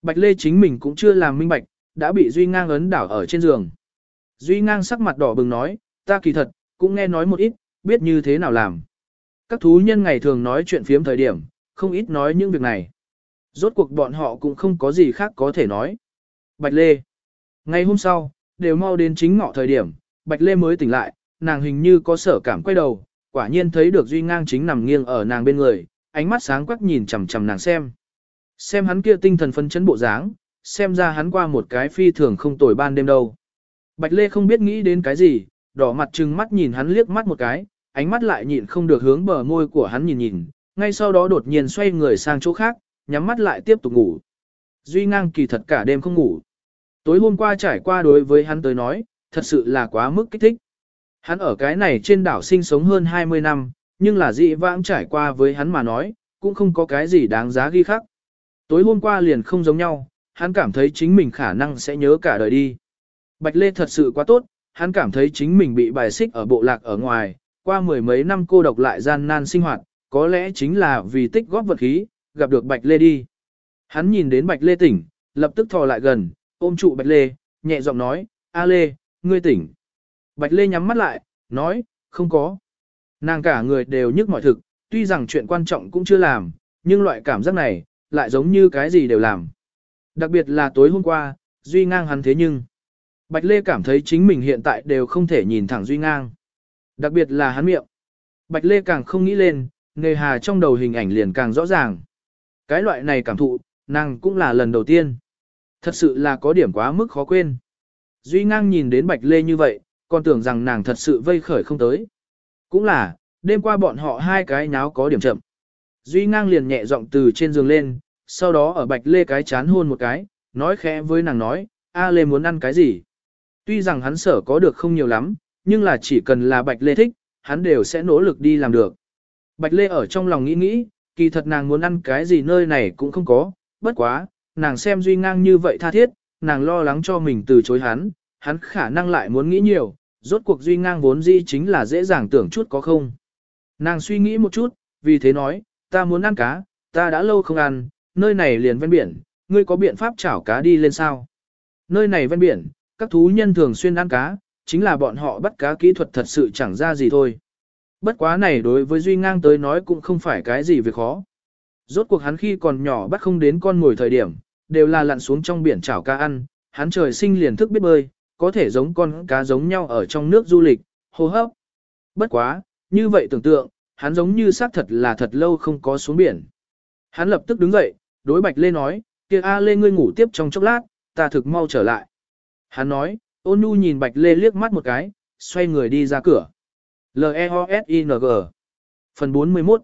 A: Bạch Lê chính mình cũng chưa làm minh bạch, đã bị Duy ngang ấn đảo ở trên giường. Duy ngang sắc mặt đỏ bừng nói, ta kỳ thật, cũng nghe nói một ít, biết như thế nào làm. Các thú nhân ngày thường nói chuyện phiếm thời điểm, không ít nói những việc này. Rốt cuộc bọn họ cũng không có gì khác có thể nói. Bạch Lê. Ngày hôm sau, đều mau đến chính ngọ thời điểm, Bạch Lê mới tỉnh lại, nàng hình như có sở cảm quay đầu, quả nhiên thấy được Duy Ngang chính nằm nghiêng ở nàng bên người, ánh mắt sáng quắc nhìn chằm chằm nàng xem. Xem hắn kia tinh thần phấn chấn bộ dáng, xem ra hắn qua một cái phi thường không tồi ban đêm đâu. Bạch Lê không biết nghĩ đến cái gì, đỏ mặt trừng mắt nhìn hắn liếc mắt một cái, ánh mắt lại nhịn không được hướng bờ môi của hắn nhìn nhìn, ngay sau đó đột nhiên xoay người sang chỗ khác, nhắm mắt lại tiếp tục ngủ. Duy ngang kỳ thật cả đêm không ngủ. Tối hôm qua trải qua đối với hắn tới nói, thật sự là quá mức kích thích. Hắn ở cái này trên đảo sinh sống hơn 20 năm, nhưng là dị vãng trải qua với hắn mà nói, cũng không có cái gì đáng giá ghi khắc. Tối hôm qua liền không giống nhau, hắn cảm thấy chính mình khả năng sẽ nhớ cả đời đi. Bạch Lê thật sự quá tốt, hắn cảm thấy chính mình bị bài xích ở bộ lạc ở ngoài, qua mười mấy năm cô độc lại gian nan sinh hoạt, có lẽ chính là vì tích góp vật khí, gặp được Bạch Lê đi. Hắn nhìn đến Bạch Lê tỉnh, lập tức thò lại gần, ôm trụ Bạch Lê, nhẹ giọng nói, A Lê, ngươi tỉnh. Bạch Lê nhắm mắt lại, nói, không có. Nàng cả người đều nhức mọi thực, tuy rằng chuyện quan trọng cũng chưa làm, nhưng loại cảm giác này, lại giống như cái gì đều làm. Đặc biệt là tối hôm qua, Duy ngang hắn thế nhưng. Bạch Lê cảm thấy chính mình hiện tại đều không thể nhìn thẳng Duy ngang. Đặc biệt là hắn miệng. Bạch Lê càng không nghĩ lên, nghề hà trong đầu hình ảnh liền càng rõ ràng. Cái loại này cảm thụ, nàng cũng là lần đầu tiên. Thật sự là có điểm quá mức khó quên. Duy ngang nhìn đến Bạch Lê như vậy, còn tưởng rằng nàng thật sự vây khởi không tới. Cũng là, đêm qua bọn họ hai cái nháo có điểm chậm. Duy ngang liền nhẹ giọng từ trên giường lên, sau đó ở Bạch Lê cái chán hôn một cái, nói khẽ với nàng nói, A Lê muốn ăn cái gì? Tuy rằng hắn sở có được không nhiều lắm, nhưng là chỉ cần là Bạch Lê thích, hắn đều sẽ nỗ lực đi làm được. Bạch Lê ở trong lòng nghĩ nghĩ, kỳ thật nàng muốn ăn cái gì nơi này cũng không có, bất quá, nàng xem Duy Ngang như vậy tha thiết, nàng lo lắng cho mình từ chối hắn, hắn khả năng lại muốn nghĩ nhiều, rốt cuộc Duy Ngang vốn di chính là dễ dàng tưởng chút có không. Nàng suy nghĩ một chút, vì thế nói, ta muốn ăn cá, ta đã lâu không ăn, nơi này liền ven biển, ngươi có biện pháp chảo cá đi lên sao? Nơi này ven biển, các thú nhân thường xuyên ăn cá, chính là bọn họ bắt cá kỹ thuật thật sự chẳng ra gì thôi. Bất quá này đối với Duy Ngang tới nói cũng không phải cái gì việc khó. Rốt cuộc hắn khi còn nhỏ bắt không đến con ngồi thời điểm, đều là lặn xuống trong biển chảo cá ăn, hắn trời sinh liền thức biết bơi, có thể giống con cá giống nhau ở trong nước du lịch, hô hấp. Bất quá, như vậy tưởng tượng, hắn giống như xác thật là thật lâu không có xuống biển. Hắn lập tức đứng dậy, đối Bạch Lê nói, kia A Lê ngươi ngủ tiếp trong chốc lát, ta thực mau trở lại. Hắn nói, ôn nhu nhìn Bạch Lê liếc mắt một cái, xoay người đi ra cửa. L-E-O-S-I-N-G Phần 41